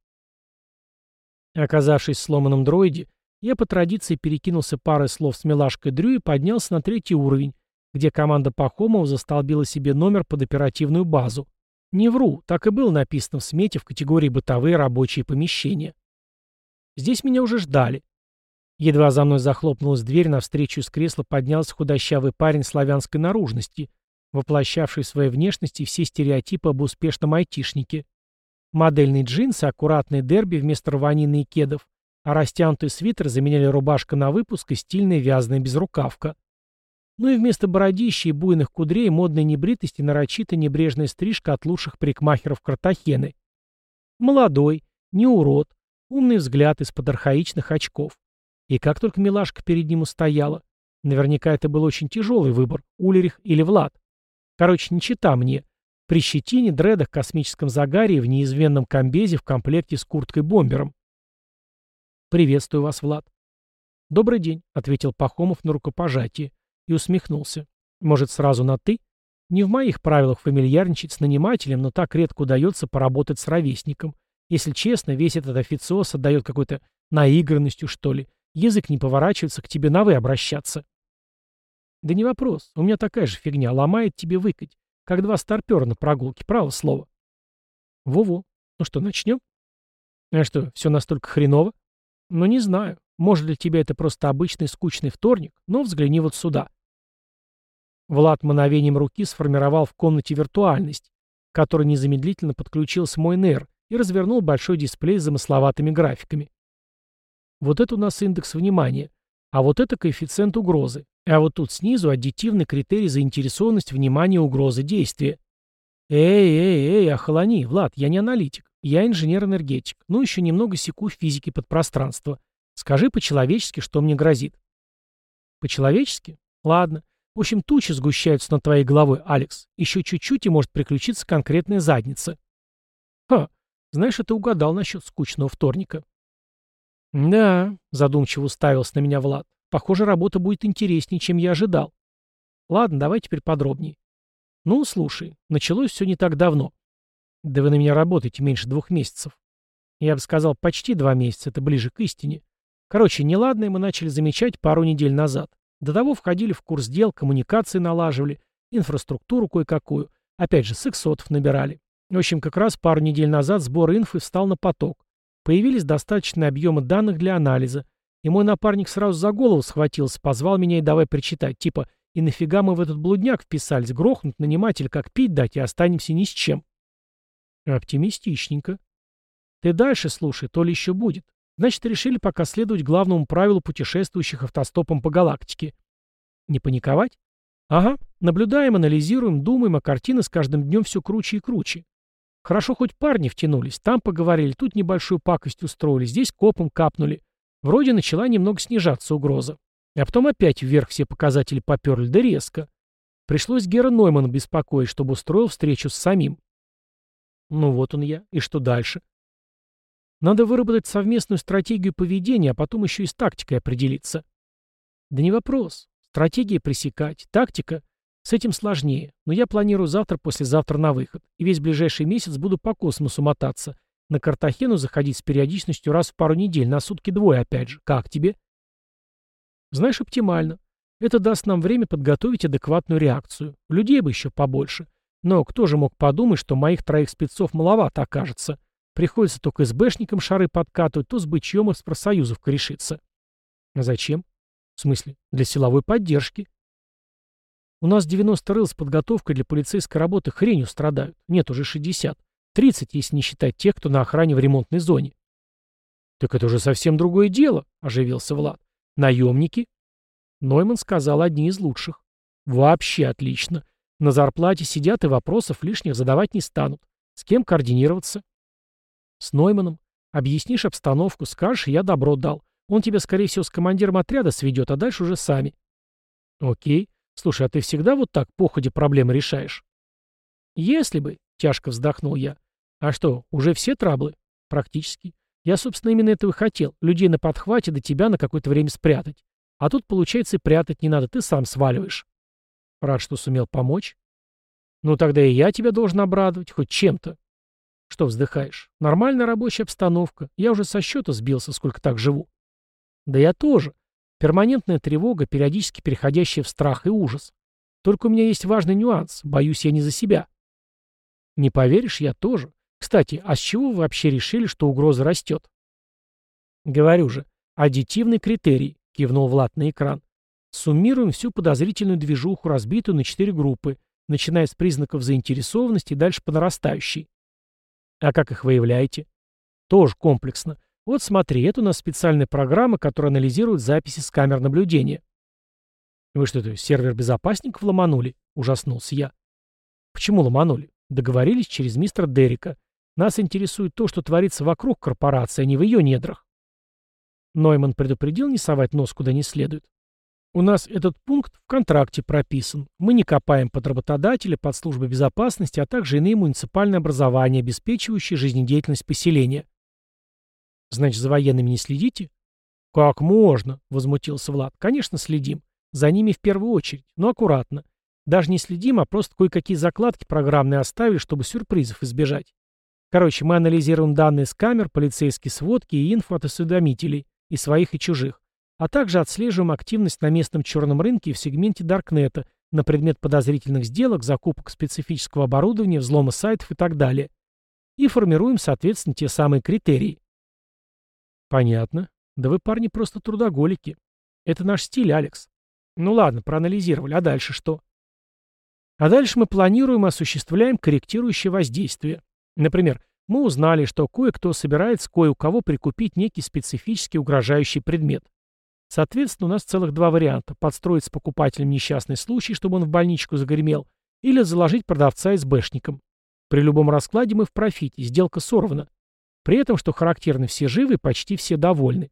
Оказавшись в сломанном дроиде, я по традиции перекинулся парой слов с милашкой Дрю и поднялся на третий уровень, где команда Пахомова застолбила себе номер под оперативную базу. Не вру, так и было написано в смете в категории «бытовые рабочие помещения». Здесь меня уже ждали. Едва за мной захлопнулась дверь, навстречу из кресла поднялся худощавый парень славянской наружности, воплощавший в своей внешности все стереотипы об успешном айтишнике. Модельные джинсы, аккуратный дерби вместо рванины и кедов, а растянутый свитер заменяли рубашка на выпуск и стильная вязаная безрукавка. Ну и вместо бородища и буйных кудрей модной небритости нарочито небрежная стрижка от лучших парикмахеров Картахены. Молодой, не урод, умный взгляд из-под архаичных очков. И как только милашка перед ним устояла, наверняка это был очень тяжелый выбор, Улерих или Влад. Короче, не чита мне. При щетине, дредах, космическом загаре и в неизменном комбезе в комплекте с курткой-бомбером. «Приветствую вас, Влад». «Добрый день», — ответил Пахомов на рукопожатие и усмехнулся. «Может, сразу на «ты»?» Не в моих правилах фамильярничать с нанимателем, но так редко удается поработать с ровесником. Если честно, весь этот официоз отдает какой-то наигранностью, что ли. Язык не поворачивается к тебе на «вы» обращаться. Да не вопрос. У меня такая же фигня. Ломает тебе выкать. Как два старпера на прогулке. Право слово. Во-во. Ну что, начнем? А что, все настолько хреново? Ну, не знаю. Может, для тебя это просто обычный скучный вторник, но взгляни вот сюда. Влад мановением руки сформировал в комнате виртуальность, который незамедлительно подключился мой НЭР и развернул большой дисплей с замысловатыми графиками. Вот это у нас индекс внимания, а вот это коэффициент угрозы, а вот тут снизу аддитивный критерий заинтересованность внимания угрозы действия. Эй, эй, эй, охолони, Влад, я не аналитик, я инженер-энергетик, ну еще немного секу физики подпространства. Скажи по-человечески, что мне грозит. По-человечески? Ладно. В общем, тучи сгущаются над твоей головой, Алекс. Еще чуть-чуть и может приключиться конкретная задница. Ха, знаешь, это угадал насчет скучного вторника. Да, задумчиво уставился на меня Влад. Похоже, работа будет интереснее, чем я ожидал. Ладно, давай теперь подробнее. Ну, слушай, началось все не так давно. Да вы на меня работаете меньше двух месяцев. Я бы сказал, почти два месяца, это ближе к истине. Короче, неладное мы начали замечать пару недель назад. До того входили в курс дел, коммуникации налаживали, инфраструктуру кое-какую. Опять же, сексотов набирали. В общем, как раз пару недель назад сбор инфы встал на поток. Появились достаточные объемы данных для анализа. И мой напарник сразу за голову схватился, позвал меня и давай причитать, типа «И нафига мы в этот блудняк вписались? Грохнуть наниматель, как пить дать, и останемся ни с чем». Оптимистичненько. Ты дальше слушай, то ли еще будет. Значит, решили пока следовать главному правилу путешествующих автостопом по галактике. Не паниковать? Ага, наблюдаем, анализируем, думаем, а картины с каждым днем все круче и круче. Хорошо, хоть парни втянулись, там поговорили, тут небольшую пакость устроили, здесь копом капнули. Вроде начала немного снижаться угроза. А потом опять вверх все показатели поперли, да резко. Пришлось Гера Ноймана беспокоить, чтобы устроил встречу с самим. Ну вот он я. И что дальше? Надо выработать совместную стратегию поведения, а потом еще и с тактикой определиться. Да не вопрос. Стратегия пресекать, тактика. С этим сложнее, но я планирую завтра-послезавтра на выход, и весь ближайший месяц буду по космосу мотаться. На Картахену заходить с периодичностью раз в пару недель, на сутки двое опять же. Как тебе? Знаешь, оптимально. Это даст нам время подготовить адекватную реакцию. Людей бы еще побольше. Но кто же мог подумать, что моих троих спецов маловато окажется? Приходится то к СБшникам шары подкатывать, то с бычьем из профсоюзов корешиться. А зачем? В смысле, для силовой поддержки. У нас 90 рыл с подготовкой для полицейской работы хренью страдают. Нет, уже 60. 30, если не считать тех, кто на охране в ремонтной зоне. Так это уже совсем другое дело, оживился Влад. Наемники? Нойман сказал одни из лучших. Вообще отлично. На зарплате сидят и вопросов лишних задавать не станут. С кем координироваться? С Нойманом. Объяснишь обстановку, скажешь, я добро дал. Он тебя, скорее всего, с командиром отряда сведет, а дальше уже сами. Окей. Слушай, а ты всегда вот так по ходе проблемы решаешь? Если бы, тяжко вздохнул я. А что, уже все траблы? Практически. Я, собственно, именно этого хотел. Людей на подхвате до тебя на какое-то время спрятать. А тут, получается, и прятать не надо, ты сам сваливаешь. Рад, что сумел помочь. Ну тогда и я тебя должен обрадовать, хоть чем-то. Что вздыхаешь? Нормальная рабочая обстановка. Я уже со счета сбился, сколько так живу. Да я тоже. Перманентная тревога, периодически переходящая в страх и ужас. Только у меня есть важный нюанс. Боюсь я не за себя. Не поверишь, я тоже. Кстати, а с чего вы вообще решили, что угроза растет? Говорю же, аддитивный критерий, кивнул Влад на экран. Суммируем всю подозрительную движуху, разбитую на четыре группы, начиная с признаков заинтересованности и дальше по нарастающей. А как их выявляете? Тоже комплексно. Вот смотри, это у нас специальная программа, которая анализирует записи с камер наблюдения. Вы что, то сервер безопасников ломанули? Ужаснулся я. Почему ломанули? Договорились через мистера Деррика. Нас интересует то, что творится вокруг корпорации, а не в ее недрах. Нойман предупредил не совать нос куда не следует. У нас этот пункт в контракте прописан. Мы не копаем под работодателя, под службы безопасности, а также иные муниципальные образования, обеспечивающие жизнедеятельность поселения. Значит, за военными не следите? Как можно? Возмутился Влад. Конечно, следим. За ними в первую очередь, но аккуратно. Даже не следим, а просто кое-какие закладки программные оставили, чтобы сюрпризов избежать. Короче, мы анализируем данные с камер, полицейские сводки и инфу от осведомителей, и своих, и чужих а также отслеживаем активность на местном черном рынке и в сегменте Даркнета на предмет подозрительных сделок, закупок специфического оборудования, взлома сайтов и так далее. И формируем, соответственно, те самые критерии. Понятно. Да вы, парни, просто трудоголики. Это наш стиль, Алекс. Ну ладно, проанализировали, а дальше что? А дальше мы планируем и осуществляем корректирующее воздействие. Например, мы узнали, что кое-кто собирается кое у кого прикупить некий специфический угрожающий предмет. Соответственно, у нас целых два варианта. Подстроить с покупателем несчастный случай, чтобы он в больничку загремел, или заложить продавца СБшником. При любом раскладе мы в профите, сделка сорвана. При этом, что характерно, все живы, почти все довольны.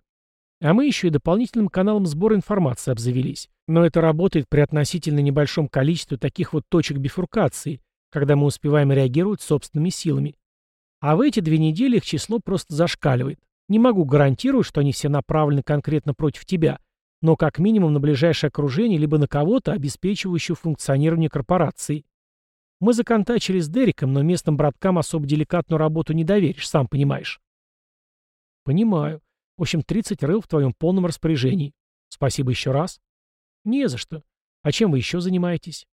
А мы еще и дополнительным каналом сбора информации обзавелись. Но это работает при относительно небольшом количестве таких вот точек бифуркации, когда мы успеваем реагировать собственными силами. А в эти две недели их число просто зашкаливает. Не могу гарантировать, что они все направлены конкретно против тебя, но как минимум на ближайшее окружение либо на кого-то, обеспечивающего функционирование корпорации. Мы законтачили с Дериком, но местным браткам особо деликатную работу не доверишь, сам понимаешь. Понимаю. В общем, 30 рыл в твоем полном распоряжении. Спасибо еще раз. Не за что. А чем вы еще занимаетесь?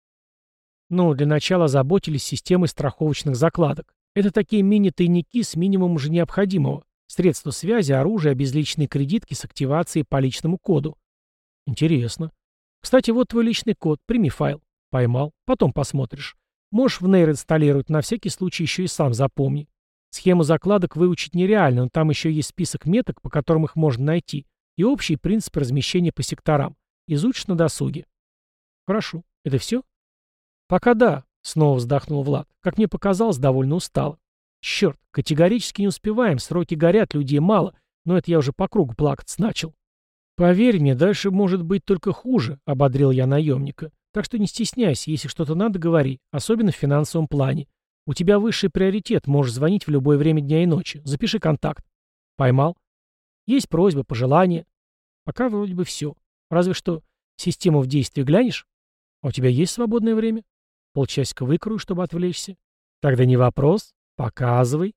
Ну, для начала заботились системой страховочных закладок. Это такие мини-тайники с минимумом уже необходимого. Средства связи, оружие, обезличенные кредитки с активацией по личному коду. Интересно. Кстати, вот твой личный код. Прими файл. Поймал. Потом посмотришь. Можешь в нейр инсталлировать, на всякий случай еще и сам запомни. Схему закладок выучить нереально, но там еще есть список меток, по которым их можно найти, и общий принцип размещения по секторам. Изучишь на досуге. Хорошо. Это все? Пока да, снова вздохнул Влад. Как мне показалось, довольно устало. Черт, категорически не успеваем, сроки горят, людей мало, но это я уже по кругу плакаться начал. Поверь мне, дальше может быть только хуже, ободрил я наемника. Так что не стесняйся, если что-то надо, говори, особенно в финансовом плане. У тебя высший приоритет, можешь звонить в любое время дня и ночи. Запиши контакт. Поймал? Есть просьба, пожелания. Пока вроде бы все. Разве что систему в действии глянешь? А у тебя есть свободное время? Полчасика выкрою, чтобы отвлечься. Тогда не вопрос. Показывай.